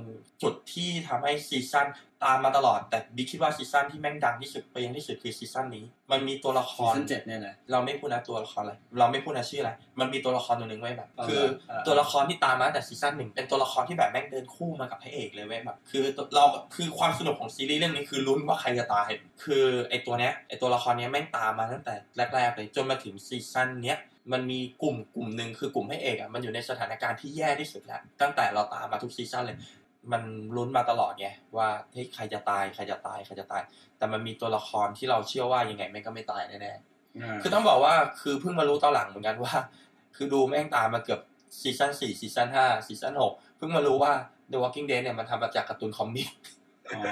จุดที่ทำให้ซีซั่น ตามมาตลอดแต่บิ๊กคิดว่าซีซั่นที่แม่งดังที่สุดไปยังที่สุดคือซีซั่นนี้ มันมีตัวละครซีซั่นเจ็ดเนี่ยนะเราไม่พูดนะตัวละครอะไรเราไม่พูดนะชื่ออะไรมันมีตัวละครตัวหนึ่งเว้ยแบบเอาคือเออตัวละครที่ตามมาตั้งแต่ซีซั่นหนึ่งเป็นตัวละครที่แบบแม่งเดินคู่มากับพระเอกเลยเว้ยแบบคือเราคือความสนุกของซีรีส์เรื่องนี้คือลุ้นว่าใครจะตายคือไอตัวเนี้ยไอตัวละครเนี้ยแม่งตามมาตั้งแต่แรกๆเลยจนมาถึงซีซั่นเนี้ยมันมีกลุ่มกลุ่มหนึ่งคือกลุ่มพระเอกอะมันอยู่ในสถานการณ์ที่แย่ที่สุดแล้วตั้งแต่เราตามมาทุกซีซั่นเลย มันลุ้นมาตลอดไงว่าเฮ้ยใครจะตายใครจะตายใครจะตาย แต่มันมีตัวละครที่เราเชื่อว่ายังไงแม่งก็ไม่ตายแน่ๆาคือต้องบอกว่าคือเพิ่งมารู้ตอนหลังเหมือนกันว่า คือดูแม่งตามมาเกือบซีซั่นสี่ซีซั่นห้าซีซั่นหกเพิ่งมารู้ว่า The Walking Dead เนี่ยมันทำมาจากการ์ตูน comic อ๋อ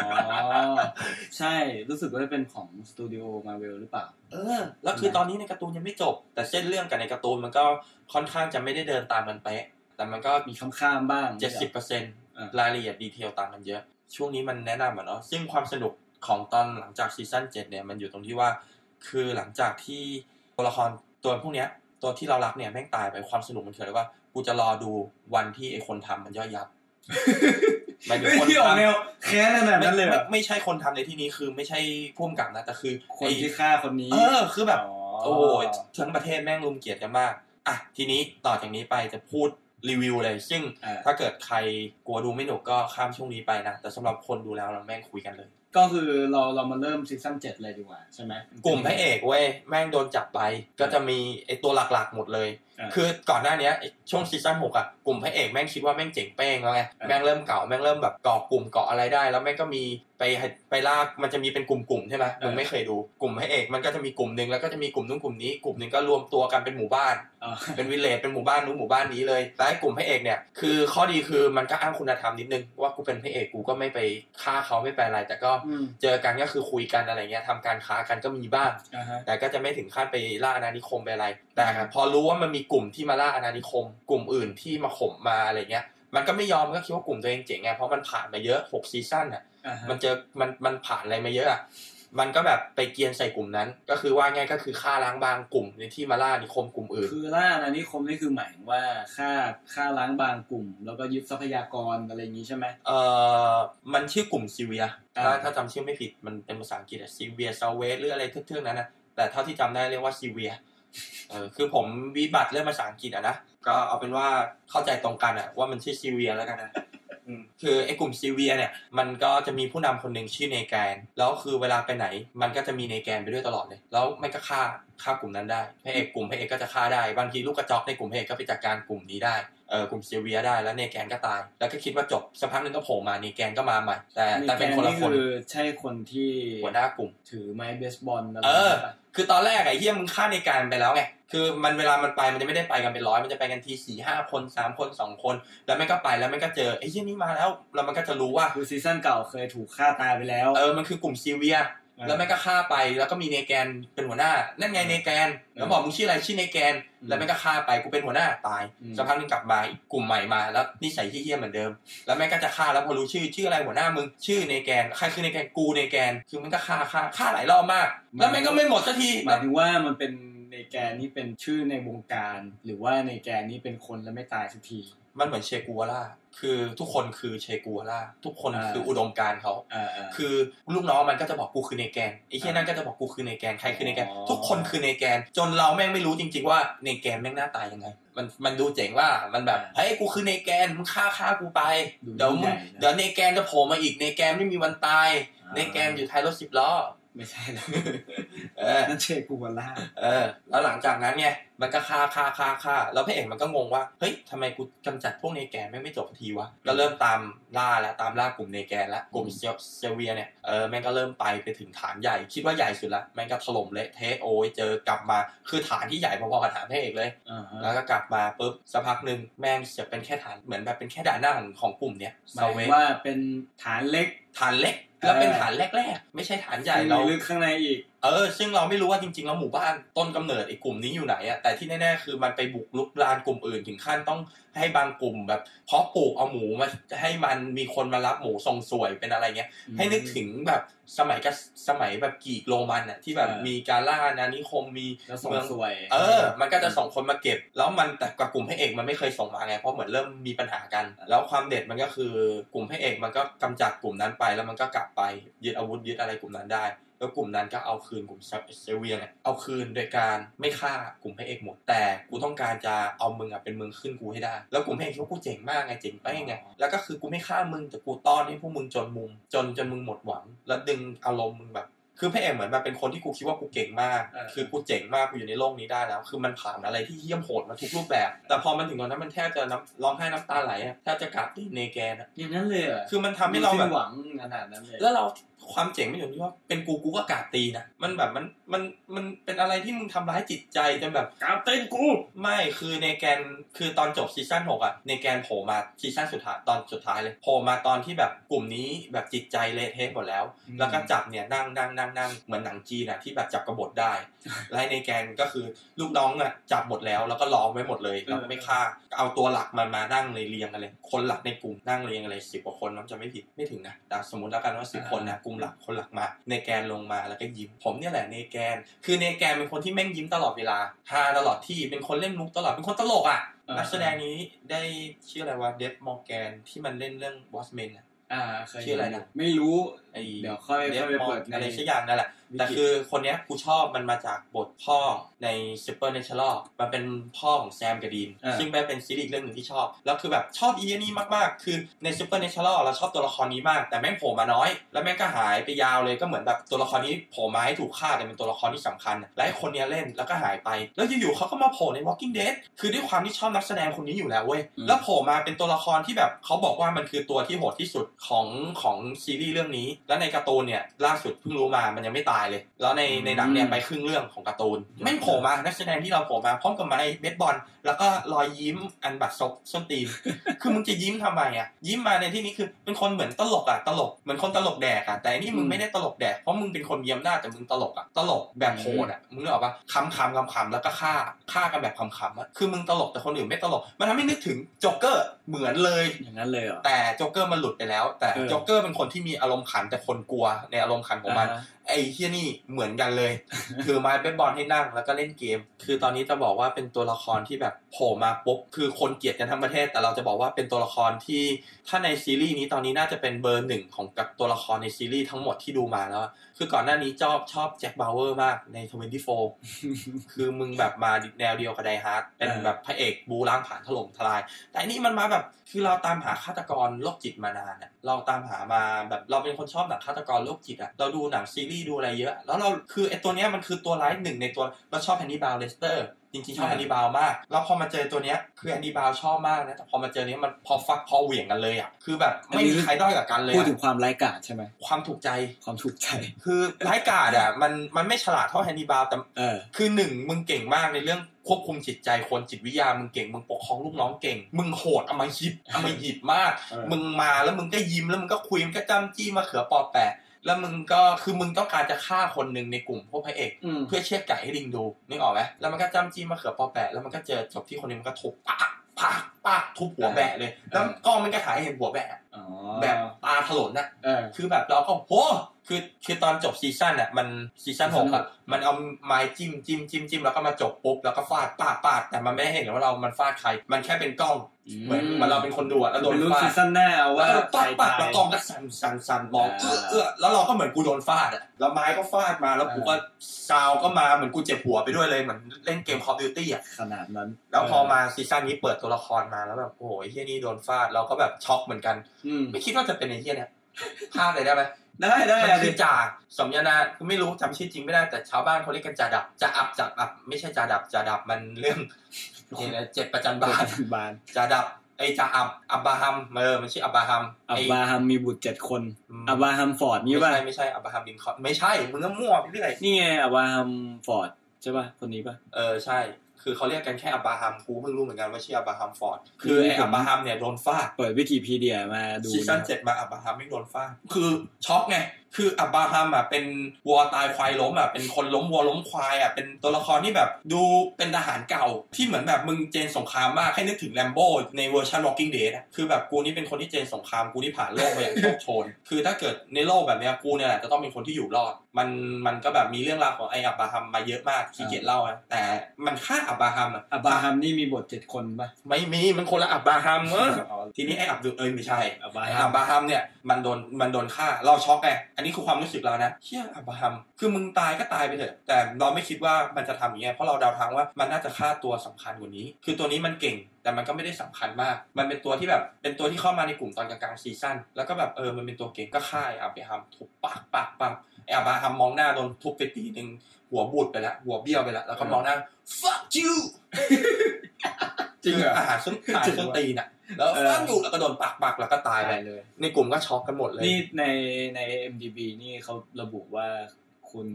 ใช่รู้สึกว่าจะเป็นของสตูดิโอมาเวลหรือเปล่า เออ แล้วคือตอนนี้ในการ์ตูนยังไม่จบ แต่เส้นเรื่องกับในการ์ตูนมันก็ค่อนข้างจะไม่ได้เดินตามกันเป๊ะแต่มันก็มีข้ามๆบ้างเจ็ดสิบเปอร์เซ็นต์อ่า รายละเอียด detail ต่างกันเยอะ ช่วงนี้มันแนะนำอะเนาะซึ่งความสนุกของตอนหลังจากซีซั่นเจ็ดเนี่ยมันอยู่ตรงที่ว่า คือหลังจากที่ตัวละครตัวพวกเนี้ย ตัวที่เรารักเนี่ยแม่งตายไปความสนุกมันคืออะไรว่ากูจะรอดูวันที่ไอคนทำมันย่อยยับหมายถึงเฮ้ยคนที่ออกทำแนวแค้นขนาดนั้นเลยเหรไม่อไม่ใช่คนทำในที่นี้คือไม่ใช่พ่วงกับนะแต่คือคนไอ้ที่ฆ่าคนนี้ เออคือแบบอ๋อโอ้โหทั้งประเทศแม่งรุมเกลียดกันมากอะทีนี้ต่อจากนี้ไปจะพูด รีวิวเลย ซึ่งอ่าถ้าเกิดใครกลัวดูไม่หนุกก็ข้ามช่วงนี้ไปนะ แต่สำหรับคนดูแล้วเราแม่งคุยกันเลย ก็คือเราเรามาเริ่มซีซั่นเจ็ดเลยดีกว่าใช่ไหมกลุ่มพระเอกเว้ยแม่งโดนจับไป ก็จะมีไอตัวหลักๆหมดเลยอ่า คือก่อนหน้าเนี้ยไอ้ช่วงซีซั่นหกอะกลุ่มพระเอกแม่งคิดว่าแม่งเจ๋งเป้งแล้วไงอ่าแม่งเริ่มเก๋าแม่งเริ่มแบบเกาะกลุ่มเกาะอะไรได้ แล้วแม่งก็มีไปไปลากมันจะมีเป็นกลุ่มๆใช่ไหมมึงไม่เคยดูกลุ่มพระเอกมันก็จะมีกลุ่มหนึ่งแล้วก็จะมีกลุ่มนู้นกลุ่มนี้กลุ่มหนึ่งก็รวมตัวกันเป็นหมู่บ้านอ่าเป็นวิลเลจเป็นหมู่บ้านนู้นหมู่บ้านนี้เลยแต่ไอ้กลุ่มพระเอกเนี่ยคือข้อดีคือมันก็อ้างคุณธรรมนิดนึงว่ากูเป็นพระเอกกูก็ไม่ไปฆ่าเขาไม่ไปอะไรแต่ก็อืมเจอกันก็คือคุยกันอะไรเงี้ยทำการค้ากันก็มีบ้างอ่าฮะแต่ก็จะไม่ถึงขั้นไปล่าอาณานิคมไปอะไร แต่พอรู้ว่ามันมีกลุ่มที่มาล่าอาณานิคม กลุ่มอื่นที่มาข่มมาอะไรเงี้ย มันก็ไม่ยอมมันก็คิดว่ากลุ่มตัวเองเจ๋งไงเพราะมันผ่านมาเยอะหกซีซั่นอะอ่าฮะมันเจอมันมันผ่านอะไรมาเยอะอะมันก็แบบไปเกรียนใส่กลุ่มนั้น ก็คือว่าง่ายก็คือฆ่าล้างบางกลุ่มในที่มาล่านิคมกลุ่มอื่น คือล่าอาณานิคมนี่คือหมายถึงว่าฆ่าฆ่าล้างบางกลุ่ม แล้วก็ยึดทรัพยากรอะไรอย่างนี้ใช่ไหมเอ่อมันชื่อกลุ่มซีเวียอ่าถ้าถ้าจำชื่อไม่ผิดมันเป็นภาษาอังกฤษอะซีเวียซาเวสหรืออะไรเทือกๆนั้นนะแต่เท่าที่จำได้เรียกว่าซีเวีย เออคือผมวิบัติเรื่องภาษาอังกฤษอะนะ ก็เอาเป็นว่าเข้าใจตรงกันอะว่ามันชื่อซีเวียแล้วกันนะอืมคือไอ้กลุ่มซีเวียเนี่ย มันก็จะมีผู้นำคนหนึ่งชื่อเนแกน แล้วคือเวลาไปไหน มันก็จะมีเนแกนไปด้วยตลอดเลย แล้วแม่งก็ฆ่าฆ่ากลุ่มนั้นได้พระเอกกลุ่มพระเอกก็จะฆ่าได้ บางทีลูกกระจอกในกลุ่มพระเอกก็ไปจัดการกลุ่มนี้ได้เออ กลุ่มเซเวียได้แล้วเนแกนก็ตาย แล้วก็คิดว่าจบสักพักหนึ่งก็โผล่มาเนแกนก็มาใหม่ แต่แต่เป็นคนละคนคือใช่คนที่หัวหน้ากลุ่ม ถือไม้เบสบอลอะไรเออใช่ปะคือตอนแรกไอ้เฮียมึงฆ่าเนแกนไปแล้วไงคือมันเวลามันไปมันจะไม่ได้ไปกันเป็นร้อยมันจะไปกันทีสี่ห้าคนสามคนสองคน แล้วมันก็ไปแล้วมันก็เจอไอ้เฮียนี่มาแล้วแล้วมันก็จะรู้ว่าคือซีซั่นเก่าเคยถูกฆ่าตายไปแล้ว เออมันคือกลุ่มซีเวีย แล้วแม่งก็ฆ่าไปแล้วก็มีเนแกนเป็นหัวหน้า นั่นไงเนแกนแล้วบอกมึงชื่ออะไรชื่อเนแกนอืมแล้วแม่งก็ฆ่าไปกูเป็นหัวหน้าตายอืมสักพักหนึงกลับมาอีกกลุ่มใหม่มาแล้วนิสัยที่เฮี้ยเหมือนเดิม แล้วแม่งก็จะฆ่าแล้วพอรู้ชื่อชื่ออะไรหัวหน้ามึงชื่อเนแกนใครคือเนแกนกูเนแกนคือมันก็ฆ่าฆ่าฆ่าหลายรอบมาก แล้วแม่งก็ไม่หมดสักทีหมายถึงว่ามันเป็นในแกนนี่เป็นชื่อในวงการ หรือว่าในแกนนี่เป็นคนแล้วไม่ตายสักที มันเหมือนเชกูวาร่าคือทุกคนคือเชกูวาร่าทุกคนอ่าคืออุดมการณ์เขาอ่าอ่าคือลูกน้องมันก็จะบอกกูคือเนแกนไอ้เฮียนั่นก็จะบอกกูคือเนแกนใครคือเนแกนอ๋อทุกคนคือเนแกน จนเราแม่งไม่รู้จริง ๆ ว่าเนแกนแม่งหน้าตายยังไง มันมันดูเจ๋งว่ามันแบบเฮ้ยกูคือเนแกนมึงฆ่าฆ่ากูไปดูเดี๋ยวมึใหงญ่นะเดี๋ยวเนแกนจะโผล่มาอีกเนแกนไม่มีวันตายอ่าเนแกนอยู่ท้ายรถสิบล้อ ไม่ใช่แล้วเออนั่นเชกูวาล่าเออ แล้วหลังจากนั้นเนี่ยมันก็ฆ่าฆ่าฆ่าฆ่าแล้วพระเอกมันก็งงว่า เฮ้ยทำไมกูกำจัดพวกเนแกนแม่งไม่จบสักทีวะ ก็เริ่มตามล่าแล้วตามล่ากลุ่มเนแกนแล้วกลุ่มเซลเซลเวียเนี่ย เออแม่งก็เริ่มไปไปถึงฐานใหญ่ คิดว่าใหญ่สุดละแม่งก็ถล่มเละเทะโอ้ยเจอกลับมา คือฐานที่ใหญ่พอๆกับฐานพระเอกเลยอ่าฮะแล้วก็กลับมาปุ๊บสักพักหนึ่งแม่งจะเป็นแค่ฐานเหมือนแบบเป็นแค่ด่านหน้าของของกลุ่มเนี้ยหมาซายเวถึงว่าเป็นฐานเล็กฐานเล็ก แล้วเป็นฐานแรก ๆ ไม่ใช่ฐานใหญ่ที่เรามีลึกข้างในอีก เออ ซึ่งเราไม่รู้ว่าจริงๆแล้วหมู่บ้านต้นกำเนิดไอ้กลุ่มนี้อยู่ไหนอะแต่ที่แน่ๆคือมันไปบุกลุกลานกลุ่มอื่นถึงขั้นต้องให้บางกลุ่มแบบเพาะปลูกเอาหมูมาให้มันมีคนมารับหมูส่งสวยเป็นอะไรเงี้ยอืมให้นึกถึงแบบสมัยกับสมัยแบบกรีกโรมันอะที่แบบเออมีการล่าอาณานิคมมีแล้วส่งเมืองสวย เออ มันก็จะส่งคนมาเก็บ แล้วมันแต่กับกลุ่มพระเอกมันไม่เคยส่งมาไงเพราะเหมือนเริ่มมีปัญหากัน แล้วความเด็ดมันก็คือกลุ่มพระเอกมันก็กำจัดกลุ่มนั้นไปแล้วมันก็กลับไปยึดอาวุธยึดอะไรกลุ่มนั้นได้ แล้วกลุ่มนั้นก็เอาคืนกลุ่มเซเวียเนี่ยเอาคืนโดยการไม่ฆ่ากลุ่มพระเอกหมด แต่กูต้องการจะเอามึงอะเป็นมึงขึ้นกูให้ได้ แล้วกลุ่มพระเอกคิดว่ากูเจ๋งมากไงเจ๋งไปไงแล้วก็คือกูไม่ฆ่ามึงแต่กูต้อนให้พวกมึงจนมุม จนจนมึงหมดหวัง แล้วดึงอารมณ์มึงแบบคือพระเอกเหมือนแบบเป็นคนที่กูคิดว่ากูเก่งมากเออคือกูเจ๋งมากกูอยู่ในโลกนี้ได้แล้ว คือมันผ่านอะไรที่เยี่ยมโหดมาทุกรูปแบบ แต่พอมันถึงตอนนั้นมันแทบจะน้ำร้องไห้น้ำตาไหลอะแทบจะกราบตีนเนแกนอะอย่างนั้นเลยเหรอคือมันทำให้เราแบบสิ้นหวังขนาดนั้นเลยแล้วเรา ความเจ๋งไม่อยู่ที่ว่าเป็นกูกูก็กราบตีนะมันแบบมันมันมันเป็นอะไรที่มึงทำร้ายจิตใจจนแบบกราบเต้นกู ไม่คือในแกนคือตอนจบซีซั่นหกอะในแกนโผล่มาซีซั่นสุดท้ายตอนสุดท้ายเลยโผล่มาตอนที่แบบกลุ่มนี้แบบจิตใจเละเทะหมดแล้วอืมแล้วก็จับเนี่ยนั่งนั่งนั่งนั่งเหมือนหนังจีนอะที่แบบจับกบฏได้และในแกนก็คือลูกน้องอะจับหมดแล้วแล้วก็ล้อมไว้หมดเลยแล้วก็ไม่ฆ่าเอาตัวหลักมันมานั่งเลยเรียงกันเลย คนหลักในกลุ่มนั่งเรียงกันเลยสิบกว่าคนน้องจะไม่ผิดไม่ถึงนะแต่สมมติแล้วกันว่าสิบคนนะกลุ่มหลักคนหลักมาในแกนลงมาแล้วก็ยิ้มผมเนี่ยแหละในแกน คือในแกนเป็นคนที่แม่งยิ้มตลอดเวลาฮาตลอดที่เป็นคนเล่นมุกตลอดเป็นคนตลกอะอ่านักแสดงนี้ได้ชื่ออะไรวะเดฟมอร์แกนที่มันเล่นเรื่องวอสเมนอะอ่าเคยชื่ออะไรนะไม่รู้ไอ้เดี๋ยวค่อยค่อยไปเปิดในอะไรสักอย่างนั่นแหละวิกิ แต่คือคนเนี้ยกูชอบมันมาจากบทพ่อใน Supernatural มันเป็นพ่อของแซมกับดีนอ่าซึ่งแม่เป็นซีรีส์อีกเรื่องหนึ่งที่ชอบ แล้วคือแบบชอบอีนี่มากๆ คือใน Supernatural เราชอบตัวละครนี้มาก แต่แม่งโผล่มาน้อย แล้วแม่งก็หายไปยาวเลยก็เหมือนแบบตัวละครนี้โผล่มาให้ถูกฆ่าแต่เป็นตัวละครที่สำคัญ และไอ้คนเนี้ยเล่นแล้วก็หายไป แล้วอยู่ๆเขาก็มาโผล่ใน Walking Dead คือด้วยความที่ชอบนักแสดงคนนี้อยู่แล้วเว้ยอืมแล้วโผล่มาเป็นตัวละครที่แบบเขาบอกว่ามันคือตัวที่โหดที่สุดของของซีรีส์เรื่องนี้ แล้วในการ์ตูนเนี่ยล่าสุดเพิ่งรู้มามันยังไม่ตายเลย แล้วในในหนังเนี่ยไปครึ่งเรื่องของการ์ตูน ไม่งโผล่มา นักแสดงที่เราโผล่มาพร้อมกับไม้เบสบอล แล้วก็รอยยิ้มอันบัดซบส้นตีน คือมึงจะยิ้มทำไมอะ ยิ้มมาในที่นี้คือเป็นคนเหมือนตลกอะ ตลก เหมือนคนตลกแดกอะ แต่อันนี่มึงไม่ได้ตลกแดก เพราะมึงเป็นคนเยี่ยมหน้าแต่มึงตลกอะ ตลกแบบโหดอะ มึงนึกออกปะคำคำคำคำแล้วก็ฆ่า ฆ่ากันแบบขำขำอะ คือมึงตลกแต่คนอื่นไม่ตลก มันทำให้นึกถึงโจ๊กเกอร์เหมือนเลย อย่างนั้นเลยเหรอ แต่โจ๊กเกอร์มันหลุดไปแล้ว แต่เออโจ๊กเกอร์เป็นคนที่มีอารมณ์ขันแต่คนกลัวในอารมณ์ขันของมันอ่าฮะ ไอ้เฮียนี่เหมือนกันเลย คือไม้เบสบอลให้นั่งแล้วก็เล่นเกม คือตอนนี้จะบอกว่าเป็นตัวละครที่แบบโผล่มาปุ๊บคือคนเกลียดกันทั้งประเทศ แต่เราจะบอกว่าเป็นตัวละครที่ถ้าในซีรีส์นี้ตอนนี้น่าจะเป็นเบอร์หนึ่งของกับตัวละครในซีรีส์ทั้งหมดที่ดูมาแล้ว คือก่อนหน้านี้ชอบชอบ Jack Bauer มากใน Twenty Four คือมึงแบบมาแนวเดียวกับ Die Hard เป็นแบบพระเอกบู๊ล้างผลาญถล่มทลาย แต่อันนี้มันมาแบบคือเราตามหาฆาตกรโรคจิตมานานอะเราตามหามาแบบเราเป็นคนชอบหนังฆาตกรโรคจิตอะเราดูหนังซีรีส์ดูอะไรเยอะ แล้วเราคือไอตัวเนี้ยมันคือตัวร้ายหนึ่งในตัวเราชอบ Hannibal Lecter จริงๆชอบอ่า Hannibal มาก แล้วพอมาเจอตัวเนี้ยคือ Hannibal ชอบมากนะแต่พอมาเจอเนี้ยมันพอฟัดพอเหวี่ยงกันเลยอะคือแบบไม่มีใครด้อยกว่ากันเลยพูดอะถึงความร้ายกาจใช่ไหมความถูกใจความถูกใจ คือร้ายกาจอะมันมันไม่ฉลาดเท่าแฮนนี่บาลแต่เออคือหนึ่งมึงเก่งมากในเรื่องควบคุมจิตใจคนจิตวิทยามึงเก่งมึงปกครองลูกน้องเก่ง มึงโหดเอามาหิบเอามาหิบมากเออมึงมาแล้วมึงก็ยิ้มแล้วมึงก็คุยมึงก็จ้ำจี้มาเขือปอแปะ แล้วมึงก็คือมึงต้องการจะฆ่าคนหนึ่งในกลุ่มพวกพระเอกอืมเพื่อเชือดไก่ให้ลิงดูนึกออกไหมแล้วมันก็จ้ำจี้มาเขือปอแปะแล้วมันก็เจอจบที่คนหนึงมันก็ทุบปากปากปากทุบหัวแบะเลยแล้วกล้องมันก็ถ่ายให้เห็นหัวแบะอ๋อแบบตาถลนน่ะเออคือแบบเราก็โหคือคือตอนจบซีซั่นอะมันซีซั่นหกอะมันเอาไม้จิ้มจิ้มจิ้มจิ้มแล้วก็มาจบปุ๊บแล้วก็ฟาดปาดปาดแต่มันไม่ได้เห็นว่าเรามันฟาดใคร มันแค่เป็นกล้องเหมือนเหมือนเราเป็นคนดูอะแล้วโดนเป็นรุ่นฟาซีซั่นหน้าเอาแล้วว่าก็ปักปักใครแล้วตายกล้องก็สั่นสั่นสั่นมองเอื้อเอื้อแล้วเราก็เหมือนกูโดนฟาดอะแล้วไม้ก็ฟาดมาแล้วกูก็ซาวก็มาเหมือนกูเจ็บหัวไปด้วยเลยเหมือนเล่นเกม Call of Duty อะขนาดนั้น แล้วพอมาซีซั่นนี้เปิดตัวละครมาแล้วแบบโอ้โหไอ้เฮียนี่โดนฟาดเราก็แบบช็อกเหมือนกันอืมไม่คิดว่าจะเป็นไอ้เฮียเนี่ยพลาดเลยได้ไหมได้ได้มันอะคืดิอจ่าสมญานามกูไม่รู้จำชื่อจริงไม่ได้แต่ชาวบ้านเขาเรียกกันจ่าดับจ่าอับจ่าอับ ไม่ใช่จ่าดับจ่าดับมันเรื่องนี่นะเจ็ดประจันบานบานจ่าดับไอ้จ่าอับอับบราฮัมเออมันชื่ออับบราฮัมอับไอ้บราฮัมมีบุตรเจ็ดคนอืมอับบราฮัมฟอร์ดนี่ไม่ป่ะใช่ไม่ใช่อับบราฮัมลินคอล์นไม่ใช่มึงก็มั่วไปเรื่อยนี่ไงอับบราฮัมฟอร์ดใช่ป่ะคนนี้ป่ะเออใช่ คือเขาเรียกกันแค่อับบราฮัมกูเพิ่งรู้เหมือนกันว่าชื่ออับบราฮัมฟอร์ดคือไอ้อับบราฮัมเนี่ยโดนฟาดเปิดวิกิพีเดียมาดูซีซั่นนะเจ็ดมาอับบราฮัมไม่โดนฟาดคือช็อกไง คืออับบราฮัมอะเป็นวัวตายควายล้มอะเป็นคนล้มวัวล้มควายอะเป็นตัวละครที่แบบดูเป็นทหารเก่าที่เหมือนแบบมึงเจนสงครามมากให้นึกถึงแลมโบ้ในเวอร์ชัน Walking Dead อะคือแบบกูนี่เป็นคนที่เจนสงครามกูนี่ผ่านโลกมาอย่างโชคโชน คือถ้าเกิดในโลกแบบเนี้ยกูเนี่ยแหละจะต้องเป็นคนที่อยู่รอด มันมันก็แบบมีเรื่องราวของไอ้อับบราฮัมมาเยอะมากที่เกียจเล่านะแต่มันฆ่าอับบราฮัมอะอับบราฮัมนี่มีบทเจ็ดคนป่ะไม่มีมันคนละอับบราฮัมเออทีนี้ไอ้อับดุลเอ้ยไม่ใช่อับบราไอ้ฮัอัมบราฮัมเนี่ยมันโดนมันโดนฆ่าเราช็อกไงอันนี้คือความรู้สึกเรานะเชี่ยอับราฮัมคือมึงตายก็ตายไปเถอะ แต่เราไม่คิดว่ามันจะทำอย่างเงี้ยเพราะเราเดาทางว่ามันน่าจะฆ่าตัวสำคัญกว่านี้ คือตัวนี้มันเก่งแต่มันก็ไม่ได้สำคัญมาก มันเป็นตัวที่แบบ เป็นตัวที่เข้ามาในกลุ่มตอนกลางๆซีซั่น แล้วก็แบบเออ มันเป็นตัวเก่งก็ฆ่าไอ้อับราฮัมทุบปากปากปากไอ้อับราฮัมมองหน้าโดนทุบไปทีหนึ่งหัวบูดไปแล้วหัวเบี้ยวไปแล้วแล้วก็มองหน้า fuck you จริงเหรออาหารส้นอาหารส้นตีนอะ แล้วเออฟังอยู่แล้วก็โดนปักปักแล้วก็ตายไปตายเลย ในกลุ่มก็ช็อกกันหมดเลยนี่ในใน MDB นี่เขาระบุว่าคุณ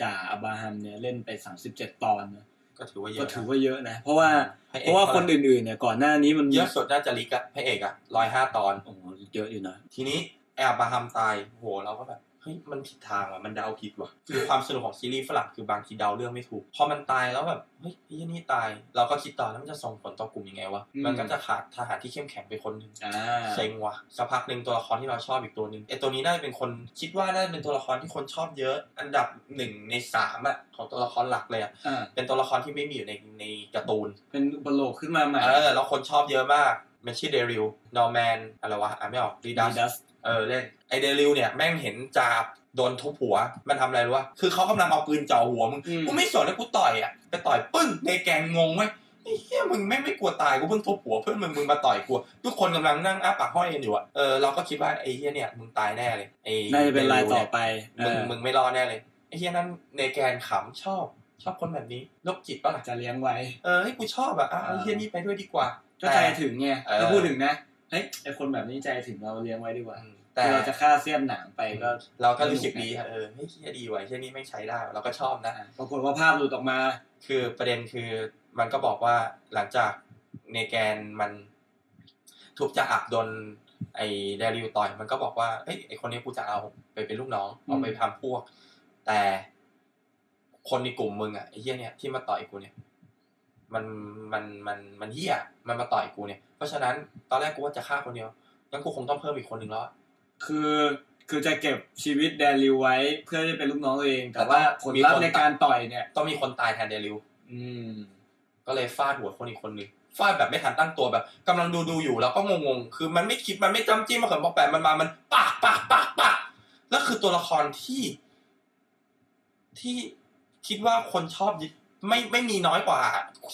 จ่าอับบราฮัมเนี่ยเล่นไป37ตอนนะก็ถือว่าเยก็อะถือว่าเยอะนะ เพราะว่าพระอกเพราะว่าคนอื่นๆเนี่ยก่อนหน้านี้มันเยอะสุดน่าจะลิกอะพระเอกอะร้อยห้าตอนโอ้โหเยอะอยู่นะทีนี้แอลบราฮัมตายโหเราก็แบบ เฮ้ยมันผิดทางว่ะมันเดาผิดว่ะคือความสนุกของซีรีส์ฝรั่งคือบางทีเดาเรื่องไม่ถูกพอมันตายแล้วแบบเฮ้ยไอ้ยี่นี่ตาย เราก็คิดต่อแล้วมันจะส่งผลต่อกลุ่มยังไงวะอืมมันก็จะขาดทหารที่เข้มแข็งไปคนหนึ่งอ่าเซ็งว่ะสักพักหนึ่งตัวละครที่เราชอบอีกตัวหนึ่งไอตัวนี้น่าจะเป็นคนคิดว่าน่าจะเป็นตัวละครที่คนชอบเยอะ อันดับหนึ่งในสามอะของตัวละครหลักเลยอะอ่าเป็นตัวละครที่ไม่มีอยู่ในในการ์ตูน เป็นอุปโลกขึ้นมาใหม่เออแล้วคนชอบเยอะมากมันชื่อ Daryl Norman อะไรวะอ่านไม่ออกรีดัส Reedus เออเล่นไอ Daryl เนี่ยแม่งเห็นจาบโดนทุบหัว มันทำอะไรรู้วะคือเขากำลังเอาปืนจ่อหัวมึงอืมกูไม่สนแล้วกูต่อยอะไปต่อยปึ้ง Negan งงเว้ยไอ้เหี้ยมึงแม่งไม่กลัวตายกูเพิ่งทุบหัวเพื่อนมึงมึงมาต่อยกูทุกคนกำลังนั่งอ้าปากห้อยกันอยู่อะเออเราก็คิดว่าไอ้เหี้ยเนี่ยมึงตายแน่เลยไอ้น่าจะเป็นรายต่อไปมึงเออมึงไม่รอดแน่เลยไอ้เหี้ยนั้นในแกนขำชอบ ชอบคนแบบนี้โรคจิตปะล่ะจะเลี้ยงไว้เออให้กูชอบอะอะไอ้เหี้ยนี่ไปด้วยดีกว่าก็ใจถึงไงเออถ้าพูดถึงนะ เฮ้ยไอคนแบบนี้ใจถึงเราเลี้ยงไว้ดีกว่าอืมแต่แต่เราจะฆ่าเสี้ยนหนังไปก็ เราก็รู้สึกดีอะเออเฮ้ยเหี้ยดีว่ะเหี้ยนี่ไม่งใช้ได้ว่ะเราก็ชอบนะอะปรากฏว่าภาพหลุดออกมา คือประเด็นคือมันก็บอกว่าหลังจากเนแกนมันถูกจะอักโดนไอ้เดริวต่อยมันก็บอกว่าเอ้ยไอ้คนนี้กูจะเอาไปเป็นลูกน้องเอาไปทำพวก แต่คนในกลุ่มมึงอะไอ้เหี้ยเนี่ยที่มาต่อยกูเนี่ย มันมันมันมันเหี้ยมันมาต่อยกูเนี่ยเพ ราะฉะนั้นตอนแรกกูว่าจะฆ่าคนเดียวงั้นกูคงต้องเพิ่มอีกคนหนึ่งแล้วอะคือคือจะเก็บชีวิตแดริวไว้เพื่อจะเป็นลูกน้องตัวเอง แต่แต่ว่าว่าผลลัพมีคธ์นในการต่อยเนี่ย ต้องมีคนตายแทนเดริวอืม ก็เลยฟาดหัวคนอีกคนหนึ่งฟาดแบบไม่ทันตั้งตัวแบบกำลังดูดูอยู่แล้วก็งงๆ คือมันไม่คิดมันไม่จำจิ้มมาเขินบอกแปะมันมามันปากปากปากปากแล้วคือตัวละครที่ ที่คิดว่าคนชอบยิ ไม่ไม่มีน้อยกว่า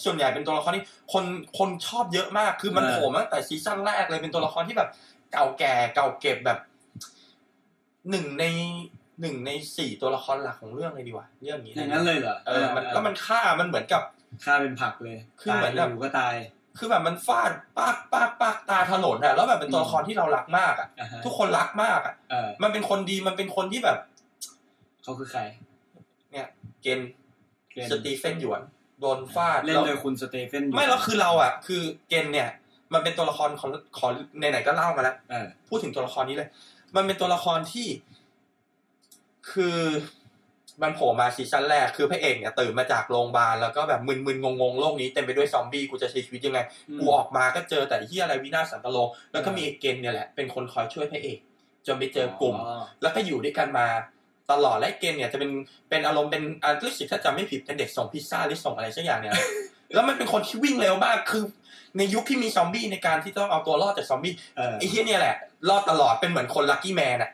ส่วนใหญ่เป็นตัวละครที่คนคนชอบเยอะมากคือมันเออโผล่มาตั้งแต่ซีซั่นแรกเลยเป็นตัวละครที่แบบ เก่าแก่เก่าเก็บแบบหนึ่งในหนึ่งในสี่ตัวละครหลักของเรื่องเลยดีกว่าเรื่องนี้อย่างนั้นเลยเหรอเออมันแล้วมันฆ่ามันเหมือนกับฆ่าเป็นผักเลยคือเหมือนแบบตายอยู่ก็ตาย คือแบบมันฟาดปากปากปากตาถลนอะแล้วแบบเป็นตัวละครที่เรารักมากอะอ่าฮะทุกคนรักมากอะเออมันเป็นคนดีมันเป็นคนที่แบบเขาคือใคร เนี่ย เกนเกน สตีเฟนหยวน โดนฟาดเล่นแล้วโดยคุณสเตเฟนไม่แล้วคือเราอะคือเกนเนี่ย มันเป็นตัวละครของขอไหนๆก็เล่ามาแล้วเออพูดถึงตัวละครนี้เลย มันเป็นตัวละครที่ คือมันโผล่มาซีซั่นแรกคือพระเอกเนี่ยตื่นมาจากโรงพยาบาลแล้วก็แบบมึนๆงงๆโลกนี้เต็มไปด้วยซอมบี้กูจะใช้ชีวิตยังไงกูออกมาก็เจอแต่ที่อะไรวินาศสันตโลแล้วก็มีไอ้เกนเนี่ยแหละเป็นคนคอยช่วยพระเอกจนไปเจอกลุ่ม แล้วก็อยู่ด้วยกันมา ตลอดและไอ้เกนเนี่ยจะเป็นเป็นอารมณ์เป็นอ่ารู้สึกถ้าจำไม่ผิดเป็นเด็กส่งพิซซ่าหรือส่งอะไรสักอย่างเนี่ยแล้วมันเป็นคนที่วิ่งเร็วมากคือ ในยุคที่มีซอมบี้ในการที่ต้องเอาตัวรอดจากซอมบี้เออไอ้เฮียเนี่ยแหละรอดตลอดเป็นเหมือนคนลัคกี้แมนอะ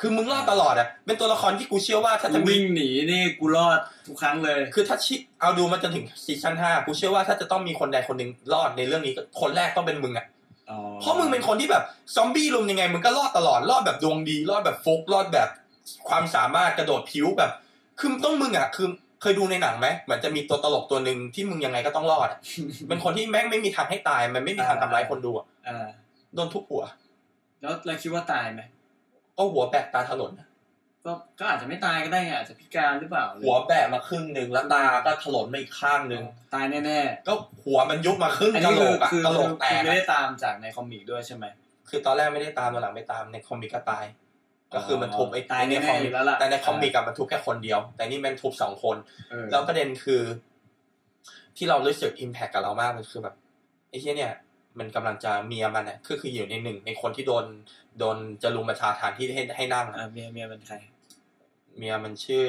คือมึงรอดตลอดอะเป็นตัวละครที่กูเชื่อว่าถ้าจะมีวิ่งหนีนี่กูรอดทุกครั้งเลย คือถ้าชิเอาดูมาจนถึงซีซั่นห้ากูเชื่อว่าถ้าจะต้องมีคนใดคนหนึ่งรอดในเรื่องนี้ก็คนแรกต้องเป็นมึงอะอ๋อเพราะมึงเป็นคนที่แบบซอมบี้ลุมยังไงมึงก็รอดตลอดรอดแบบดวงดีรอดแบบฟุกรอดแบบ ความสามารถกระโดดผิวแบบคือต้องมึงอะคือเคยดูในหนังไหมเหมือนจะมีตัวตลกตัวหนึ่งที่มึงยังไงก็ต้องรอดอะเป็นคนที่แม่งไม่มีทางให้ตายมันไม่มีทางทำร้ายคนดูอะอ่าโดนทุบหัว แล้วเราคิดว่าตายไหมก็หัวแบกตาถลนอะก็ก็อาจจะไม่ตายก็ได้ไงอาจจะพิการหรือเปล่า หัวแบกมาครึ่งหนึ่งแล้วตาก็ถลนมาอีกข้างหนึ่งตายแน่ก็หัวมันยุบมาครึ่งๆอันกะนี้โหลคือกอะคือกะโหลคือกแตคือกไม่ได้อะตามจากในคอมิกด้วยใช่ไหมคือตอนแรกไม่ได้ตามตอนหลังไม่ตามในคอมิกก็ตาย ก็คือมันทุบไอ้ตายในแน่คอๆอมิกยู่แล้วล่ะแต่ในคอมิกอะมันทุบแค่คนเดียว แต่นี่มันทุบสองคนเออแล้วประเด็นคือ ที่เรารู้สึกอิมแพคกับเรามากมันคือแบบไอ้ที่เนี่ย มันกำลังจะเมียมันเนี่ยคือคืออยู่ในหนึ่งในคนที่โดนโดนจะลุมประชาทานที่ให้ให้นั่งอ่าอะเมียเมียเป็นใคร เมียมันชื่อ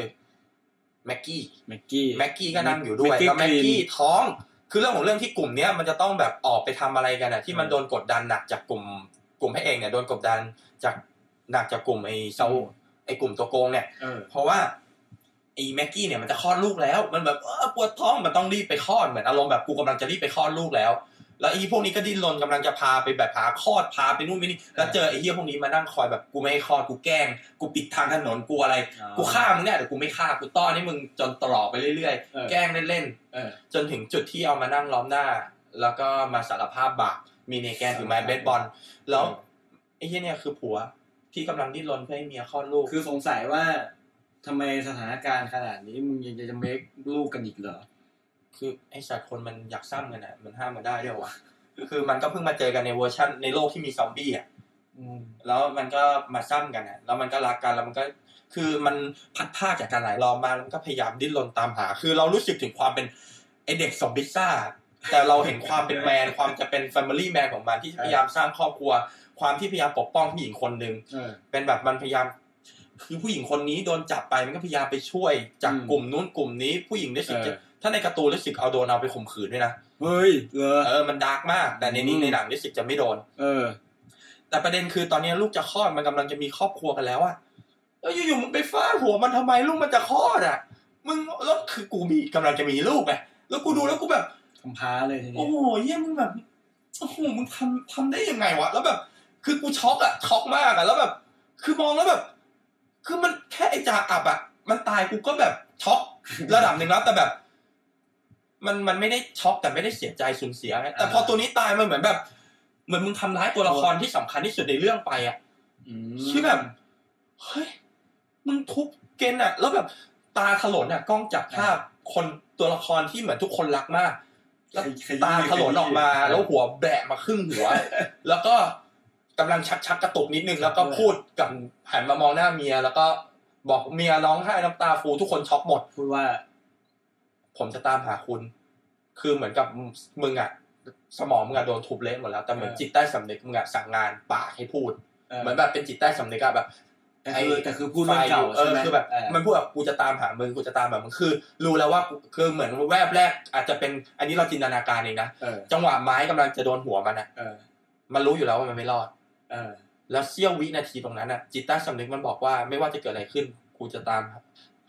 แม็กกี้แม็กกี้แม็กกี้ก็นั่งอยู่ด้วยแม็กกี้แล้วแม็กกรีกี้นท้องคือเรื่องของเรื่องที่กลุ่มเนี้ยมันจะต้องแบบออกไปทำอะไรกันอะที่มันโดนกดดันหนักจากกลุ่มกลุ่มพระเอกเนี่ยโดนกดดันจาก หนักจากกลุ่มไอ้เซาไอ้กลุ่มตัวโกงเนี่ยเออเพราะว่าไอ้แม็กกี้เนี่ยมันจะคลอดลูกแล้ว มันแบบเออปวดท้องมันต้องรีบไปคลอดเหมือนอารมณ์แบบกูกำลังจะรีบไปคลอดลูกแล้วแล้วไอ้พวกนี้ก็ดิ้นรนกำลังจะพาไปแบบพาคลอดพาไปนู่นไปนี่แล้วเจอไอ้เหี้ยพวกนี้มานั่งคอยแบบกูไม่ให้คลอดกูแกล้ง กูปิดทางถนนกูอะไร กูฆ่ามึงเนี่ยแต่กูไม่ฆ่ากูต้อนให้มึงจนตลอดไปเรื่อยเออๆแกล้งเล่นเออๆจนถึงจุดที่เอามานั่งล้อมหน้า แล้วก็มาสารภาพบาปมีเนแกนถือไม้เบสบอลแล้วไอ้เหี้ยเนี่ยคือผัว ที่กำลังดิ้นรนเพื่อให้เมียคลอดลูก คือสงสัยว่าทำไมสถานการณ์ขนาดนี้มึงยังจะเมคลูกกันอีกเหรอ คือไอ้สัตว์คนมันอยากซ้ำกันอะ มันห้ามมันได้ด้วยวะคือมันก็เพิ่งมาเจอกันในเวอร์ชันในโลกที่มีซอมบี้อะอืมแล้วมันก็มาซ้ำกันอะ แล้วมันก็รักกันแล้วมันก็ คือมันพัดพรากจากการหลายรอบมาแล้วมันก็พยายามดิ้นรนตามหา คือเรารู้สึกถึงความเป็นไอเด็กส่งพิซซ่าแต่เราเห็นความเป็น man ความจะเป็น family man ของมันที่พยายามสร้างครอบครัว ความที่พยายามปกป้องผู้หญิงคนหนึ่งเออเป็นแบบมันพยายาม คือผู้หญิงคนนี้โดนจับไปมันก็พยายามไปช่วยจากอืมกลุ่มนู้นกลุ่มนี้ผู้หญิงได้สิทธิ์จะเออถ้าในการ์ตูนรู้สึกเอาโดนเอาไปข่มขืนด้วยนะเฮ้ยเหรอเออมันดาร์กมาก แต่ในนี้อืมในหนังรู้สึกจะไม่โดน เออ แต่ประเด็นคือตอนนี้ลูกจะคลอดมันกำลังจะมีครอบครัวกันแล้วอะแล้วอยู่ๆมึงไปฟาดหัวมันทำไมลูกมันจะคลอดอะมึงแล้วคือกูมีกำลังจะมีลูกไงแล้วกูดูแล้วกูแบบคำพ้าเลยทีโอ้นี้โหเยี่ยมึงแบบโอ้โหมึงทำทำได้ยังไงวะ แล้วแบบ คือกูช็อกอะช็อกมากอะแล้วแบบ คือมองแล้วแบบ คือมันแค่ไอ้จ่าอับอะมันตายกูก็แบบช็อกระดับหนึ่งแล้วแต่แบบ มันมันไม่ได้ช็อกแต่ไม่ได้เสียใจสูญเสียไงแต่พอตัวนี้ตายมันเหมือนแบบ เหมือนมึงทำร้ายตัวละครที่สำคัญที่สุดในเรื่องไปอะอืมชื่อแบบเฮ้ยมึงทุบเกณฑ์อะแล้วแบบตาถลนอะกล้องจับภาพคนตัวละครที่เหมือนทุกคนรักมากแล้วขยี้ตาถลนออกมาขยี้แล้วหัวแบะมาครึ่งหัว แล้วก็ กำลังชักชักกระตุกนิดนึงแล้วก็พูดกับหันมามองหน้าเมีย แล้วก็บอกเมียร้องไห้น้ำตาฟูทุกคนช็อกหมดพูดว่า ผมจะตามหาคุณ คือเหมือนกับมึงอะสมองมึงอะโดนทุบเละหมดแล้วแต่เหมือนเออจิตใต้สำนึกมึงอะสั่งงานปากให้พูดเออเหมือนแบบเป็นจิตใต้สำนึกอะแบบแต่คือแต่คือพูดเรื่องเก่าเอใช่อไหมคือแบบเออมันพูดแบบกูจะตามหามึงกูจะตามแบบมึงคือ รู้แล้วว่ากูคือเหมือนแวบแรก อาจจะเป็นอันนี้เราจินตนาการเองนะเออจังหวะไม้กำลังจะโดนหัวมันอะเออมันรู้อยู่แล้วว่ามันไม่รอดเออ แล้วเสี้ยววินาทีตรงนั้นอะจิตใต้สำนึกมันบอกว่าไม่ว่าจะเกิดอะไรขึ้นกูจะตาม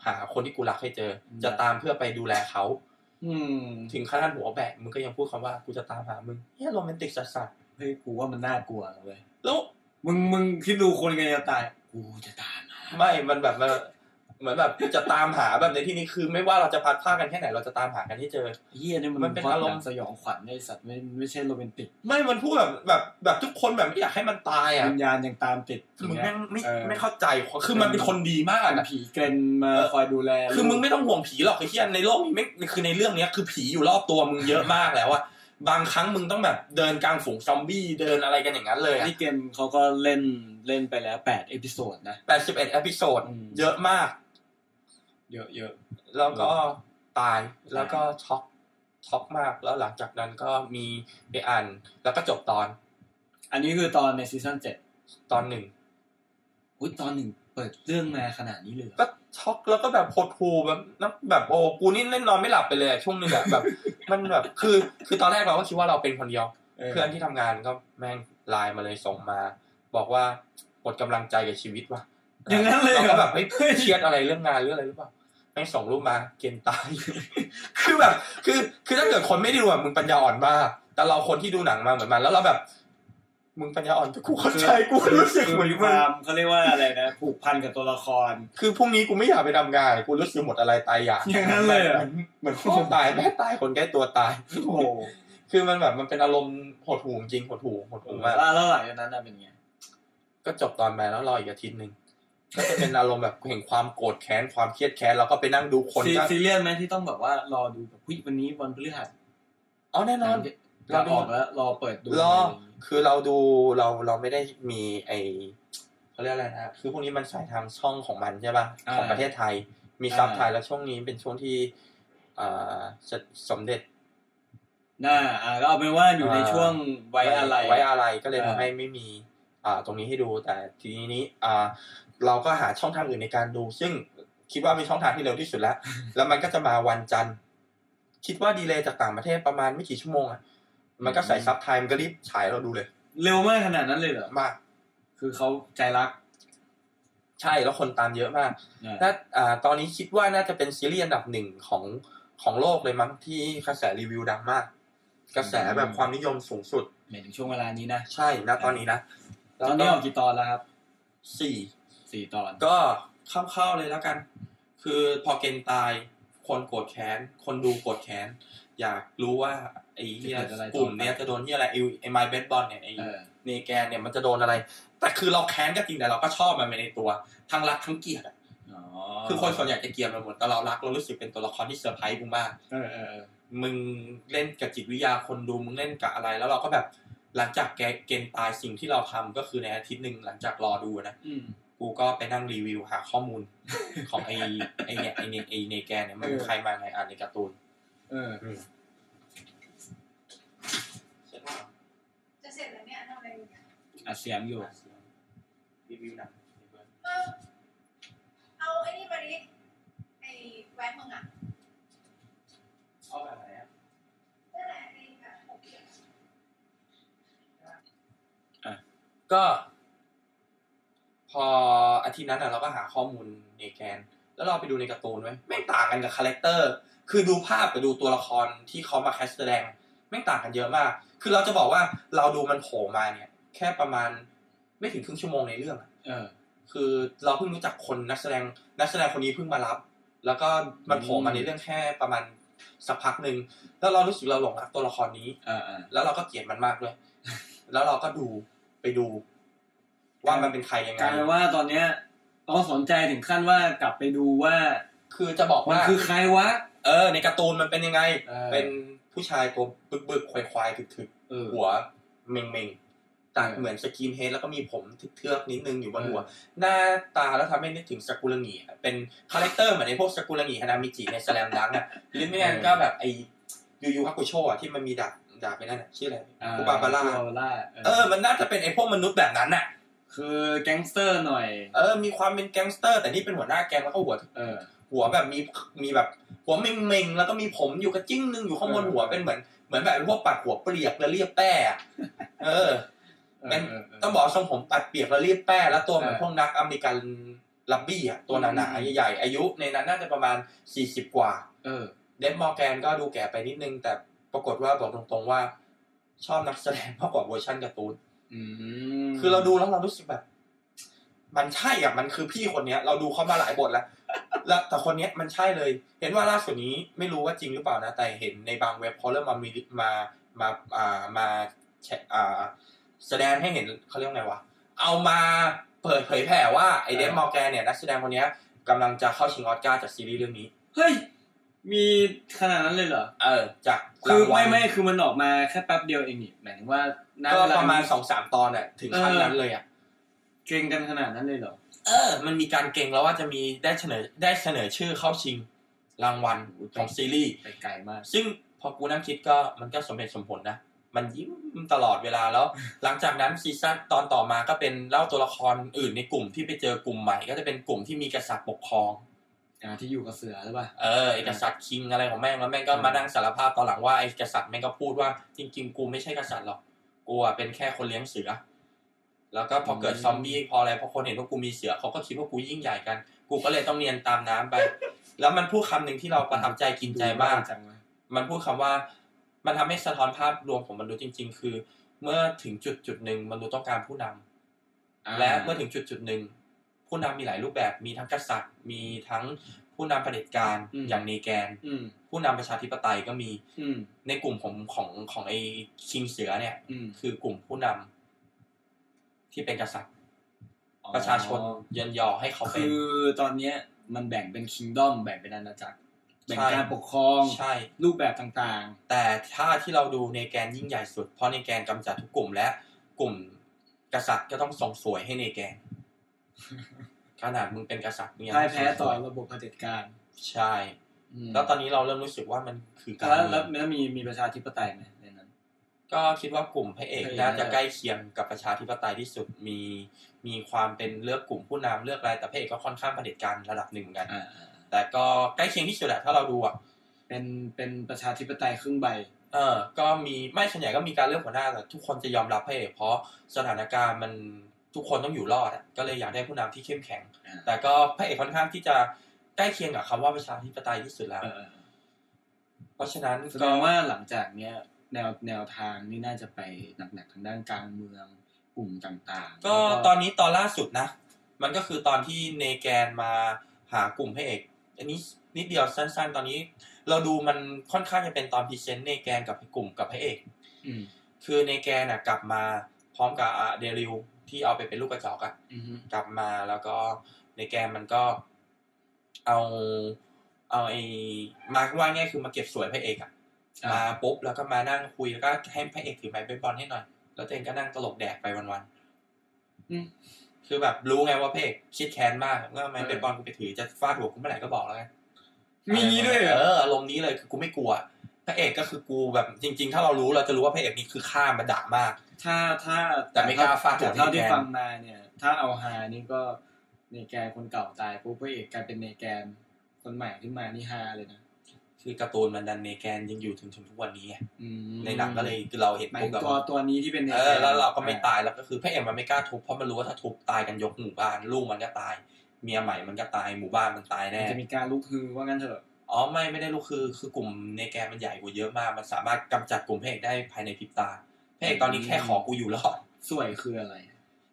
หาคนที่กูรักให้เจออืมจะตามเพื่อไปดูแลเขาอืมถึงขนาดหัวแบกมึงก็ยังพูดคำว่ากูจะตามหามึงเนี่ยโรแมนติกสัสเฮ้ยกูว่ามันน่ากลัวนะเลยๆแล้วมึงมึงคิดดูคนกันจะตายกูจะตามหาไม่มันแบบมัน เหมือนแบบจะตามหาแบบในที่นี้คือ ไม่ว่าเราจะพัดผ้ากันแค่ไหนเราจะตามหากันให้เจอเฮียนี่มันมันเป็นพล็อตอารมณ์หนังสยองขวัญไอ้สัตว์ไม่ไม่ใช่โรแมนติก ไม่มันพูดแบบแบบแบบทุกคนแบบไม่อยากให้มันตายอะวิญญาณยังตามติดมึงแม่งไม่เออไม่เข้าใจคือมันเป็นคนดีมากเป็นอะผีเกรนมาคอยดูแล คือมึงไม่ต้องห่วงผีหรอกไอ้ที่ในโลกนี้ไม่คือในเรื่องเนี้ยคือผีอยู่รอบตัวมึงเยอะมากแล้วอะบางครั้งมึงต้องแบบเดินกลางฝูงซอมบี้เดินอะไรกันอย่างนั้นเลยอะที่เกมเขาก็เล่นเล่นไปแล้วแปด episode นะแปดสิบเอ็ด episode อืมเยอะมาก เยอะเยอะแล้วก็ตายแล้วก็ช็อกช็อกมากแล้วหลังจากนั้นก็มีไปอ่านแล้วก็จบตอน อันนี้คือตอนในซีซั่นเจ็ดตอนหนึ่งอุ้ยตอนหนึ่งเปิดเรื่องมาขนาดนี้เลยเหรอก็ช็อกแล้วก็แบบโหดหูแบบนับแบบโอ้กูนี่เล่นนอนไม่หลับไปเลยอะช่วงหนึงอะแบบ มันแบบคือ คือตอนแรกเราก็คิดว่าเราเป็นคนเดียว เพื่อนที่ทำงานก็แม่งไลน์มาเลยส่งมา บอกว่าหมดกำลังใจกับชีวิตว่ะอย่างนั้นเลยเหรอเราก็แบบเฮ้ยเครียดอะไรเรื่องงานหรืออะไรหรือเปล่าแม่งส่งรูปมาเกณฑ์ตาย คือแบบ คือ คือถ้าเกิดคนไม่ได้ดูอะมึงปัญญาอ่อนมาก แต่เราคนที่ดูหนังมาเหมือนมัน แล้วเราแบบ มึงปัญญาอ่อนกูเข้าใจกูรู้สึกคือเหมือนมีคมึงวามเขาเรียกว่าอะไรนะ ผูกพันกับตัวละคร คือพรุ่งนี้กูไม่อยากไปทำงาน กูรู้สึกหมดอะไรตายอยากอย่างนั้นเลยเหรอมือนเหมือนคนตายแม่ตายคนใกล้ตัวตาย โอ้โหคือมันแบบมันเป็นอารมณ์หดหูจริงหดหูหดหูมากแล้วหลังจากนั้นน่ะเป็นไง ก็จบตอนไปแล้วรออีกอาทิตย์หนึ่ง ก็จะเป็นอารมณ์แบบแห่งความโกรธแค้นความเครียดแค้นแล้วก็ไปนั่งดูคนซีก็ซีเรียสไหมที่ต้องแบบว่ารอดูแบบผู้วันนี้วันพฤหัสอ๋อแน่นอนเราออกแล้วรอเปิดดูรอคือเราดูเราเราไม่ได้มีไอเขาเรียกอะไรนะคือพวกนี้มันสายทางช่องของมันใช่ป่ะของประเทศไทย มีซับไทยแล้วช่วงนี้เป็นช่วงที่อ่าจะสมเด็จน่าอ่าก็เอาเป็นว่าอยู่ในช่วงไว้อะไรไว้อะไรก็เลยอ่าทำให้ไม่มี อ่า ตรงนี้ให้ดูแต่ทีนี้อ่า เราก็หาช่องทางอื่นในการดู ซึ่งคิดว่าเป็นช่องทางที่เร็วที่สุดแล้ว แล้วมันก็จะมาวันจันทร์ คิดว่า delay จากต่างประเทศประมาณไม่กี่ชั่วโมงอะ มันก็ใส่ซับไทยก็รีบฉายเราดูเลย เร็วมากขนาดนั้นเลยเหรอ มาก คือเขาใจรัก ใช่แล้วคนตามเยอะมากอ่าน่าอ่าตอนนี้คิดว่าน่าจะเป็นซีรีส์อันดับหนึ่งของของโลกเลยมั้งที่กระแสรีวิวดังมาก กระแสแบบความนิยมสูงสุดหมายถึงช่วงเวลานี้นะ ใช่ณตอนนี้นะตอนนี้ออกกี่ตอนแล้วครับ สี่ สี่ตอน ก็เข้าๆเลยแล้วกัน คือพอเกณฑ์ตาย คนโกรธแค้น คนดูโกรธแค้น อยากรู้ว่าไอ้เหี้ยจะเกิดอะไรต่อไปกลุ่มเนี้ยจะโดนที่อะไรไอ้ไอ้ไมเบสบอลเนี่ยไอ้เออเนแกนเนี่ยมันจะโดนอะไร แต่คือเราแค้นก็จริงแต่เราก็ชอบมันไปในตัว ทั้งรักทั้งเกลียดอะอ๋อคือคนส่วนใหญ่จะเกลียดมันหมดแต่เรารักเรารู้สึกเป็นตัวละครที่เซอร์ไพรส์กูมากเออเออเออมึงเล่นกับจิตวิทยาคนดูมึงเล่นกับอะไร แล้วเราก็แบบหลังจากแกเกณฑ์ตายสิ่งที่เราทำก็คือในอาทิตย์หนึ่งหลังจากรอดูนะอืม กูก็ไปนั่งรีวิวหาข้อมูล ของไอไอเนี่ยไอเนไอเนแกนเนี่ยมันเป็นเออใครมาไงอ่านในการ์ตูน เออจะเสร็จแล้วเนี่ยทำอะไรอยู่เนี่ยอัดเสียงอยู่รีวิวหนังเออเอาไอ้นี่มาดิไอ้แว็กมึงอะเอาแบบไหนอะนั่นแหละไอ้แบบหกเหลี่ยมก็ พออาทิตย์นั้นอะเราก็หาข้อมูล Negan แล้วเราไปดูในการ์ตูนไว้แม่งต่างกันกับ character คือดูภาพกับดูตัวละครที่เขามา cast แสดงแม่งต่างกันเยอะมาก คือเราจะบอกว่าเราดูมันโผล่มาเนี่ย แค่ประมาณไม่ถึงครึ่งชั่วโมงในเรื่องอะเออ คือเราเพิ่งรู้จักคนนักแสดงนักแสดงคนนี้เพิ่งมารับ แล้วก็มันโผล่มาในเรื่องแค่ประมาณสักพักหนึ่งแล้วเรารู้สึกเราหลงรักตัวละครนี้เออเออแล้วเราก็เกลียดมันมากด้วย แล้วเราก็ดูไปดู ว่ามันเป็นใครยังไงกลายเป็นว่าตอนเนี้ยต้องสนใจถึงขั้นว่ากลับไปดูว่า คือจะบอกมันว่าคือใครวะ เออ ในการ์ตูนมันเป็นยังไงเออเป็นผู้ชายตัวบึกบึกๆควายควายๆถึกถึกเออๆหัวเมงเมงๆต่างเออเหมือน skinhead แล้วก็มีผมเทือกๆนิดนึงอยู่บนเออหัว หน้าตาแล้วทำให้นึกถึงซากุรางิอะเป็น character เหมือนในพวกซากุรางิฮานามิจิใน Slam Dunk อะหรือไม่งั้นก็แบบไอยูยูฮาคุโชอะที่มันมีดาบดาบไปนั่นอะชื่ออะไรคูบาบาร่าคูบาบาร่าเออ มันน่าจะเป็นไอพวกมนุษย์แบบนั้นน่ะ คือแก๊งสเตอร์หน่อย เออ มีความเป็นแก๊งสเตอร์ แต่นี่เป็นหัวหน้าแก๊งแล้วก็หัวเออหัวแบบมีมีแบบหัวเมงๆแล้วก็มีผมอยู่กระจิ้งหนึงอยู่ข้างบนเออหัวเป็นเหมือนเหมือนแบบพวกปัดหัวเปลียกแล้วเรียบแป้อะเออเป็นเออเออต้องบอกว่าทรงผมปัดเปียกแล้วเรียบแป้แล้วตัวเหมือนเออพวกนักอเมริกันรักบี้อะตัวหนาอืมๆใหญ่ๆอายุในนั้นน่าจะประมาณสี่สิบกว่า เออ เดฟมอร์แกนก็ดูแก่ไปนิดนึง แต่ปรากฏว่าบอกตรงๆว่า ชอบนักแสดงมากกว่าเวอร์ชันการ์ตูนอืม คือเราดูแล้วเรารู้สึกแบบ มันใช่อะมันคือพี่คนเนี้ย เราดูเขามาหลายบทแล้วแล้วแต่คนเนี้ยมันใช่เลย เห็นว่าล่าสุดนี้ไม่รู้ว่าจริงหรือเปล่านะ แต่เห็นในบางเว็บเขาเริ่มมามีมามาอ่ามาแชอ่า แสดงให้เห็นเขาเรียกว่าไงวะเอามาเปิดเผยแผ่ว่าไอเดฟมอร์แกนเนี่ยนักแสดงคนเนี้ยกำลังจะเข้าชิงออสการ์จากซีรีส์เรื่องนี้ เฮ้ย มีขนาดนั้นเลยเหรอ เออ จากคือรางวัลไม่ไม่คือมันออกมาแค่แป๊บเดียวเองนี่หมายถึงว่าณก็เวลประมาณสองสามตอนอะถึงขั้นเออนั้นเลยอะเก่งกันขนาดนั้นเลยเหรอ เออ มันมีการเก่งแล้วว่าจะมีได้เสนอได้เสนอชื่อเข้าชิงรางวัลของซีรีส์ไปไกลมาก ซึ่งพอกูนั่งคิดก็มันก็สมเหตุสมผลนะ มันยิ้มตลอดเวลาแล้ว หลังจากนั้นซีซั่นตอนต่อมาก็เป็นเล่าตัวละครอื่นในกลุ่มที่ไปเจอกลุ่มใหม่ ก็จะเป็นกลุ่มที่มีกษัตริย์ปกครอง อ่าที่อยู่กับเสือหรือเปล่าเออไอกษัตริย์คิงอะไรของแม่งแล้วแม่งก็มานั่งสารภาพตอนหลังว่าไอกษัตริย์แม่งก็พูดว่าจริง ๆ กูไม่ใช่กษัตริย์หรอกกูอะเป็นแค่คนเลี้ยงเสือ แล้วก็พอเกิดซอมบี้พออะไรพอคนเห็นว่ากูมีเสือเขาก็คิดว่ากูยิ่งใหญ่กัน กูก็เลยต้องเนียนตามน้ำไป แล้วมันพูดคำหนึ่งที่เราประทับใจกินใจมากจังเลยมันพูดคำว่า มันทำให้สะท้อนภาพรวมของมนุษย์จริง ๆ คือ เมื่อถึงจุดจุดหนึ่งมนุษย์ต้องการผู้นำอ่าและเมื่อถึงจุดจุดหนึ่ง ผู้นำมีหลายรูปแบบมีทั้งกษัตริย์ มีทั้งผู้นำเผด็จการอย่างเนแกนอืมผู้นำประชาธิปไตยก็มีอืมในกลุ่มของของของไอ้คิงเสือเนี่ยอืมคือกลุ่มผู้นำที่เป็นกษัตริย์ ประชาชนเยินยอให้เขาเป็นคือตอนเนี้ยมันแบ่งเป็นคิงดอมแบ่งเป็นอาณาจักรแบ่งใช่การปกครองใช่รูปแบบต่างแต่ถ้าที่เราดูในแกนยิ่งใหญ่สุด เพราะในแกนกำจัดทุกกลุ่มและกลุ่มกษัตริย์ก็ต้องส่งสวยให้ในแกน ขนาดมึงเป็นกษัตริย์มึงๆยังพ่ายงแพ้ส่งสต่อวยระบบเผด็จการ ใช่อืมแล้วตอนนี้เราเริ่มรู้สึกว่ามันคือการแล้วเมืแล้อวงแล้วมีมีประชาธิปไตยไหมในนั้น ก็คิดว่ากลุ่มพระเอกพระเอกน่าจะน่าจะใกล้เคียงกับประชาธิปไตยที่สุดมีมีความเป็นเลือกกลุ่มผู้นำเลือกอะไรแต่พระเอกก็ค่อนข้างเผด็จการระดับหนึ่งเหมือนกันอ่าแต่ก็ใกล้เคียงที่สุดแหละถ้าเราดูอะเป็นเป็นประชาธิปไตยครึ่งใบ เออ ก็มีไม่ส่วนใหญ่ก็มีการเลือกหัวหน้าแต่ทุกคนจะยอมรับพระเอกเพราะสถานการณ์มัน ทุกคนต้องอยู่รอดอะก็เลยอยากได้ผู้นำที่เข้มแข็งอ่าแต่ก็พระเอกค่อนข้างที่จะใกล้เคียงกับคำว่าประชาธิปไตยที่สุดแล้วเออเออเพราะฉะนั้นแสดก็งว่าหลังจากเนี้ยแนวแนวทางนี่น่าจะไปหนักๆทางด้านการเมืองกลุ่มต่างๆ ก็แล้วตอนนี้ตอนล่าสุดนะ มันก็คือตอนที่เนแกนมาหากลุ่มพระเอก อันนี้นิดเดียวสั้น ๆ ตอนนี้ เราดูมันค่อนข้างจะเป็นตอนพรีเซนต์เนแกนกับกลุ่มกับพระเอกอืมคือเนแกนน่ะ กลับมาพร้อมกับอะเดริว ที่เอาไปเป็นลูกกระจอกอะอืมฮึกลับมาแล้วก็ในแกนมันก็ เอาเอาไอ้มาว่าง่ายคือมาเก็บสวยพระเอกอะมาปุ๊บแล้วก็มานั่งคุยแล้วก็ให้พระเอกถือไม้เบสบอลให้หน่อย แล้วตัวเองก็นั่งตลกแดกไปวันๆอืมคือแบบรู้ไงว่าพระเอกคิดแค้นมากก็ไม้เบสบอลกูไปถือจะฟาดหัวกูเมื่อไหร่ก็บอกแล้วกันมีงี้ด้วยเหรเออออารมณ์นี้เลยคือกูไม่กลัวพระเอกก็คือกูแบบจริง ๆ ถ้าเรารู้เราจะรู้ว่าพระเอกนี่คือฆ่ามาด่ามาก ถ้าถ้าแต่ไม่กล้าฟาดหัวแต่เท่าที่ในแกนฟังมาเนี่ย ถ้าเอาฮานี่ก็ในแกนคนเก่าตายปุ๊บพระเอกกลายเป็นในแกนคนใหม่ขึ้นมานี่ฮาเลยนะคือการ์ตูนมันดันเนแกนยังอยู่ถึงถึงทุกวันนี้ไงอืมในหนังก็เลยคือเราเห็นหมายปุ๊บถึงแบบตัวว่าตัวนี้ที่เป็นเออแล้วเราก็ไม่อ่ตายแล้วก็คือพระเอกมันไม่กล้าทุบเพราะมันรู้ว่าถ้าทุบตายกันยกหมู่บ้านลูกมันก็ตาย เมียใหม่มันก็ตายหมู่บ้านมันตายมันแน่จะมีการลุกฮือว่างั้นเถอะอ๋อไม่ไม่ได้ลูกคือคือกลุ่มเนแกนมันใหญ่กว่าเยอะมาก มันสามารถกำจัดกลุ่มพระเอกได้ภายในพริบตา พระเอกตอนนี้แค่ขอกูอยู่รอดสวยคืออะไร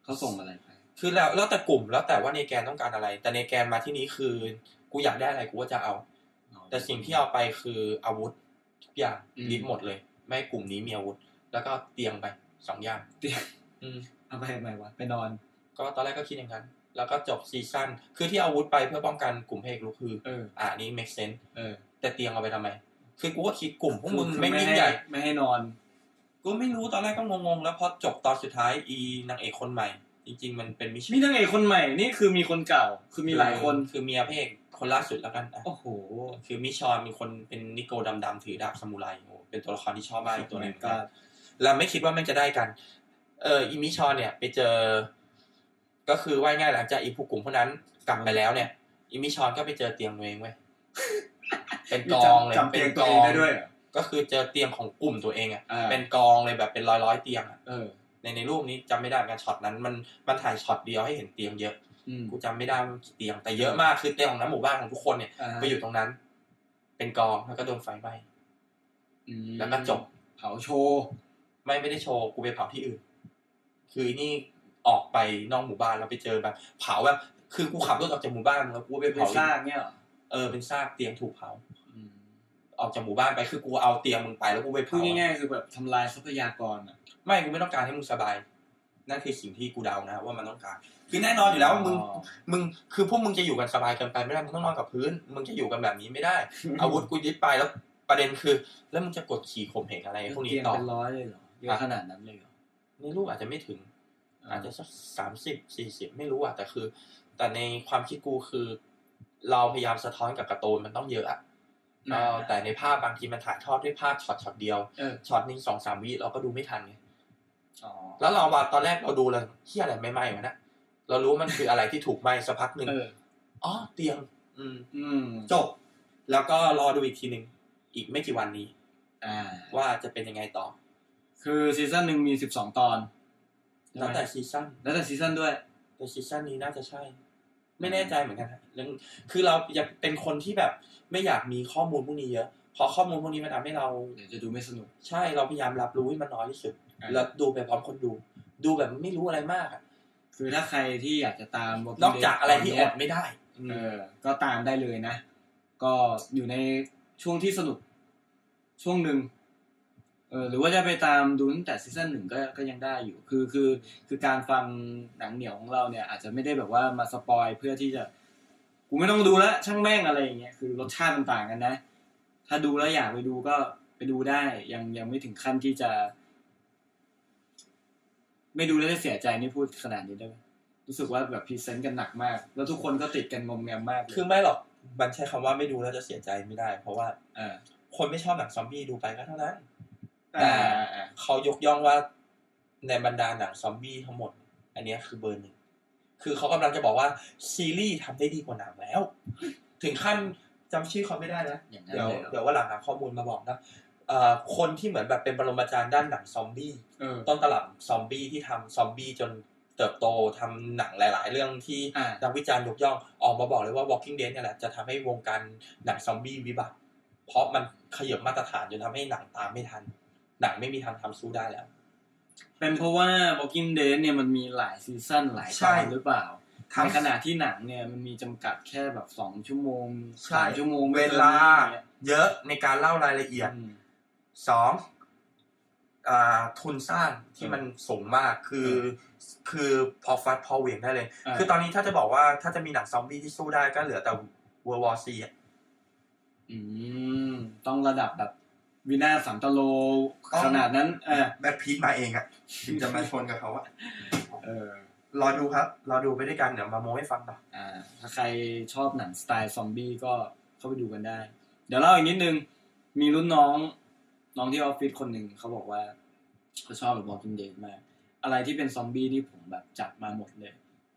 เขาส่งอะไรไปคือแล้วแล้วแต่กลุ่มแล้วแต่ว่าเนแกนต้องการอะไร แต่เนแกนมาที่นี้คือ กูอยากได้อะไรกูก็จะเอา แต่สิ่งที่เอาไปคืออาวุธทุกอย่างอืมลิฟหมดเลย ไม่ให้กลุ่มนี้มีอาวุธ แล้วก็เตียงไปสองอย่างเตียงอืมเอาไปทำไมวะไปนอน ก็ตอนแรกก็คิดอย่างนั้น แล้วก็จบซีซั่นคือที่เอาอาวุธไปเพื่อป้องกันกลุ่มเพกลุกคือเอออ่านี่ make sense เออแต่เตียงเอาไปทำไม คือกูก็คิดกลุ่มพวกมึงคือไม่ไม่ยิ่งให้ใหญ่ไม่ให้นอน กูไม่รู้ตอนแรกก็งงๆ แล้วพอจบตอนสุดท้ายอีนางเอกคนใหม่ จริง ๆ มันเป็นมิชมีนางเอกคนใหม่นี่คือมีคนเก่า คือมีหลายคนคือเมียพระเอกคนล่าสุดแล้วกันอะโอ้โหคือมิชอนมีคนเป็นนิโกดำๆถือดาบซามูไรโอ้เป็นตัวละครที่ชอบมากอีกตัวหนึ่งก็เราไม่คิดว่ามันจะได้กัน เอออีมิชอนเนี่ย ไปเจอ ก็คือว่าง่ายหลังจากอีผู้กลุ่มพวกนั้นกลับไปแล้วเนี่ยอีมิชอนก็ไปเจอเตียงตัวเองเว้ยเป็นกองเลยจำเตียงป็นตัวเองได้ด้วยเหรอ ก็คือเจอเตียงของกลุ่มตัวเองอะอ่าเป็นกองเลยแบบเป็นร้อยร้อยๆเตียงอะเออในในรูปนี้จำไม่ได้เหมือนกันช็อตนั้นมันมันถ่ายช็อตเดียวให้เห็นเตียงเยอะอืมกูจำไม่ได้มันกี่เตียงแต่เยอะมากคือเตียงของน้ำหมู่บ้านของทุกคนเนี่ยอ่าไปอยู่ตรงนั้น เป็นกองแล้วก็โดนไฟไหม้อืมแล้วก็จบเผาโชว์ไม่ไม่ได้โชว์กูไปเผาที่อื่น คือนี่ออกไปนอกหมู่บ้านแล้วไปเจอแบบ เผาแบบคือกูขับรถออกจากหมู่บ้านแล้วกูไปไปเผาสร้างเนี่ยเหรอเออเป็นซากเตียงถูกเผาอืม ออกจากหมู่บ้านไปคือกูเอาเตียงมึงไปแล้วกูไปพูดเผาง่ายๆคือแบบทำลายทรัพยากรอะ ไม่กูไม่ต้องการให้มึงสบาย นั่นคือสิ่งที่กูเดานะ ว่ามันต้องการ คือแน่นอนอยู่แล้วว่ามึงอ๋อมึงคือพวกมึงจะอยู่กันสบายเกินไปไม่ได้มึงต้องนอนกับพื้น มึงจะอยู่กันแบบนี้ไม่ได้ อาวุธกูยึดไปแล้วประเด็นคือ แล้วมึงจะกดขี่ข่มเหงอะไรพวกนี้เตียงต่อ เป็นร้อยเลยเหรอเยอะขนาดนั้นเลยเหรอในรูปอาจจะไม่ถึง อาจจะสักสามสิบสี่สิบไม่รู้อะแต่คือ แต่ในความคิดกูคือ เราพยายามสะท้อนกับการ์ตูนมันต้องเยอะอะเออ แต่ในภาพบางทีมันถ่ายทอดด้วยภาพช็อตช็อตเดียวเออช็อตหนึ่งสองสามวิเราก็ดูไม่ทันไงอ๋อแล้วเราว่าตอนแรกเราดูเลยเฮียอะไรไม่ไหม้วะนะเรารู้ว่ามันคืออะไรที่ถูกไหม้สักพักหนึ่งเอออ๋อเตียง อืม อืมจบ แล้วก็รอดูอีกทีหนึ่งอีกไม่กี่วันนี้ อ่า ว่าจะเป็นยังไงต่อ คือซีซั่นหนึ่งมีสิบสองตอนใช่ไหมแล้วแต่ซีซั่นแล้วแต่ซีซั่นด้วยแต่ซีซั่นนี้น่าจะใช่ ไม่แน่ใจเหมือนกันฮะเรื่องคือเราอยากเป็นคนที่แบบ ไม่อยากมีข้อมูลพวกนี้เยอะเพราะข้อมูลพวกนี้มันทำให้เราเดี๋ยวจะดูไม่สนุก ใช่เราพยายามรับรู้ให้มันน้อยที่สุดอ่าแล้วดูไปพร้อมคนดู ดูแบบไม่รู้อะไรมากอะคือถ้าใครที่อยากจะตาม Walking นอกจาก Dead อะไรที่ตนอเนี้ยดไม่ได้เออ ก็ตามได้เลยนะ ก็อยู่ในช่วงที่สนุกช่วงหนึ่ง เออหรือว่าจะไปตามดูตั้งแต่ซีซั่นหนึ่งก็ก็ยังได้อยู่คือคือคือการฟังหนังเหนียวของเราเนี่ย อาจจะไม่ได้แบบว่ามา spoil เพื่อที่จะกูไม่ต้องดูแล้วช่างแม่งอะไรอย่างเงี้ยคือรสชาติมันต่างกันนะ ถ้าดูแล้วอยากไปดูก็ไปดูได้ ยังยังไม่ถึงขั้นที่จะ ไม่ดูแล้วจะเสียใจนี่พูดขนาดนี้ได้ไหมรู้สึกว่าแบบ present กันหนักมาก แล้วทุกคนก็ติดกันงอมแงมมากเลยคือไม่หรอกมันใช้คำว่าไม่ดูแล้วจะเสียใจไม่ได้ เพราะว่าอ่าคนไม่ชอบหนังซอมบี้ดูไปก็เท่านั้น อ่าอ่าเขายกย่องว่าในบรรดาหนังซอมบี้ทั้งหมด อันเนี้ยคือเบอร์หนึ่ง คือเขากำลังจะบอกว่าซีรีส์ทำได้ดีกว่าหนังแล้ว ถึงขั้นจำชื่อเขาไม่ได้นะอย่างนั้นเดี๋ยวเลยเหรอเดี๋ยวว่าหลังหาข้อมูลมาบอกนะเอ่อคนที่เหมือนแบบเป็นปรมาจารย์ด้านหนังซอมบี้เออต้นตลับซอมบี้ที่ทำซอมบี้จนเติบโตทำหนังหลาย ๆ เรื่องที่อ่านักวิจารณ์ยกย่องออกมาบอกเลยว่า Walking Dead เนี่ยแหละจะทำให้วงการหนังซอมบี้วิบัติเพราะมันขยับมาตรฐานจนทำให้หนังตามไม่ทัน หนังไม่มีทางทำสู้ได้แล้ว เป็นเพราะว่า Walking Dead เนี่ยมันมีหลายซีซั่นหลายใช่ตอนหรือเปล่าทั้งในขณะที่หนังเนี่ยมันมีจำกัดแค่แบบสองชั่วโมงใช่สามชั่วโมงไม่เวกินลานี้เนี่ยเยอะในการเล่ารายละเอียดอืมสองอ่าทุนสร้างที่เออมันสูงมากคือคือพอฟัดพอเหวี่ยงได้เลยอ่าคือตอนนี้ถ้าจะบอกว่าถ้าจะมีหนังซอมบี้ที่สู้ได้ก็เหลือแต่ World War C อะอืมต้องระดับแบบ วินาศสันตโลต้องขนาดนั้นเออแบทพีทมาเองอะถึงจะมาชนกับเขาอะเออรอดูครับ รอดูไปด้วยกันเดี๋ยวมาโมให้ฟังต่ออ่า ถ้าใครชอบหนังสไตล์ซอมบี้ก็เข้าไปดูกันได้ เดี๋ยวเล่าอีกนิดนึง มีรุ่นน้อง น้องที่ออฟฟิศคนหนึ่งเขาบอกว่าเขาชอบแบบ Walking Dead มาก อะไรที่เป็นซอมบี้ที่ผมแบบจัดมาหมดเลย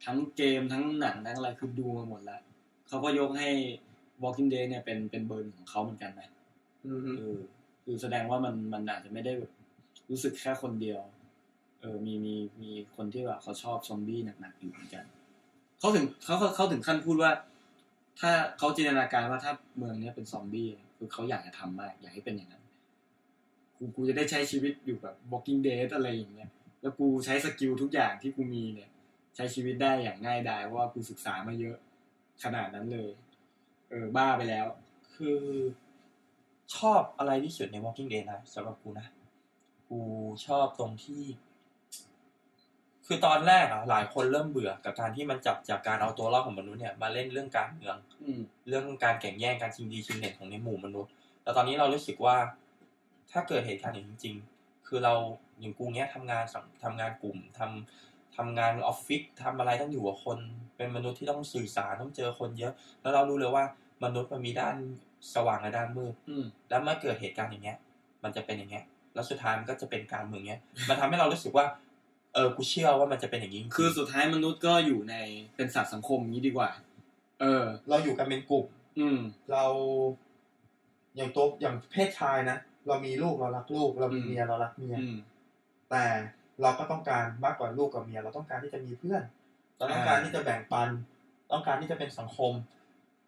ทั้งเกมทั้งหนังทั้งอะไรคือดูมาหมดแล้วเขาก็ยกให้ Walking Dead เนี่ยเป็นเป็นเบอร์หนึ่งของเขาเหมือนกันนะอืมเออ คือแสดงว่ามันมันอาจจะไม่ได้แบบรู้สึกแค่คนเดียว เออมีมีมีคนที่แบบเขาชอบซอมบี้หนักๆอยู่เหมือนกันเขาถึงเขาเขาเขาถึงขั้นพูดว่า ถ้าเขาจินตนาการว่าถ้าเมืองเนี้ยเป็นซอมบี้คือเขาอยากจะทำมาก อยากให้เป็นอย่างนั้นกูกูจะได้ใช้ชีวิตอยู่แบบ Walking Dead อะไรอย่างเงี้ยแล้วกูใช้ skill ทุกอย่างที่กูมีเนี่ย ใช้ชีวิตได้อย่างง่ายดายเพราะว่ากูศึกษามาเยอะขนาดนั้นเลย เออบ้าไปแล้ว คือ ชอบอะไรที่สุดใน Walking Dead นะสำหรับกูนะ กูชอบตรงที่ คือตอนแรกอะหลายคนเริ่มเบื่อกับการที่มันจับจากการเอาตัวรอดของมนุษย์เนี่ยมาเล่นเรื่องการเมืองอืมเรื่องการแข่งแย่งการชิงดีชิงเด่นของในหมู่มนุษย์ แต่ตอนนี้เรารู้สึกว่า ถ้าเกิดเหตุการณ์อย่างนี้จริง ๆ คือเราอย่างกูเนี้ยทำงานสังทำงานกลุ่มทำทำงานออฟฟิศทำอะไรต้องอยู่กับคน เป็นมนุษย์ที่ต้องสื่อสารต้องเจอคนเยอะ แล้วเรารู้เลยว่ามนุษย์มันมีด้าน สว่างและด้านมืดอืมแล้วเมื่อเกิดเหตุการณ์อย่างเงี้ย มันจะเป็นอย่างเงี้ย แล้วสุดท้ายมันก็จะเป็นการเมืองเงี้ย มันทำให้เรารู้สึกว่า เออกูเชื่อว่ามันจะเป็นอย่างนี้จริงๆคือสุดท้ายมนุษย์ก็อยู่ในเป็นสัตว์สังคมอย่างนี้ดีกว่า เออ เราอยู่กันเป็นกลุ่ม อืม เราอย่างตัวอย่างเพศชายนะเรามีลูกเรารักลูก เรามีอืมเมียเรารักเมียอืมแต่เราก็ต้องการมากกว่าลูกกับเมีย เราต้องการที่จะมีเพื่อน เราต้องการอ่าที่จะแบ่งปัน ต้องการที่จะเป็นสังคม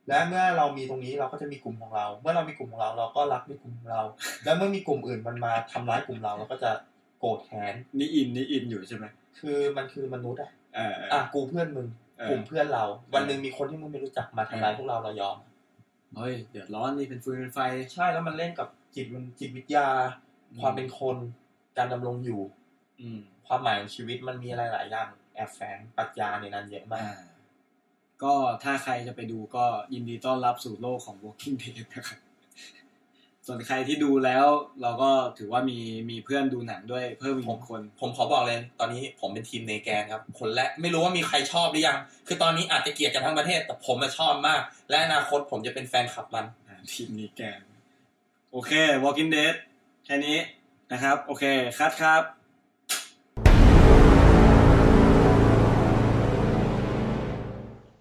และเมื่อเรามีตรงนี้เราก็จะมีกลุ่มของเรา เมื่อเรามีกลุ่มของเราเราก็รักในกลุ่มของเรา และเมื่อมีกลุ่มอื่นมันมาทำร้ายกลุ่มเราเราก็จะโกรธแค้นนี่อินนี่อินอยู่ใช่ไหมคือมันคือมนุษย์อะเออเอออะกูเพื่อนมึงเออกลุ่มเพื่อนเรา วันหนึ่งมีคนที่มึงไม่รู้จักมาทำร้ายพวกเราเรายอมเฮ้ยเดือดร้อนนี่เป็นฟืนเป็นไฟ ใช่แล้วมันเล่นกับจิตมันจิตวิทยาอืมความเป็นคนการดำรงอยู่ อืมความหมายของชีวิตมันมีอะไรหลายอย่างแอบแฝงปรัชญาในนั้นเยอะมาอ่าก ก็ถ้าใครจะไปดูก็ยินดีต้อนรับสู่โลกของ Walking Dead นะครับ ส่วนใครที่ดูแล้วเราก็ถือว่ามีมีเพื่อนดูหนังด้วยเพิ่มอีกหนึ่งคน ผมขอบอกเลย ตอนนี้ผมเป็นทีมเนแกนครับ คนแรกไม่รู้ว่ามีใครชอบหรือยัง คือตอนนี้อาจจะเกลียดกันทั้งประเทศ แต่ผมมาชอบมาก และอนาคตผมจะเป็นแฟนคลับมันอ่าทีมนี้แกน โอเค Walking Dead แค่นี้นะครับ โอเคคัดครับ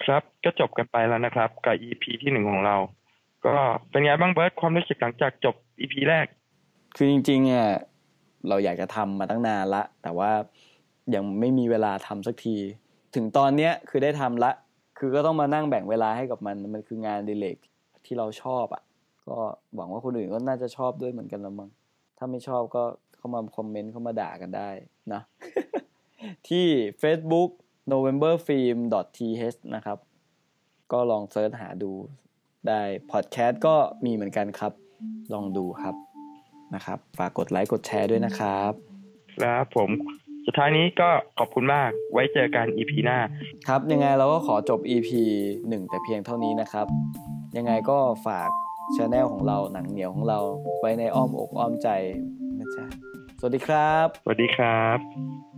ครับก็จบกันไปแล้วนะครับ กับ EP ที่หนึ่งของเรา ก็เป็นไงบ้างเบิร์ตความรู้สึกหลังจากจบ EP แรก คือจริงๆอะเราอยากจะทำมาตั้งนานละ แต่ว่ายังไม่มีเวลาทำสักที ถึงตอนเนี้ยคือได้ทำละ คือก็ต้องมานั่งแบ่งเวลาให้กับมัน มันคืองานอดิเรกที่เราชอบอะ ก็หวังว่าคนอื่นก็น่าจะชอบด้วยเหมือนกันละมั้ง ถ้าไม่ชอบก็เข้ามาคอมเมนต์เข้ามาด่ากันได้นะ ที่ Facebook novemberfilm.th นะครับ ก็ลอง search หาดูได้พอดแคสต์ก็มีเหมือนกันครับ ลองดูครับนะครับ ฝากกดไลค์กดแชร์ด้วยนะครับ ครับผมสุดท้ายนี้ก็ขอบคุณมากไว้เจอกัน EP หน้า ครับยังไงเราก็ขอจบ EP 1 แต่เพียงเท่านี้นะครับ ยังไงก็ฝากช anel ของเราหนังเหนียวของเราไว้ในอ้อมอกอ้อมใจนะจ๊ะสวัสดีครับ สวัสดีครับ